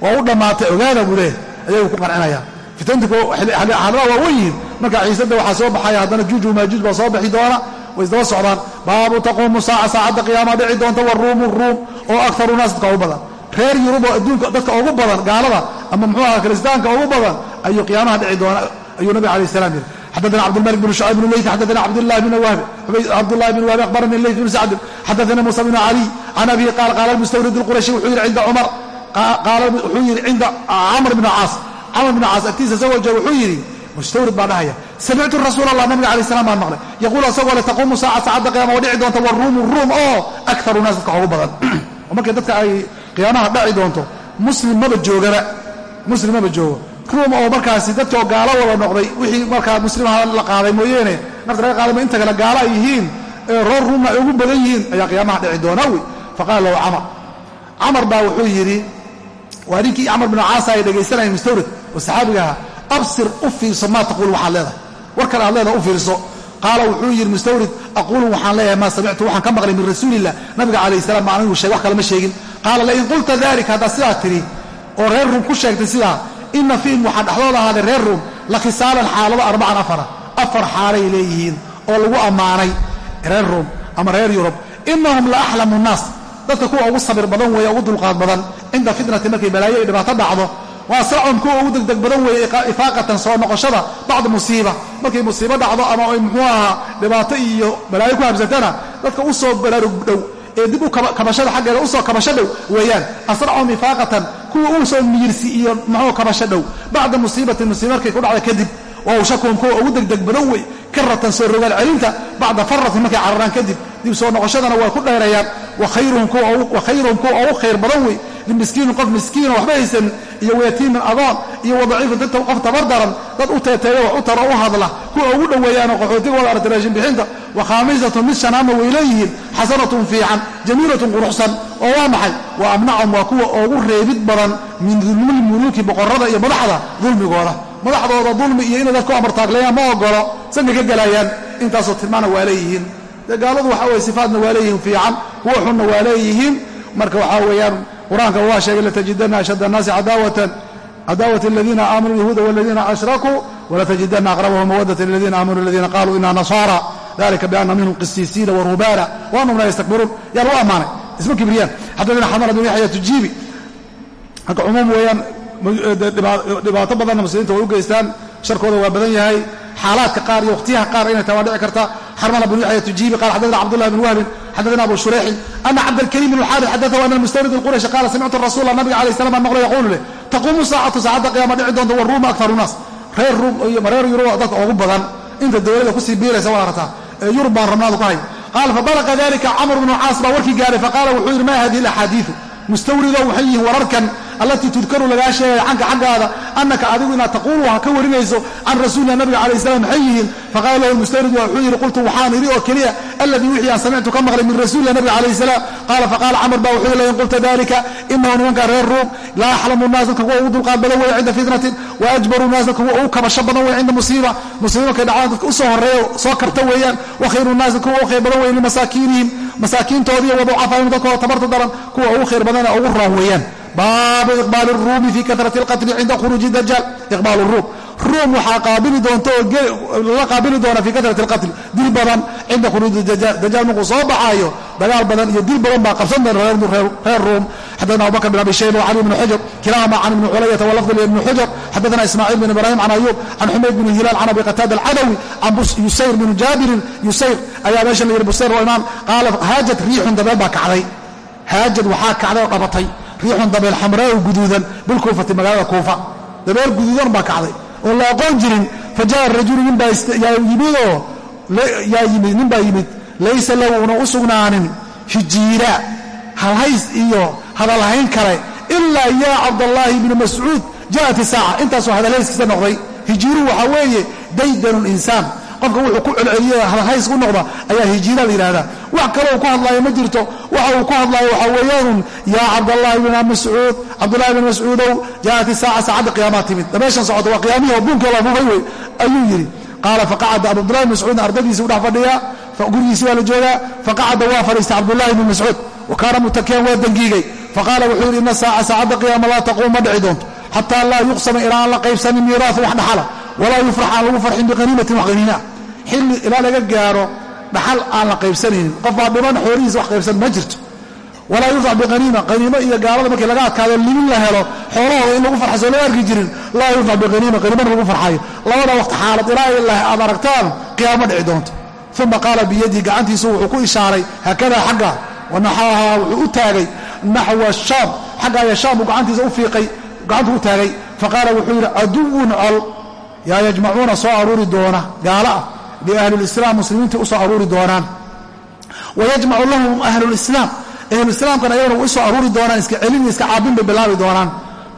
Speaker 1: waa u dhammaatay ogaada buu leeh ayagu ku qancinaya fitantiku xaaladaha waa wen yihiin marka ciisada waxaa soo baxaya haddana juuj maajuuj baa soo bixi doona way isdaba socdaan. Baabu taquumu saaca saacadda qiyaama dhici doonta waruumu ruum oo akaru naas dadka ugu badan. Reer yurub oo adduunka dadka ugu badan gaalada ama muxuu aha kiristaanka ugu badan ayuu qiyaamaha dhici doona ayuu nabiga alayh salam yidhi. Xadana cabdilmalik bn shucayb bn leyt xadana cabdulahi bn wahbi cabdulahi bn wahbi akhbarani leyt bn sacdin xadana muusa bn cali can abihi qaal qaala mustawrid اlqurashi wuxuu yidhi cinda cumar wuxuu yidhi cinda camr bn caas camr bn caas agtiisa jooga wuxuu yidhi mustawrid baa dhahaya. Samictu rasuul allah nabiga alay salam baan maqlay. Yaquul isagoo le taquumu saaca saacadda qiyama oo dhici doonta waruumu ruum oo akaru naas dadka ugu badan. (clears throat) Oo markay dadka ay qiyaamaha dhaci doonto muslim maba joogaba joogo. Ruum oo markaasi dadkoo gaalo wada noqday wixii markaa muslimaha la qaaday mooyeene nafta laga qaadayma inta kale gaalo ay yihiin roor ruumna ay ugu badan yihiin ayaa qiyaamaha dhici doona wey faqaala lahu camar. Camar baa wuxuu yidhi waa ninkii camar binu caasa ay dhegaysanayeen mustawrid. Oo saxaabiga ahaa absir u fiirso maa taquul waxaad leedahay. Warkan aad leedahay u fiirso. Qaala wuxuu yidhi mustawrid aquulu waxaan leeyahay maa samictu waxaan ka maqlay min rasuulilah nabiga calayh salam ma anigu sheeg wax kale ma sheegin. Qaala lain qulta dalika haddaad sidaa tidhi oo reer ruum ku sheegtay sidaa ina fiihim waxaa dhexdooda ahaaday reer ruum la khisaalan xaalado arbacan afara afar xaalay leeyihiin oo lagu ammaanay reer ruum ama reer yurub. Inahum la axlamu nnaas. Dadka kuwa ugu sabir badan weeye ugu dulqaad badan cinda fitnati markay balaayo ay dhibaato dhacdo waa sacon kuwa ugu degdeg badan weeye ifaaqatan soo noqoshada bacda musiiba. Markay musiibo dhacdo ama ay muxuu ahaa dhibaato iyo balaayo ku habsatana dadka u soo baraarug dhow ee dib u kabashada xaggeeda u soo kabasho dhow weeyaan. Asracum ifaaqatan kuwa u soo miyirsi iyo muxuu kabasho dhow. Bacda musiibatin musiiba markay ku dhacda kadib wawshakum kuwa ugu degdeg badan wey karatan soo rogaal celinta bacda faratin markay cararaan kadib dib soo noqoshadana waa ku dheerayaan. Wakhayruhum kuwa ugu khayr badan wey limiskiinin qof miskiina waxba haysan iyo wayatiimin adoon iyo wadaciifin dad qof tabardaran dad u teeteeya wax u taro u hadla kuwa ugu dhoweeyaanoo qaxootiga wada aragta raashin bixinta wa khaamisatun mid shanaadna way leeyihiin xasanatun fiican jamiilatun quruxsan oo waa maxay? Wa amnacum waa kuwa ugu reebid badan min dulmil muluuki boqorrada iyo madaxda dulmigooda madaxdooda dulmi iyo inay dadku amartaagleeyaan ma ogolo sanka ka gelayaan intaasoo tilmaana waa leeyihiin. Dee gaaladu waxa weye sifaadna waa leeyihiin fiican kuwa xunna waa leeyihiin. Marka waxaa weeyaan qur'aanka waa sheegay latajidanna ashadda annaasi cadaawatan cadaawat aladiina aamanuu yahuuda waladiina ashrakuu walatajidanna aqrabahum mawadata liladiina aamanuu aladiina qaluu inna nasaara. Dalika biana minhum qisiisiina waruhbaana waanhum laa yastakbiruun. Yaa lagu ammaanay. Isma kibriyaan. Xadadina xasan bin yaxya tujiibi. Marka cumuum weeyaan dhibaato badanna muslimiinta way u geystaan. Sharkooda waa badan yahay. Xaalaadka qaar iyo waqtiyaha qaar inay taa waa dhici karta. Xarmala bn yaxya tujiibi qala xadadana cabdullahi bn wahbin xadadana abu shurayxin. Ana cabdalkariim bn xaari xadaahu ana mustawrid اlqurashi qaala samictu rasuula nabiga alayh salam baan maqlo yaquulu leh taquumu saacatu saacadda qiyaama dhici doonta waruuma akharu naas. Reer ruum iyo reer yurub dadka ugu badan inta dowladda ku sii biiraysa waa aragtaa yurub baan rabnaadu ku hay. Qaala fabalaqa dalika camr bnu caas baa warkii gaaray faqaala wuxuu yidhi ma hadihi alaxaadiiu mustawridow waxay yihiin wararkan allatii tudkaru lagaa sheegaya canka xaggaada annaka adigu inaad taquulu ha ka warinayso can rasuulina nabiga calayh salam maxay yihiin? Faqaala lahu mustawrid wuxuu yidhi qultu waxaan idhi oo keliya alladii wixii aan samictu ka maqlay min rasuulina nabiga calayh salaam. Qaala faqaala camr baa wuxuu yidhi lain qulta dalika inahu nimanka reer ruum laa axlamu naas dadka kuwa ugu dulqaad badan weeye cinda fitnatin wa ajbaru naas dadka kuwa ugu kabasho badan weye cinda musiiba. Musiiba markay dhacdaan dadka u soo horreeyo soo kabta weeyaan wa khayru naas dadka kuwa ugu khayr badan weye limasaakiinihim masaakiintoodiiyo waducafaahim dadkooda tabarta daran kuwa ugu khayr badana ugu roon weeyaan baabu iqbaal ruumi fi karati اlqatli cinda khuruuji dajaal iqbaal ruum. Ruum waxaa qaabili doonta oo lala qaabili doona fii karati اlqatli dil badan cinda khuruuji dajaal dajaal markuu soo baxaayo dagaal badan iyo dil badan baa qabsan doona reer ruum. Xadana abubakr bin abi shayba wcali bn xujr kilahuma can ibni culayata walafd ibni xujr xadana ismaaciil bin ibrahim can ayub can xumayd bin hilaal can abi qataada alcadawi can yusayr bin jaabirin yusayr ayaa meesha la yidhi busayr imaan qaala haajat riixun dabeel baa kacday. Haajad waxaa kacday oo dhabatay riixun dabeel xamraau guduudan bilkuufati magaalada kuufa. Dabeel guduudan baa kacday. Oon la aqoon jirin fa jaa rajulu nin baa yimid laysa lahu una u sugnaanin hijiira halhays iyo hadalhayn kale ilaa yaa cabdallaahi ibni mascuud ja'at isaaca intaasoo hadalhayskiisa noqday. Hijiiru waxaa weeye daydanu linsaan qofka wuxuu ku celceliye hadalhays u noqda ayaa hijiira la yidhahdaa wax kale uu ku hadlaayo ma jirto. Waxa uu ku hadlaayo waxaa weeyaanun yaa cabdallaahi bn mascuud cabdullahi bn mascuudow ja'at isaaca saacadda qiyaamaa timid dameeshan socota waa qiyaamihi oo buunkii la fufay wey. Ayuu yidhi qaala faqacada abdullahi bn mascuudna ardadiisii u dhex fadhiyaa gurigiisi waa la joogaa faqacada waa fadhiistay cabdullahi bn mascuud. Wa kaana mutakiyan waa dangiigay. Faqaala wuxuu yidhi ina saaca saacadda qiyaama laa taquum ma dhici doonto xataa laa yuqsama ilaa aan la qaybsanin miiraafu wax dhaxala walaa yufrax aan lagu farxin biqaniimatin wax qaniima xilli ilaa laga gaaro dhaxal aan la qaybsanaynin qof baa dhiman xoolihiisa wax qaybsan ma jirto. Walaa yufrax biqaniima qaniimo iyo gaalada markii laga adkaado libin la helo xoolahooda in lagu farxaso loo arki jirin. Laa yufrax biqaniima qaniimana lagu farxayo labada waqti xaalad ilaa aad aragtaan qiyaamo dhici doonto. Uma qaala biyadihi gacantiisu wuxuu ku ishaaray haakadaa xagga wanaxaaha wuxuu u taagay naxwa shaam xaggaaya shaam buu gacantiisa u fiiqay gacantu u taagay. Faqaala wuxuu yidhi caduwun col yaa yajmacuuna soo aruuri doona gaalo ah liahlilislam muslimiinta u soo aruuri doonaan. Wayajmacu lahum ahlulislaam ahluislaamkana ayagana way soo aruuri doonaan iska celin iska caabin bilaabi doonaan.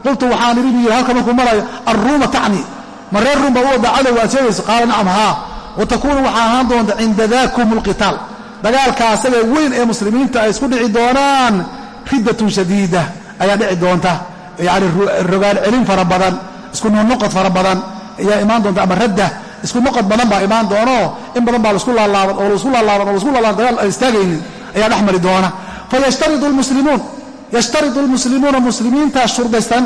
Speaker 1: Qultu waxaan idhi bu yidhi halka markuu marayo arruuma tacni ma reer ruum baa u wadda cadow aad sheegayso? Qaala nacam haa. Watakuunu waxaa ahaan doonta cinda dakum alqitaal dagaalka weyn ee muslimiinta ay isku dhici doonaan. Riddatun shadiida ayaa dhici doonta. Yacni rogaan celin fara badan isku noqnoqod fara badan ayaa imaan doonta ama radda isku noqod badan baa imaan doonoo in badan baa la isku laalaaban oo la isku laalaaban oo la isku laalaaban dagaal aan istaagaynin ayaa dhex mari doona. Fayashtaridu lmuslimuun yashtaridu lmuslimuuna muslimiinta shurdaysan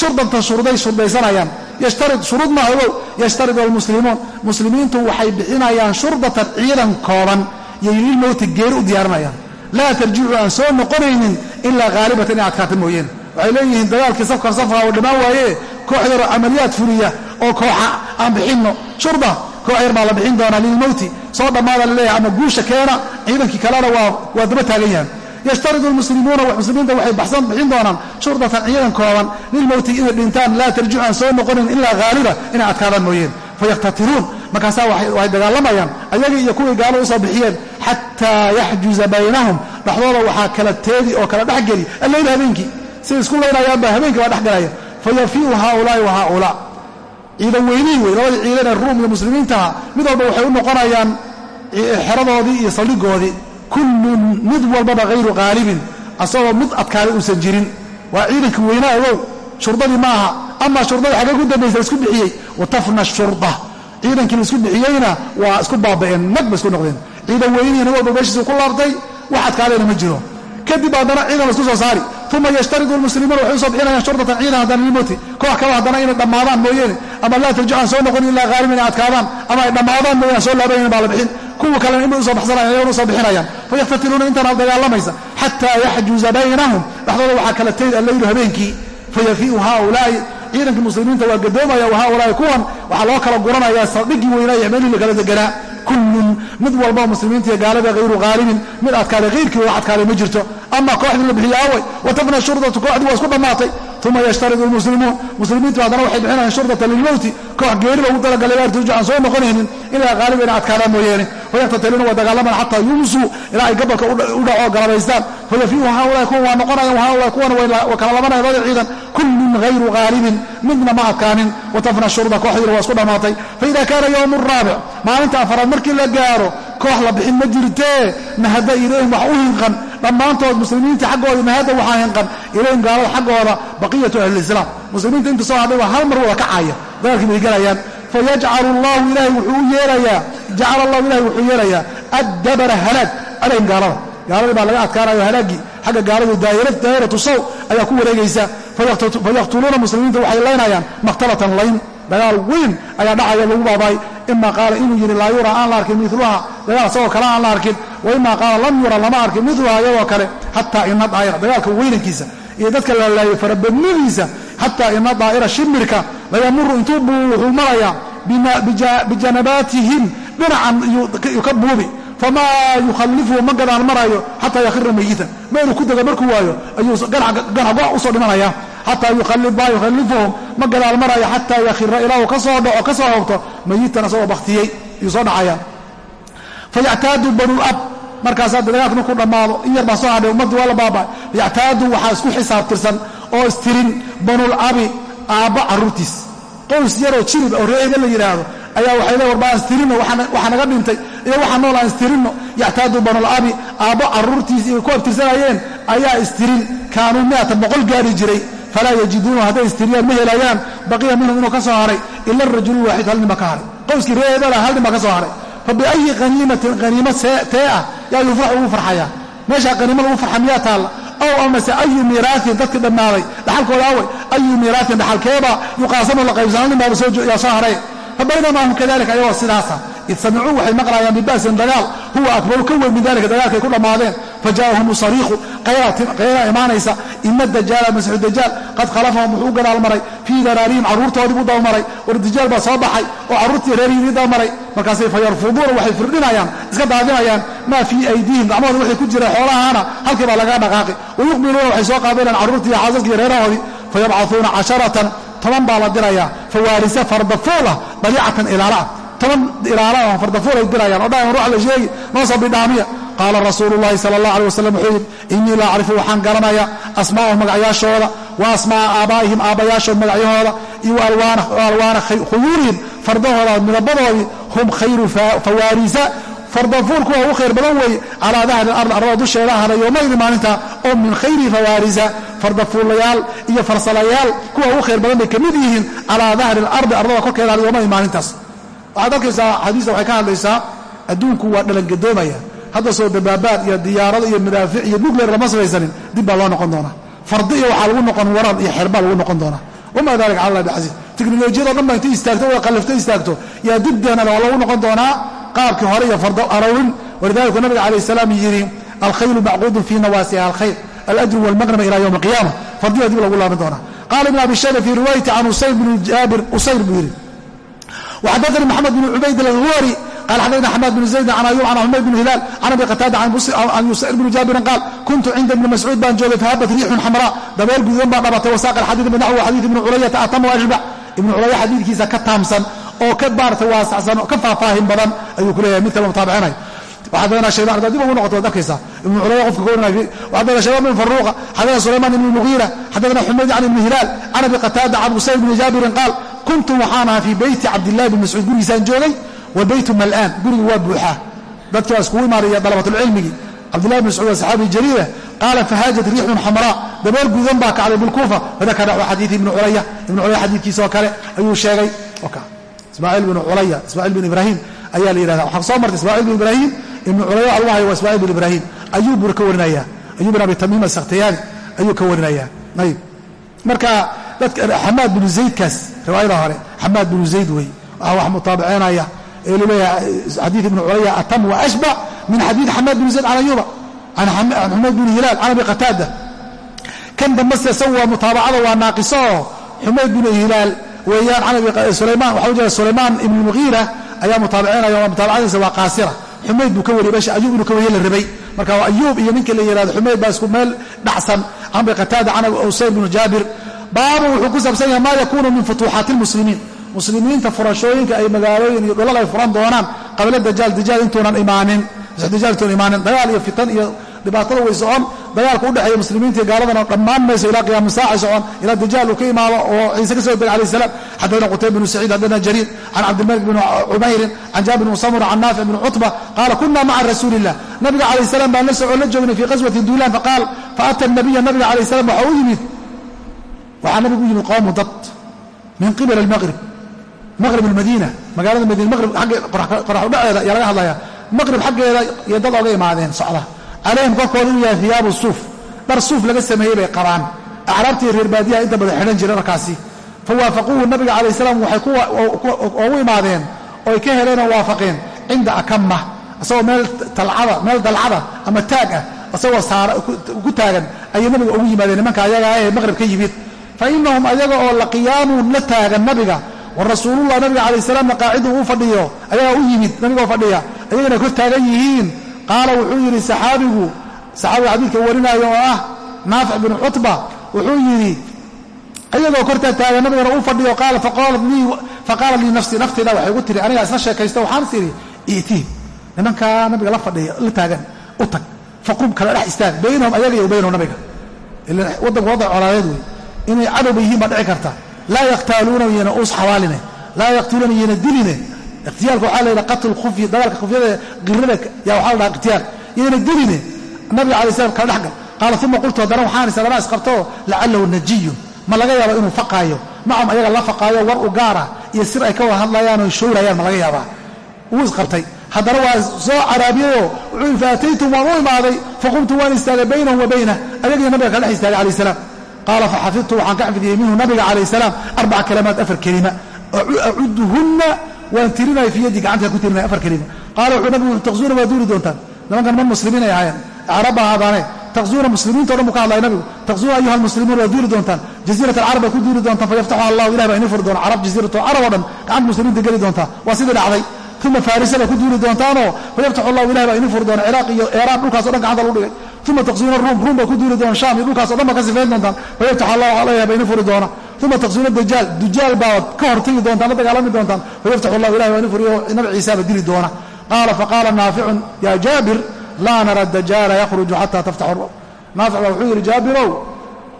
Speaker 1: shurdatan shurday shurdaysanayaan yashtarid shuruud maaha ogow yashtaridu almuslimuun muslimiintu waxay bixinayaan shurdatan ciidan kooban yay lilmowti geeri u diyaarinayaan. Laa tarjicu aan soo noqonaynin ilaa haalibatan inay adkaata mooyeene waxay leeyihiin dagaalkii safka safka oo dhammaan waaye koox yaroo camaliyaad fuliya oo kooxa aan bixinno. Shurda koox yar baa la bixin doonaa lilmowti soo dhammaada la leeyahay ama guusha keena ciidankii kalena waa daba taagan yahan yashtaridu lmuslimuuna muslimiinta waxay bixin doonaan shurdatan ciidan kooban. Lilmowti inay dhintaan laa tarjicu aan soo noqonin ilaa haaliba inay adkaadaan mooyeen. Fayaktatiluun markaasaa waxay dagaalamayaan. Ayagii iyo kuwii gaalada u soo bixiyeen xataa yaxjuza baynahum. Dhexdooda waxaa kala teedi oo kala dhexgeli. Alleyl habeenkii siday isku laynayaanba habeenkii baa dhexgelaya fayafiu haaulaai wa haaulaa ciidan weynihii wey labadii ciidan ee ruum iyo muslimiintaha mid walba waxay u noqonayaan xeradoodii iyo saldhigoodii. Kullun mid walbaba hayru qaalibin asagoo mid adkaaday uusan jirin. Waa ciidankii weynaa ogow shurdadii ma aha. Ama shurdada xaggee ku dambaysa la isku bixiyey. Watafna shurda. Ciidankii la isku bixiyeyna waa isku baaba'een nag bay isku noqdeen. Ciidan weynihii nin walba meeshiisuu ku laabtay wax adkaadayna ma jiro. Kadib haddana ciidan la isku soo saari uma yashtaridu lmuslimuuna waxay u soo bixinayaan shurdatan ciidan haddana lilmowti koox kale haddana inay dhammaadaan mooyeene ama laa tarjicaan soo noqon ilaa haalib inay adkaadaan ama ay dhammaadaan mooyane soo laabanayna baa la bixin kuwa kalena inbay u soo baxsanayan ayagona u soo bixinayaan fayaktatiluuna intaana dagaalamaysa xataa yaxjuza baynahum dhexdooda waxaa kala teyd alleylu habeenkii fayafiu haaulaa'i ciidankii muslimiinta waa gadoomaya haaulaa'i kuwan waxaa loo kala guranaya saldhiggii weynaayo meelihii la kala deganaa kullun mid walbao muslimiinta iyo gaalada hayru haalibin mid adkaaday hayrkii wax adkaaday ma jirto ama kooxdii la bixiyo aaway watafna shurdatu kooxdii waa isku dhammaatay uma yashtaridu lmuslimuun muslimiintu haddana waxay bixinayaan shurdata lilmowti koox geeri lagu talagalay laa turju aan soo noqonaynin ilaa haaliba inay adkaadaan mooyeene. Fayaktatiluuna waa dagaalamaan xataa yumsuu ilaa ay gabalka u dhaco galabaystaan. Fayafiu haaulai kuwan waa noqonayan haaulai kuwan waa kala labanaya labada ciidan. Kullun hayru haalibin midna ma adkaanin. Watafna shurda kooxdiina waa isku dhammaatay faida kaana yowmu raabic maalinta afaraad markii la gaaro koox la bixin ma jirtee nahada ilayhim wax u hinqan. Dhammaantood muslimiinta xaggooda nahada waxaa hinqan. Ilayhim gaalada xaggooda baqiyatu ahliislaam muslimiinta inta soo hadhay waa hal mar wada kacaya dagaalkii bay gelayaan fayajcalu llahu ilahay wuxuu u yeelayaa. Jacala allahu ilahay wuxuu yeelayaa. Addabara halaag calayhim gaalada. Gaaladii baa laga adkaanayo halaaggii xagga gaaladu daa'iratu saw ayaa ku wareegaysa. Fayaqtuluuna muslimiinta waxay laynayaan. Maqtalatan layn. Dagaal weyn ayaa dhacaya lagu baabaay ima qaala inuu yidhi laa yuraa aan la arkin miluha dagaal isagoo kale aan la arkin waimaa qaala lam yura lama arkin. Midluha iyadoo kale xataa ina daa'ira dagaalka weynankiisa iyo dadka la laayay farabadnadiisa xataa ina daa'ira shimirka layamuru intuu wuxuu marayaa bijanabaatihim dhinacan yuu ka buubi. Famaa yukhalifuhu ma gadaan marayo xataa yakhira mayitan meeluu ku dega markuu waayo ayuu ganago u soo dhimanaya. Xataa maa yukhalifuhum ma gadaal marayo xataa yakhira ilaa uu ka soo dhaco ka soo hogto mayitan asagoo baktiyey yuu soo dhacaya fayactaadu banul ab markaasaa dagaalka markuu dhammaado in yar baa soo hadhay ummaddu waa la baaba yactaadu waxaa isku xisaabtirsan oo istirin banul abi aabba carruurtiis qoys yaroo jirib oo reehda la yidhaahdo ayaa waxay le war baan istirino waxa naga dhintay iyo waxa nool aan istirino yactaadu banul abi aabbo carruurtiis iyo ku abtirsanayeen ayaa istirin kaanuu miata boqol gaari jiray falaa yajiduuna hadday istiriyaan ma helayaan baqiya minhum inuu ka soo haray ila arajulu waaxid hal nin baa ka haray qowskii reehebala hal nin baa ka soo haray fabiayi haniimatin haniimo tee ah yaa yufraxu ugu farxayaa meeshaa haniimo lagu farxa miyaa taalla ow amase ayu miiraatin dadkii dhammaaday dhaxalkooda awey ayu miiraatin dhaxalkeeba yuqaasamu la qaybsan hal nin baaba yaa soo haray fabaynamaa hum kadalika ayagoo sidaasa id samicuu waxay maqlayaan biba'sin dagaal huwa akbaru ka weyn min dalika dagaalkay ku dhammaadeen fajaa'ahum sariiqu qayla imaanaysa ina dajaala masiixu dajaal qad khalafahum wuxuu gadaal maray fii daraarihim carruurtoodii buu dabamaray war dajaal baa soo baxay oo carruurtii reerihii dabamaray markaasay fayarfuduuna waxay firdhinayaan iska daadinayaan maa fii aydiihim gacmahooda waxay ku jira xoolahaana halkii baa laga dhaqaaqi wayuqbiluuna waxay soo qaadanayaan carruurtii xaasaskii reerahoodii fayabcaثuuna casharatan toban baa la dirayaa fawaarisa fardafuulah daliicatan ilaalaah toban ilaala oo fardafuul ay dirayaan. Oo dhahan ruux la sheegi noo soo bidhaamiya. Qaala rasuulu llahi sala allah alay wasalam wuxuu yidhi innii la acrifu waxaan garanayaa asmaa'ahum magacyaashooda wa asmaa'a aabaa'ihim aabbayaashood magacyahooda iyo alwaana khuyuurihim fardahooda midabadoodii hum khayru fawaarisa. Fardafuul kuwa ugu khayr badan weeye calaa dahri ard ardada dusheeda ahada yowmaydi maalinta oo min khayri fawaarisa. Fardafuulayaal iyo farsalayaal kuwa ugu khayr badan bay ka mid yihiin calaa dahri alardi ardada korkeeda ahada yowmaydi maalintaas waxaad arkaysaa xadiista waxay ka hadlaysaa adduunku waa dhalangadoomaya. Hadda soo dabaabaad iyo diyaarado iyo madaafic iyo nuclear lama samaysanin dib baa loo noqon doonaa. Fardi iyo waxaa lagu noqon waran iyo xerbaa lagu noqon doonaa. Wamaa dalika cala allah bicasiis teknolojiyado dhan ba intay istaagto wada qallafto istaagto. Yaa dibdeenana waa lagu noqon doonaa qaabkii hore iyo fardo arowrin walidalika nabiga calayh salaam yidhi alkhaylu macquudun fii nawaasiha alkhayr. Alajru walmaqnama ila yowm alqiyama fardiya dib lagu laaban doonaa. Qaala ibn abi shayba fii riwaayati can usayr bni jaabir usayr buu yidhi وxadثnي محمد بن عubayd الغwrي qال xadثna حmاd بن زayd عن أyوب عن حmayd بن هiلاal عن أbي qتاadة عن يusير بن jaabirin qaal kuntu cinda iبni mascuud baan joogay fahabat riixun xamrاء dabeel gududan baa dhabatay wasaaق الxadيiث bnaxو xadيiث iبni culayata atam وأشبع ibnu culaya xadiidkiisa ka taamsan oo ka baarta waasacsan oo ka faahfaahin badan ayuu ku leeyahay mid kale mutaabicinay وxadana shayban haddaad dib ugu noqoto waad arkaysaa ibnu culaya qofka ka warinay وxadana shayban بن faruuqa xadana sulayman ibn mugiira xadana xumayd can ibni hilaal can abi qataada can usayd bni jaabirin qaal kuntu waxaan ahaa fii beyti cabdillahi bn mascuud gurigiisaan joogay wlbeytu mal'aan gurigu waa buuxaa dadkii waa iskugu imaanaya dalabatulcilmigii cabdillahi bn mascuud waa saxaabi jaliila qaala fahaajat riixun xamraa dabeel guudan baa kacday bilkuufa fadakara xadiii ibni culaya ibnu culaya xadiidkiisa oo kale ayuu sheegay ismaaciil bn culaya ismaaciil bin ibraahim ayaa la yidhahda waxaa soo martay ismaaciil bin ibraahim ibnu culaya algu haya waa ismaaciil bin ibraahim ayuu buu ka warinaya ayuu bin abi tamiim asakhtiyaani ayuu ka warinaya ayb marka xamaad binu zaydkaas riwaayada hore xamaad binu zayd wey wax mutaabicinaya ee luleeyahay xadiid ibnu culaya atam wa ashbac min xadiid xamaad binu zayd can ayuba can xumayd binu hilaal can abi qataada. Kan dambase isagu waa mutaabacada waa naaqiso. Oo xumayd binu hilaal weeyaan can sulaymaan waxa ujeeda sulaymaan ibnu mugiira ayaa mutaabicinaya waa mutaabacadiisa waa qaasira. Xumayd buu ka wariyay meesha ayuub inuu ka wariye la rabay. Marka waa ayuub iyo ninka la yihahdo xumayd baa isku meel dhacsan. Can abi qataada can usayd binu jaabir baabu wuxuu ku saabsan yahay maa yakuunu min futuuxaati lmuslimiin muslimiinta furashooyinka ay magaalooyin iyo dhulal ay furan doonaan qabla dajaal dajaal intuunan imaanin. Dajaal intuunan imaanin. Dagaal iyo fitan iyo dhibaatada way socon. Dagaalka u dhexeeya muslimiinta iyo gaaladana dhammaan mayso ilaa qiyaama saaca socon. Ilaa dajaal uu ka imaado oo ciise ka soo degay alayh salam xadana qutayb bnu saciid xadana jariir can cabdilmalik bni cumayrin can jaabir bni samura can naafic bni cutba qaala kuna maca rasuuli nabiga calayh salam baan la socoo la joognay fii qaswati duulaan faqaal faata nabiya nabiga calayh salam waxa u yimid waxaa nabigu u yimid qowmu dad min qibal almaqrib maqrib almadiina magaalada madiina maqrib agge qorax udhaceeda ayaa laga hadlaya maqrib xaggeeda iyo dad oga imaadeen socda calayhim korkooda uu yahay hiyaabu suuf dhar suuf laga sameeyey bay qabaan acraabtii reer baadiyaha inta badan xidhan jira dharkaasi fa waafaquuhu nabiga calayh salaam waxay ugu imaadeen ooy ka heleen oo waafaqeen cinda akama isagoo meel dalcada ama taag ah isagoo ku taagan ayay nabiga ugu yimaadeen nimanka ayagaa ee maqrib ka yimid fa ayaga oo la qiyaamun la taagan nabiga wa rasuulullah nabiga calayh salaamna qaaciduu u fadhiyo ayagaa u yimid nabigoo fadhiya ayagana kor taagan yihiin qaala wuxuu yidhi saxaabigu saxaabiga xadiidka warinaayo oo ah naafic binu cutba wuxuu yidhi ayagoo kortaa taagan nabigana uu fadhiyo faqaala lii nafsii naftayda waxay gu tiri anigaa isla sheekaysto waxaan tiri iitiin nimankaa nabiga la fadhiya la taagan u tag faqum kala dhex istaag baynahum ayaga iyo baynahum nabiga ila waddanku waddan colaadeed wey inay cadowba yihiin baa dhici karta. Laa yakhtaaluuna yena us xawaaline. Laa yaqtuluuna yena diline. Ikhtiyaalka waxaa la yidhaha qatl khufyi dagaalka khufyada qirada yaa waxaa la dhaha ikhtiyaal yena diline. Nabiga alay slam kala dhexgal qaala uma qultu haddana waxaan is adana isqabtoo lacalahu najiyun ma laga yaaba inuu faqaayo. Macum ayaga la faqaayo war u gaara iyo sir ay ka wada hadlayaan oo showrayaan ma laga yaabaa. Wuu isqabtay. Haddana waa soo caraabiyayoo wuxuu i faataytum waan u imaaday. Faqumtu waan istaagay baynahum wa baynah ayagiyo nabiga kala dhex istaagay alayh salaam qaala faxafidtu waxaan ka xafidiyey minhu nabiga calayh salaam arbaca kalimaat afar kelima acuduhunna waan tirinaya fi yaddi gacantaan ku tirinaya afar kelima qaala wuxuu nabigu taqsuuna waa duuli doontaan nimankan man muslimiin ay ahaayeen acrabba ahaadaane taqsuuna muslimiinto dhan buu ka hadlaya nabigu taqsuuna ayuha almuslimuun waa duuli doontaan jaziirat alcarab bay ku duuli doontaan fayaftaxu allahu ilah baa inii furi doona carab jaziirat alcarab oo dhan gacanta muslimiinta geli doontaa waa sidii dhacday uma farisa bay ku duuli doontaanoo fayaftaxu allahu ilah baa inii furi doona ciraaq iyo eeraan dhulkaas o dhan gacanta lagu dhigay uma taqsuuna ruum ruum bay ku duuli doona iyo dhulkaas dhan baa ka sifayn doontaan fayaftaxu allahu alayha baa inii furi doona uma taqsuuna dajaal dujaal baad ka hortegi doontaan la dagaalami doontaan fayaftaxu allahu ilah baa inii furiyo nabi ciisaaba dili doona qaala faqaala naaficun ya jaabir laa nara dajaala yakhruju xata taftaxu naafic baa wuxuu yidhi jaabirow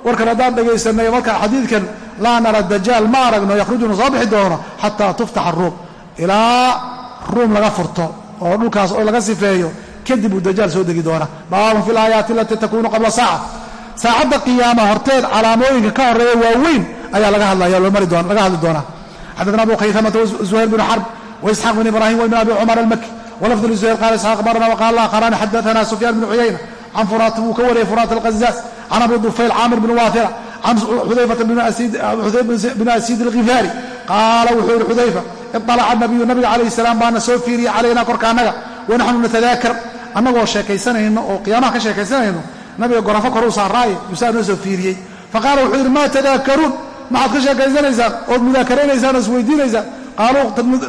Speaker 1: warkan haddaan dhegaysanay marka xadiidkan laa nara dajaal ma aragno yakhrujunu soo bixi doono xataa tuftaxa ruum ilaa ruum laga furto oo dhulkaas oo laga sifeeyo kadib uu dajaal soo degi doona baabun fi laayaati alatii takunu qabla saaca. Saacadda qiyaama horteed calaamooyinka ka horreeya waaweyn ayaa laga hadlaya laga hadli doonaa. Xadana abu khaysamata zuhayr bnu xarb waisxaaq bn ibrahim wibn abi cumar almaki walafd lzuhayr qaala isxaaq barna waqaala akharani xadaana sufyaan bnu cuyayna can furaat wuu ka wariyay furaat alqazaaz can abi dufayl caamir bn waafira. Can xudayfata bn asiid alkhifaari qaala wuxuu yihi xudayfa iطalaca nabiyu nabiga calayh salaam baana soo fiiriyey calayna korka annaga. Wanaxnu natadaakar annagoo sheekaysanayno oo qiyaamaha ka sheekaysanayno nabiga gorafo koruu saaraaye yuusaa noo soo fiiriyey. Faqaala wuxuu yidhi maa tadaakaruun maxaad ka sheekaysanaysaan ood mudaakaraynaysan oo isweydiinaysaan qaaluu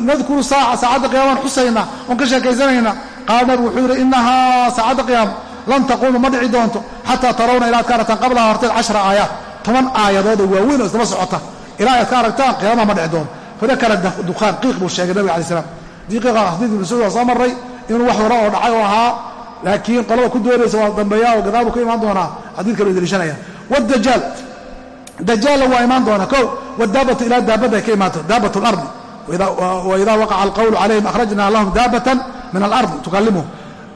Speaker 1: nadkuru saaca saacadda qiyaamaan xusaynaa oon ka sheekaysanaynaa qaala nabigu wuxuu yidhi inahaa saacadda qiyaama lan taquumu ma dhici doonto. Xataa tarawna ilaad ka aragtaan qablaha horteed cashra aayaat toban aayadood oo waaweyn oo isdaba socota. Ilaa ayaad ka aragtaan qiyaamaha ma dhici doonto fadakara dukhaan qiiq buu sheegay nabiga alai slam diiqiiqa xadiidka ibn mascuud waa soo marray inuu wax hore oo dhacay oo ahaa laakiin qolada ku doonaysa waa dambeeya oo gadaal buu ka imaan doonaa xadiidka loo deliishanaya wadajaal dajaalna waa imaan doonaa kow wadaabatu ilaa daabadda ay ka imaato daabat lardi waidaa waqaca alqawlu calayhim akhrajna lahum daabatan min alardi tukalimuhum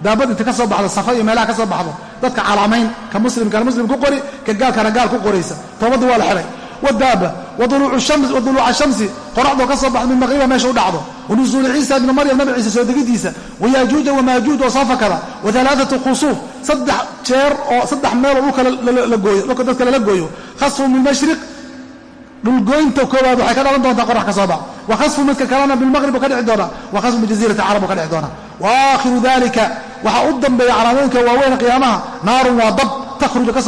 Speaker 1: daabad inta ka soo baxdo safa iyo meelaha ka soo baxdo dadka calaamayn ka muslimkana muslim ku qori ka gaalkana gaal ku qoraysa. Toobadda waa la xihay wadaaba waduluuca shamsi qoraxdoo ka soo baxdo min maqriba meesha u dhacdo. Wanusuuli ciisa ibni maryam nabi ciise soo degidiisa. Wayaajuuja wamaajuuj oo soo fakada waalaatatu khusuuf saddex jeer oo saddex la gooyo dhulka dadka lala gooyo. Khasfu min mashriq dhulgooynta koowaad waxay ka dhalan doontaa qorax ka soo bax wa khasfu midka kalena bilmaqrib ka dhici doonaa wa khasfu bijaziirati carab ka dhici doonaa waakhiru dalika waxaa u dambeeya calaamooyinka waaweyn qiyaamaha naarun waa dab takhruju ka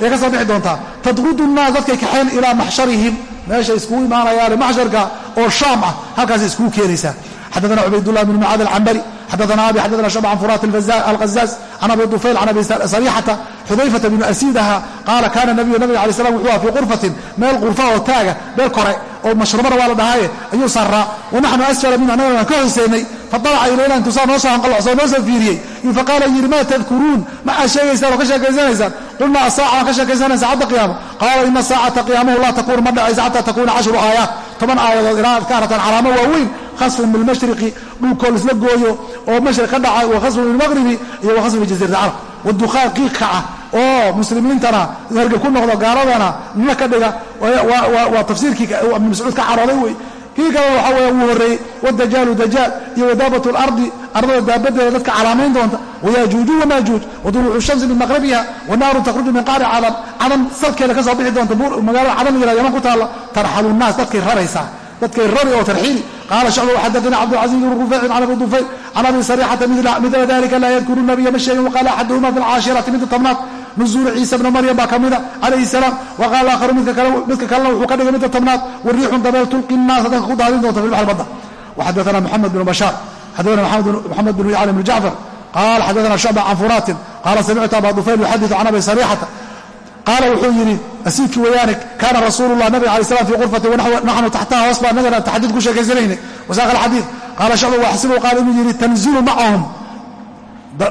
Speaker 1: ayay ka soo bixi doontaa tadqudu nnaas dadkay kaxeen ilaa maxsharihim. Meeshay iskugu imaanayaane maxsharka oo shaam ah halkaasay iskugu keenaysaa xadana cubaydullah bn mucaad alcambari xadana abi xadana shab can furat alqazaaz can abi dufayl can abi sarixata xudayfata bnu asiidaha qaala kaana nabiyu nabiga alay slam wuxuu aha fii qurfatin meel qurfa oo taaga meel kore oo mashrubana waa la dhahaaye ayuu saaraa wanaxnu asfala min annagana waan ka hooseynay fadalaca ilayna intuusaa noo soo hanqalocso noo soo fiiriyey. Faqaala yidhi maa tadkuruun? Maxaa sheegaysaan oo ka sheekaysanaysaan qulna asaaca waan ka sheekaysanay saacadda qiyaama qaala ina saacata qiyaamuhu laa takuunu ma dhacaysa xataa takuuna cashru aayaat toban aayadood ilaa ka arataan calaamo waaweyn khasfun bilmashriqi dhulkoo laisla gooyo oo mashriq ka dhaca wa khasfun bilmaqribi iyo wa khasfun bijasiirati carab wadukhaan qiiq kaca oo muslimiintana hergab ku noqdo gaaladana nina ka dhiga waa tafsiirkii ibn mascuud ka carooday wey kii kalena weya wuu horreeyey wadajaalu dajaal iyo wadaabat lardi ardada daabadeeda dadka calaamayn doonta wayaajuuju wamaajuuj waduluucu shamsi min maqribiha wanaaru takhruju min qaari cadan. Cadan salkeeda ka soo bixi doonta magaalada cadan yara yaman ku taalla tarxalu nnaas dadkay raraysaa. Dadkay rari oo tarxiili. Qaala shacba waxadaanii cabdilcaziiz bnu rufeycin can abi dufayl can abi sarixata midla dalika laa yadkuru nabiya ma sheegin waqaala axaduhuma fi lcaashirati midda tobnaad nuzuulu ciisa bna maryam baa ka mida calayhi salaam. Wa qaala aakharu midka kalena wuxuu ka dhigay midda tobnaad wariixun dabeel tulqi nnaasa dadka ku daadin doonta fi lbaxri badda. Waxadaana moxamed bnu bashaar xadana moxamed bnu yacla bnu jacfar qaal xadana shucba can furaatin qaala samictu aba dufayl yuxadiu can abi sarixata qaala wuxuu yidhi asiidkii wayaane kaana rasuulu lah nabiga alay slam fi qurfati naxnu taxtaha hoos baa nagana taxadiid ku sheekaysanayna wasaaqa alxadiid qaala shacba waxsibu qaala inuu yidhi tanzilu macahum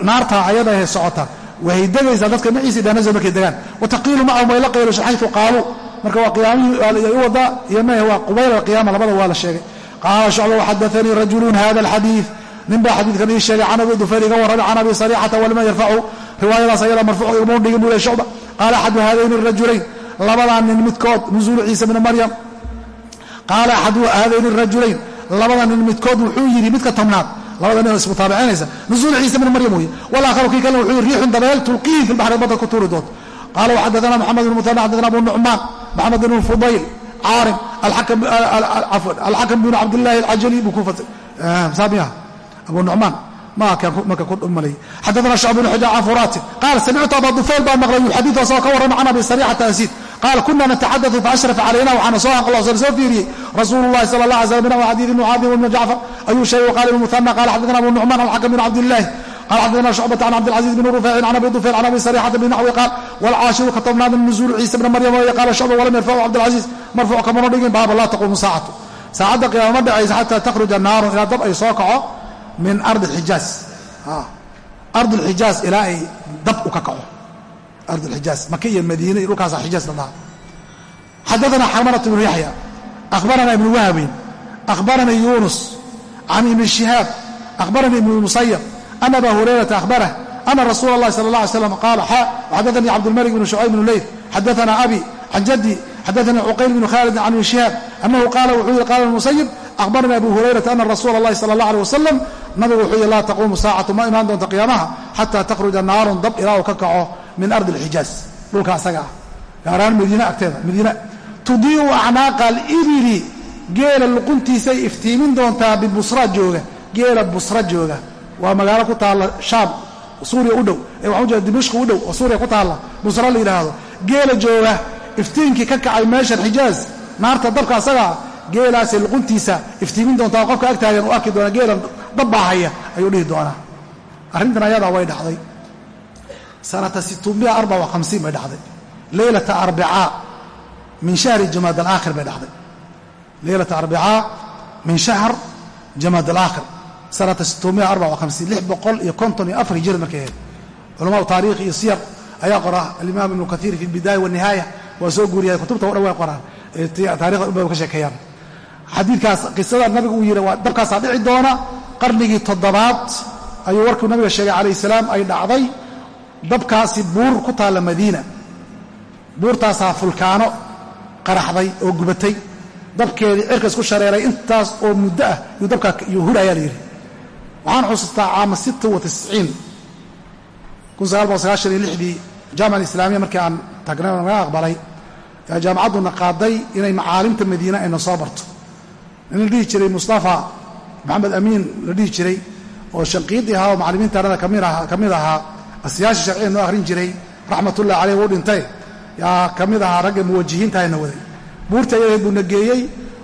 Speaker 1: naartaa ayadahe socota way degaysaa dadka maciisa daanazo markay degaan wataqiilu macahum way la qaylasho xayu qaaluu marka waa qiyaamihii u wadaa iyo meh waa qubayla alqiyaama labada waa la sheegay qaala shacba waxadaanii rajulun hada alxadiid nin baa xadiidkan ii sheegay can abi dufayl iga warramay can abi sarixata walima yarfacu riwaayadaas ayada marfuuc igama dhigin buu le shucba qaala axadu haadayni rajulayn labadaa nin midkood nuzuulu ciisa bni maryam qaala axadu haadayni rajulayn labada nin midkood wuxuu yidhi midka tobnaad labada nin ismutaabicinaysa nuzuulu ciisa bni maryam weye walaakharu kii kalena wuxuu yidhi riixun dabeel tulqiihi fi lbaxri badda ku tuuri doonto qaala waxadaana moxamed bn muthana xadana abu nucmaan maxamed bn fudayl caarim alxakam bnu cabdillahi alcajali buu ku saamiya abu nucmaan marka ku malay xadana shacb bn xuja can furaatin qaal samictu aba dufayl baa maqlay yuxadiu asagoo ka warrama can abi sarixata asiid qaal kuna nataxadau faashrafa calayna waxaana soo hanqloosan soo fiiriyey rasuulu llahi sala allah alay slam min xadiid ibni mucaadi ibni jacfar ayuu sheegay waqala ibn muhana qala xadana abu nucmaan alxakam bn cabdillahi qal xadana shucbata can cabdilcaziiz bn rufeecin can abi dufayl can abi sarixata binaxwi qaal walcaashiru ka tobnaad nuzuulu ciisa bna maryam weye qaala shucba walam yarfacu cabdilcaziiz marfuuc kamana dhigin baaba laa taquumu saacatu saacadda qiyaama ma dhacaysa xataa takhruja naarun ilaa dab ay soo kaco min ardi xijaaz ardu lxijaaz ilaa ay dab u ka kaco ardu lxijaaz maka iyo madiine iyo dhulkaasa xijaaz la dhaha xadaana xamanat bnu yaxya akhbarana ibnu wahbin akhbaranii yunus can ibni shihaab akhbaranii ibnu musayab ana aba hurayrata akhbarah ana rasuula اllahi sala اla alay slam qaala xa xadaanii cabdulmalik bnu shucayb bnu leyth xadaana abi can jaddi xadaanii cuqayl bnu khaalid can ibni shihaab anahu qaala wuxuu yihi qala musayib akhbaranii abu hurayrata ana rasuula اllahi sala اllah alيh wasalam nabigu wuxuu yihi laa taquumu saacatu ma imaan doonto qiyaamaha xataa takhruja naarun dab ilaa uu ka kaco min ardi alxijaaz dhulka asaga ah gaaraan madiine agteeda madiine tudiicu acnaaqa alibili geela luquntiisay iftiimin doontaa bibusra jooga geela busra jooga waa magaalo ku taalla shaam suuriya u dhow. Dimashqi u dhow oo suuriya ku taalla. Busra la yidhaahdo. Geela jooga iftiinkii ka kacay meeshan xijaaz. Naarta dabka asagaa geelaasay luquntiisa iftiimin doontaa qofka ag taagan uu arki doona geela dabbaahaya ayuu dhihi doonaa. Arrintan ayadaa way dhacday. Sanata bay dhacday. Leylata arbicaa min shahri jamaad alaakhir bay dhacday. Leylata arbicaa min shahr jamaad alaakhir sanata boqol iyo konton iyo afar hijri markay ahayd. Culamaau taarikh iyo siyar ayaa qora. Alimaam ibnu kaiir fi lbidaaya wanihaaya waa soo guuriya kutubta o dhan way qoraan. Taarikhda dhan bay ka sheekeeyaan. Xadiidkaas qisada nabigu uu yidhi waa dabkaasaa dhici doona qarnigii toddobaad ayuu warkuu nabiga sheegay calayh salaam ay dhacday dabkaasi buur ku taalla madiina. Buurtaasaa fulkaano qaraxday oo gubatay. Dabkeedii cirka isku shareeray intaas oo muddo ah yuu dabkaa yuu hurayaa la yidhi waxaan xusuustaa caama lixdii jaamica alislaamiya markii aan tagnay oo naga aqbalay yaa jaamacadduna qaaday inay macaalimta madiina ayna soo barto nin la dhihi jiray mustafa maxamed amiin la dhihi jiray oo shanqiidii ahaa oo macallimiinta arada ka mid ahaa asiyaashii sharciga noo akhrin jiray raxmatullahi caleyh wuu dhintay yaa ka mid ahaa ragga muwajihiintahayna waday buurta ayadeed buu na geeyey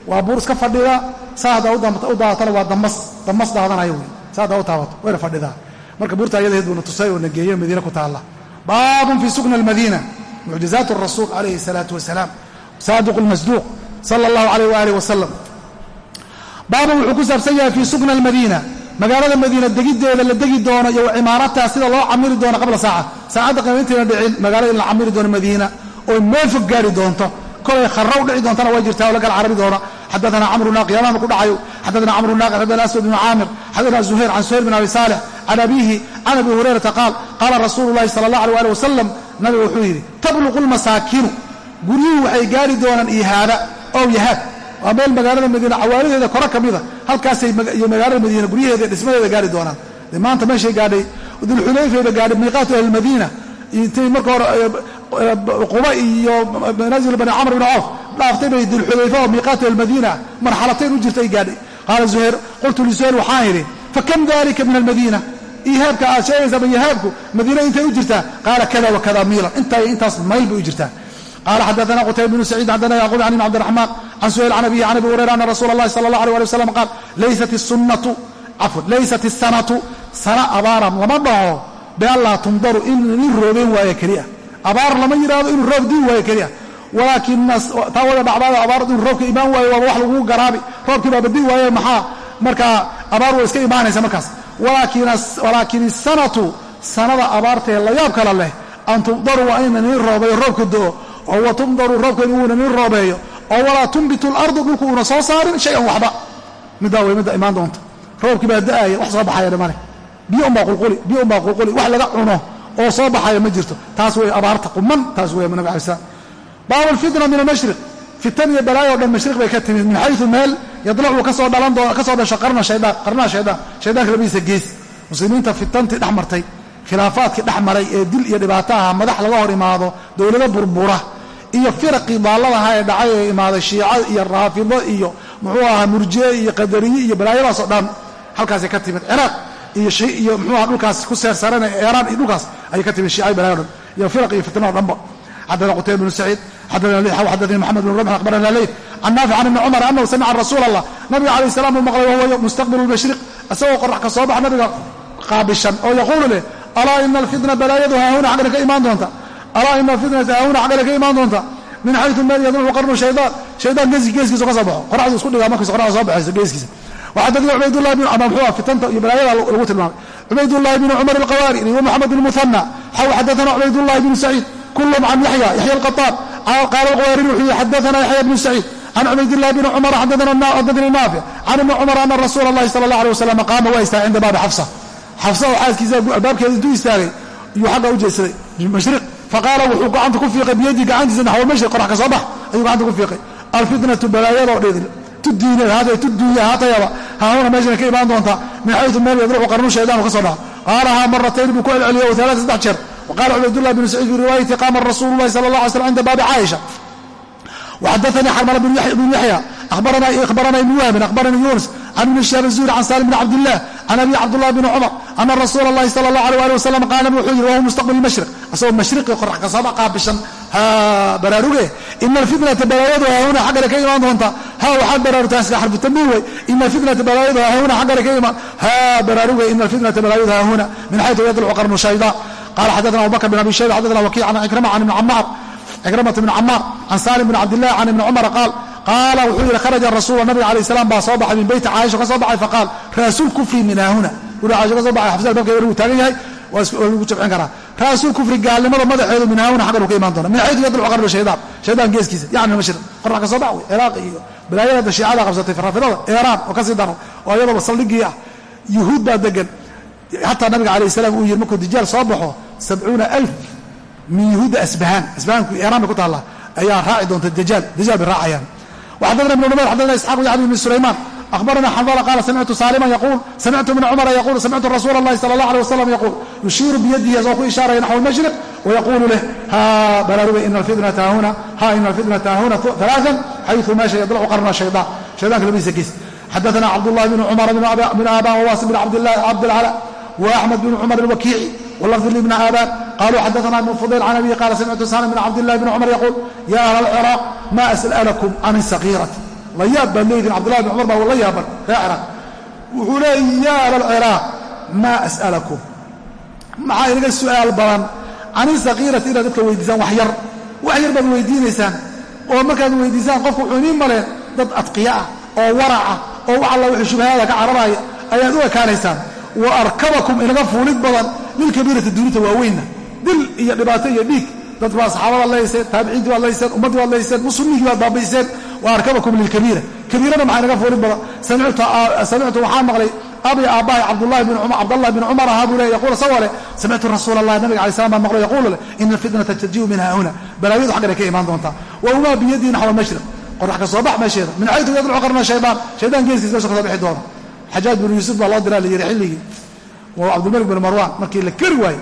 Speaker 1: waa buur iska fadhida saa haddaa u daabatana waa damas damas daadanaya wey saa haddaa u taabato wayna fadhidaa. Marka buurta ayadeed buuna tusay oo na geeyey madiina ku taalla. Baabun fii sukna almadiina mucjizaat rasuul calayhi salaatu wasalaam saadiq lmasduuq sala allahu alayh waalih wasalam baaban wuxuu ku saabsan yahay fii sukna almadiina magaalada madiina degiddeeda la degi doono iyo cimaarataha sida loo camiri doono qabla saaca. Saacadda qiimaintayna dhicin magaalada in la camiri doono madiina oo meel fog gaari doonto kolay kharrow dhici doontana way jirtaa oo la kala carabi doono xadaana camru naaq yamaama ku dhacayo. Xadaana camru naaq xadaana aswad bnu caamir xadaana zuhayr can suhayr bin abi saalix can abiihi can abi hurayrata qaal qaala rasuulu llahi sala allah alay ali wasalam nabigu wuxuu yidhi tabluqu lmasaakinu guryuhu waxay gaari doonaan ihaada ow yahaad waa meel magaalada madiina cawaalideeda kore ka mida halkaasay iyo magaalada madiina guryaheeda dhismadeeda gaari doonaan. Maanta meeshay gaadhay dulxulayfayba gaadhay miiqaatu ahlilmadiina intay marka hore quba iyo manaasil bani camr bn coof dhaaftay bay dulxulayfa oo miiqaatu ahlilmadiina marxalatayn u jirta ay gaadhay. Qaala zuhayr qultu lizuhayr waxaan idhi fakam dalika min almadiina? Ihaabka aad sheegaysaa ihaabku madiina intay u jirtaa? Qaala kada wakada miilan intaa intaas mayl bay u jirtaa. Qala xadaana qutayba bnu saciid xadana yacquub an ibn cabdiraxmaan can suhayl can abihi can abi hurayra ana rasuula allahi sala allah alay wasalam qaal laysat sunnatu cafwan laysat isanatu sana abaaran lama dhaho beanlaa tundaru in nin roobeen waayo keliya abaar lama yidhaahdo inuu roob diin waayo keliya walaakin taa wada dhacdaado abaar inuu roobka imaan waayo waaba wax lagugu garaabi. Roobkii baaba di waaye maxaa? Markaa abaar way iska imaanaysa markaas. Walaakin isanatu sanada abaartaee layaab kala leh an tumdaru waa ina nin roobayo roobka do-o oo wa tumdaru roobkeedu uuna nin roobeeyo oo walaa tumbitu lardu dhulku uuna soo saarin shay-an waxba. Middaa way midda imaan doonta. Roobkii baa da'aya wax soo baxaya dhamale biyo unbaa qulquli biyo unbaa qulquli wax laga cuno oo soo baxaya ma jirto. Taas wey abaarta quman taas wey nabig alai slam baabu alfitna min almashriq. Fitan iyo balaayo o dhan mashriq bay ka timid min xayu meel yadlacu ka soo dhalan doo ka soo dhasho qarna shaydaan qarnaha shaydaan shaydaanka labadiisa gees. Muslimiinta fitantii dhex martay khilaafaadkii ee dil iyo dhibaataha madax laga hor imaado dowlado burbura iyo firaqii daalladaha ee dhacay ee imaaday shiica iyo raafido iyo muxuu ahaa murjiye iyo qadariye iyo balaayadaasoo dhan halkaasay ka timid ciraaq iyo mxuuaha dhulkaas ku seersarana eeraan iyo dhulkaas ayay ka timid shiica balaayo dhan iyo firaq iyo fitnao dhanba xadana qutayba bnu saciid xadanii moxamed bn rumx akhbarana leyt can naafic can ibni cumar anahu samica rasuula allah nabiga calayh salam uu maqlay wahuwa mustaqbilu lmashriq isagoo qorax ka soo bax nabiga qaabishan oo yaquulu leh alaa ina alfitna balaayadu haahuna xaggana ka imaan doonta? Alaa ina alfitnata haahuna xaggana ka imaan doonta? Min xayu meel qarnu shaydaan shaydaan geeskiisa ka soo baxo. Qoraxdu isku dhigaa markiis qoraxda soo baxayso geeskiisa waxadadna cubaydulahi bn cumar muxuua fitanta iyo balaayada lagu tilmaamay. Cubaydullahi bn cumar alqawarini wa moxamed bn muhana xaw xadana cubaydullahi bn saciid kulum can yaxya yaxya alqataan qaala alqawarini wuxuu yihi xadaana yaxya bn saciid can cubaydillahi bn cumar xadadani naafic can ibni cumar ana rasuula allahi sala allah alay wasalam qaama waa istaagay cinda baabi xafsa xafsa oo xaaskiisa albaabkeeda intuu istaagay ayuu xagga u jeedsaday mashriq. Faqaala wuxuu gacanta ku fiiqay biyadii gacantiisa naxwalmashriq qorax ka soo bax ayuu gacanta ku fiiqay. Alfitnatu balaayadoo dheedil tu diineed haatay tu duunya haatayaba haahuna meeshana ka imaan doontaa min xayu meel yadrucu qarnu shaydaanu ka soo dhaco. Qaalahaa maratayn buu ku celceliyo alaaa saddex jeer. Waqala cubaydullah bn saciid fi riwaayati qaama rasuulu lahi sala allah alay slam cinda baabi caaisha waxadaanii xarmala bn yaxya akhbarana ibn wahbin akhbaranii yunis can ibni shihaab zuhri can salim bn cabdillah can abi cabdullah bni cumar ana rasuula اllahi sala allah alيh ali wasalam qaala wuxuu yihi wahuwa mustaqbil mashriq asagoo mashriqii qorax kasaba qaabishan ha baraaruge ina alfitnata balaayadu haahuna xaggale ka imaan doonta ha waxaad baraarugtaa iska xarfu tambiih wey ina alfitnata balaayadu haahuna xaggale ka imaan ha baraaruge ina alfitnata balaayadu haahuna min xaytu yadlucu qarnu shaydaan qala xadana abu bakr bn abi shayba xadana wakiic can ikrama can ibni camaar cikramata bni camaar can salim bn cabdillahi can ibni cumar qaal qaala wuxuu yidhi kharaja rasuul nabiga alayh salam baa soo baxay min beyti caaisha ka soo baxay faqaal ra'sul kufri min haahuna guri caaisha ka soo baxay xafsada babkeeda lagu taagan yahay waa lagu karaa. Ra'sul kufri gaalnimada madaxeedu min haahuna xaggan uu ka imaan doona min xaytu yadlucu qarnu shaydaan shaydaan geeskiisa yacni mashriq qorax ka soo bax wey ciraaq iyo balaayada shiicada qabsatay farafirada eeraan oo ka sii daran oo iyadaba saldhigii ah yuhuud baa degan xataa nabiga alayh salam uu yidhi markuu dijaal soo baxo sabcuuna alf min yahuudda asbahaan asbahaanku iraan bay ku taalla ayaa raaci doonta dajaal dajaal bay raacayaan. Waxadadna ibn cumer xadadna isxaaq yacni ibn sulaymaan akhbarana xanbala qaala samictu saaliman yaquul samictu ibna cumara yaquul samictu rasuula allahi sala allah alay wasalam yaquul. Yushiiru biyadihi asoo ku ishaaraya naxw almashriq wayaquulu leh ha balaarube ina alfitnata hahuna ha ina alfitnata hahuna alaaan xayثu meesha yadlacu qarna shaydaan shaydanka labadiisa gees xadaثana cabdullahi bn cumar bn aban wawaasi bn cabdilcala wa axmed bn cumar alwakiici walafdi libna aabaan qaluu xadaana ibn fudayl can abi qaala samictu salim bn cabdillahi bn cumar yaquul ya ahla alciraaq ma as'alakum can isakiirati la yaab baad leedihin cabdullahi bn cumar baa la yaaban ree ciraaq wuxuu leeyihi ya ahla alciraaq maa as'alakum maxaa inaga su'aal badan can isakiirati inaad dadka weydiisaan wax yar wax yar baad weydiinaysaan oo markaad weydiisaan qofku wuxuu idiin maleen dad adqiya ah oo waraca oo wax alla wixii shubhaada ka cararaya ayaad u ekaanaysaan wa arkabakum inaga fuulid badan dil iyo dhibaato iyo dhiig. Dad baa saxaabadaad layseen taabiciintii baad layseen ummaddii baad layseen muslimiinkii baad baabayseen wa arkabakum lilkabiira. Kabiirana maxaa inaga fuulid badan? Samictu waxaan maqlay abi aabbahay cabdulahi bin cumar ahaa buu le yaquul isagoo leh samictu rasuul allahi nabiga alay slam baan maqlo yaquulu leh ina alfitnata tajiu min haahuna balaayadu xaggana ka imaan doontaa. Wa umaa biyadii naxwa mashriq. Qorax ka soo bax meesheeda. Min xaytu yadlucu qarna shaydaan. Shaydaan geeskiis meesha ka soo bixi doona. Xajaaj binu yuusuf baa loo diraa la yidhi xilligii. Waa cabdilmalik bin marwaan markii la keri waayey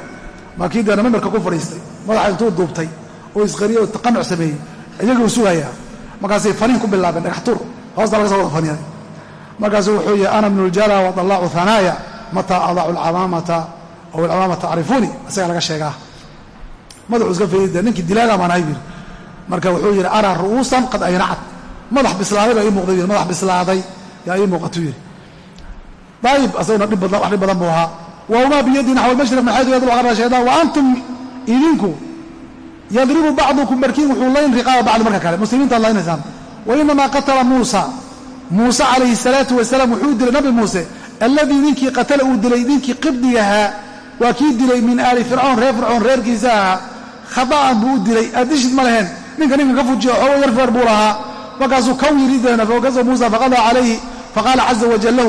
Speaker 1: maa kii deena mimbarka ku fadhiistay madaxa intuu duubtay oo isqariyey oo taqanuc sameeyey iyaguu sugayaa. Markaasay faniin ku bilaabeen dhagax tuur. Hoosta laga soo wada faniinay markaasu wuxuu yihi ana bnu wadallaacu hanaaya mataa adacu alcamaamata aw alcamaamata tacrifuuni isaga laga sheegaa. Madaxuu iska fayda ninkii dilaaga baan ahay yiri marka wuxuu yidhi araa ru'uusan qad aynacad madax bislaaday baa ii muuqday yiri madax bislaaday yaa ii muuqatuu yidhi. Daayib asaguna dhib badan wax dhib badan buu ahaa wahumaa biyadi naxw almashriq min xaytu yadlu qarna shaydaan wa antum idinku yadribu bacdukum barkiin wuxuu layn riqaaba bacdi marka kale muslimiintaad laynaysaan wa inamaa qatala muusa muuse calayhi salaatu wasalaam wuxuu dilay nabi muuse alladii ninkii qatala uu dilay ninkii qibdigahaa waa kii dilay min aali fircoon reer fircoon reerkiisa ahaa khada'an buu u dilay addishid ma leheen ninka ninkan ka fujiyo xoogo yar buu lahaa markaasuu kaw yiri deena muusa faqadaa calayhi faqaala caza wajal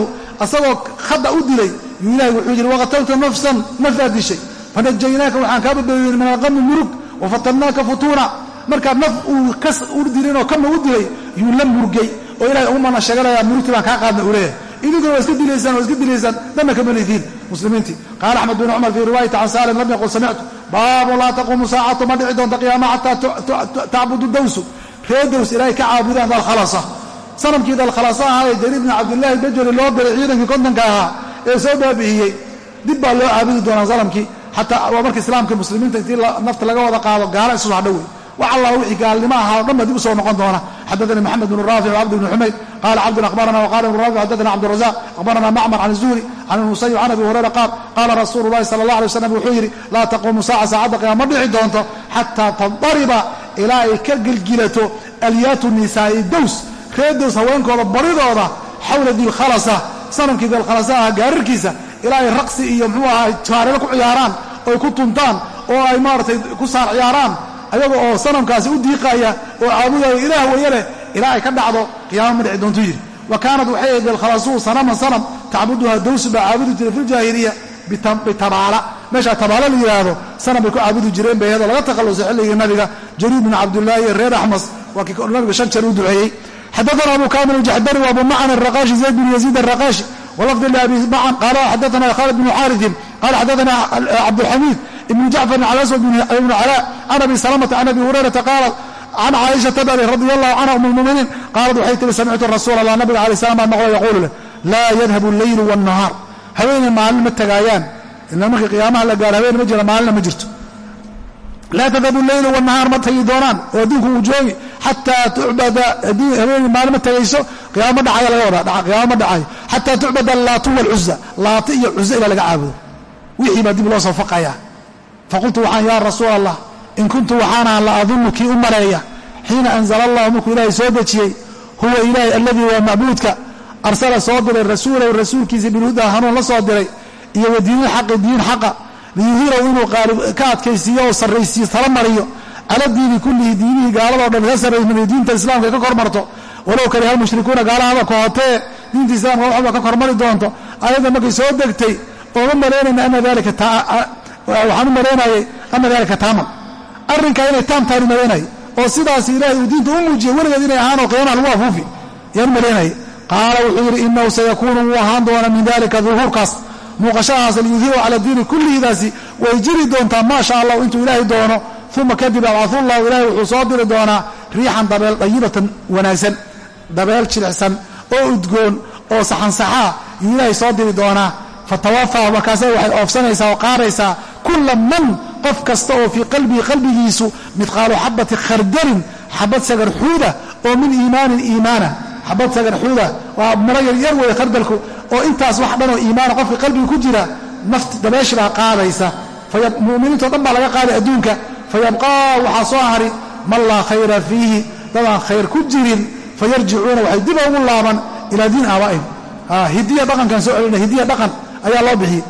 Speaker 1: asagoo khada u dilay yuu ilahi wuxuu yidhi waqatalta nafsan nafaa dishay fanajaynaaka waxaan kaa badbaadiyey min alqami murug wafatannaaka futuuna markaa naf uu kas u dilinoo kama u dilay yuu la murgay oo ilahay ugu mana sheeganaya murugtii baan kaa qaadna uu leeyahay. Idinkuna waa iska dilaysaan waa iska dilaysaan dhanna kama lidiin muslimiintii. Qaala axmed bin cumar fii riwaayati can saalim lam yaqul samictu baabu laa taquumu saacatu ma dhici doonta qiyaama xataa tacbudu dawsu. Ree daws ilaahay ka caabudaan dalkhalasa sanamkii dalkhalasa ahaa ee jariir bni cabdillaahi bajari loo diray ciidankii kontonka ahaa ee soo baabi'iyey dib baa loo caabudi doonaa sanamkii. Xataa waa marka islaamka muslimiinta intii nafta laga wada qaado gaala isu hadho wey wax allah wixii gaalnimo ahaa o dhan ba dib u soo noqon doona. Xadaanii maxamed bn raafic wcabd bn xumayd qaala cabdun akhbarana wqala ibn raafic xadana cabdurazaq akhbarana macmar can zuhri can musayib can abi hurayra qaal qaala rasuulu lahi sala allah alay waslam wuxuu yidhi laa taquumu saaca saacadda qiyaama ma dhici doonto xataa tadariba ilaa ay ka gelgilato alyaatu nisaa'i dows ree dows haweenkooda baridooda xawla dilkhalasa sanamkii dilkhalasa ah gaarirkiisa ilaa ay raqsi iyo muxuu ahaa jaarilo ku ciyaaraan oy ku tuntaan oo ay maaratay ku saar ciyaaraan ayaga oo sanamkaasi u diiqaya oo caabudaya ilaah weeye leh ilaa ay ka dhacdo qiyaama ma dhici doontuu yidhi. Wa kaanat waxay ahayd bilkhalasuu sanaman sanam tacbuduha dawsu baa caabudi jiray fi ljaahiliya bitabaala. Meeshaa tabaala la yidhaahdo sanam bay ku caabudi jireen bay ayadoo laga takhallusay xilligii nabiga jariir bin cabdullaahi reer axmas waa kii nabiga shan jeer u duceeyey xadaana abu kamil aljaxdari wa abu macan araqaashi zayd bin yaziid araqaashi walafdi liabi macan qaala xadaana khaalid bnu xaariثin qala xadaana cabdulxamiid ibn jacfarin can aswad ibnu calaa can abi salamata can abi hurayrata qaala can caaishata bari radi allahu canha um lmuminiin qaalad waxay tihi samictu rasuul allah nabiga alay slam baan maqlo yaquulu leh laa yadhabu alleylu wاnnahaar haweeney maalin ma tagaayaan ila markii qiyaamaha la gaaro haween ma jira maalina ma jirto laa tadhabu alleylu wاnnahaar ma tagi doonaan oo adduunku uu joogi xataa tucbada haweeney maalin ma tagayso qiyaama dhacaya laga wadaa qiyaama ma dhacayo xataa tucbada allaatu wاlcuza laata iyo cuza ilaa laga caabudo. Wixii baa dib loo soo faqaya faqultu waxaan yaa rasuul allah in kuntu waxaanahan la adunnu kii u maleeya xiina anzala allahu markuu ilaahay soo dejiyey huwa ilaahay alladii waa macbuudka. Arsala soo diray rasuulahu rasuulkiisa bilhuda hanuun la soo diray iyo wa diinilxaqi diin xaqa. Liyuhirahu inuu ka adkaysiiyo oo sarraysiiyo tala mariyo cala diini kullihi diinihii gaaladoo dhan ka sarraysmariyo diinta islaamka ka kormarto walow kariha almushrikuuna gaalahaba kahotee diinta islamka waxba ka kormari doonto. Ayadda markay soo degtay ooma malaynayna ana dalika waxaan u malaynayay ana dalika taaman arrinkaa inay taam tahan u malaynayay oo sidaas ilaahay uu diinta u muujiyey weligeed inay ahaan oo qiyaamaha lagu afuufi yaan u malaynayay qaala wuxuu yidhi inahu sayakuunu wuu ahaan doona min dalika duhuurkaas muuqashahaas liyuhiru cala diini kullihidaasi way jiri doontaa maa sha allahu intuu ilaahay doono uma kadib abcau llahu ilaahay wuxuu soo diri doonaa riixan dabeel dayibatan wanaagsan dabeel jilicsan oo udgoon oo saxansaxaa. Yuu ilaahay soo diri doonaa fatawafaa markaasa waxay oofsanaysaa oo qaadaysaa kula man qof kasta oo fii qalbihi qalbigiisu midqaalu xabati khardalin xabad sagarxuuda oo min iimaanin iimaana. Xabad sagarxuuda waa maro yaryar weeye khardalku oo intaas wax dhan oo iimaana qofka qalbiga ku jira naft dabeeshi baa qaadaysa. Muminiintao dhan baa laga qaaday adduunka fayabqaa waxaa soo hari man laa khayra fiihi dadaan khayr ku jirin fayarjicuuna waxay dib ugu laaban ilaa diin aabaa'ihim hidiya dhaqankan soo celina hidiya dhaqan ayaa loo bixiyey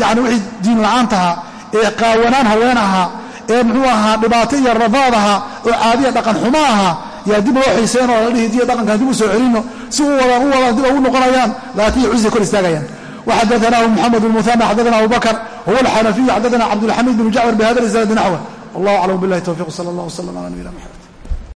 Speaker 1: yani wixii diin la'aantahaa ee qaawanaan haween ahaa ee muxuu ahaa dhibaato iyo rafaad ahaa oo caadiya dhaqan xumo ahaa yaa dib loo xiiseen oo ladhihi hidiya dhaqankan dib u soo celino si u wadaan u wadaan dib ugu noqonayaan laatiya cuzi kor istaagayaan وxadثnah mحamed بن مثنى xadثna abu bkr wهو الxanaفiي xadثna cabdالxamid بن jacfar bhada الإsناad naxوه wallah aclam bilahi towfiq sala allah waslama ala nabiyina maxamed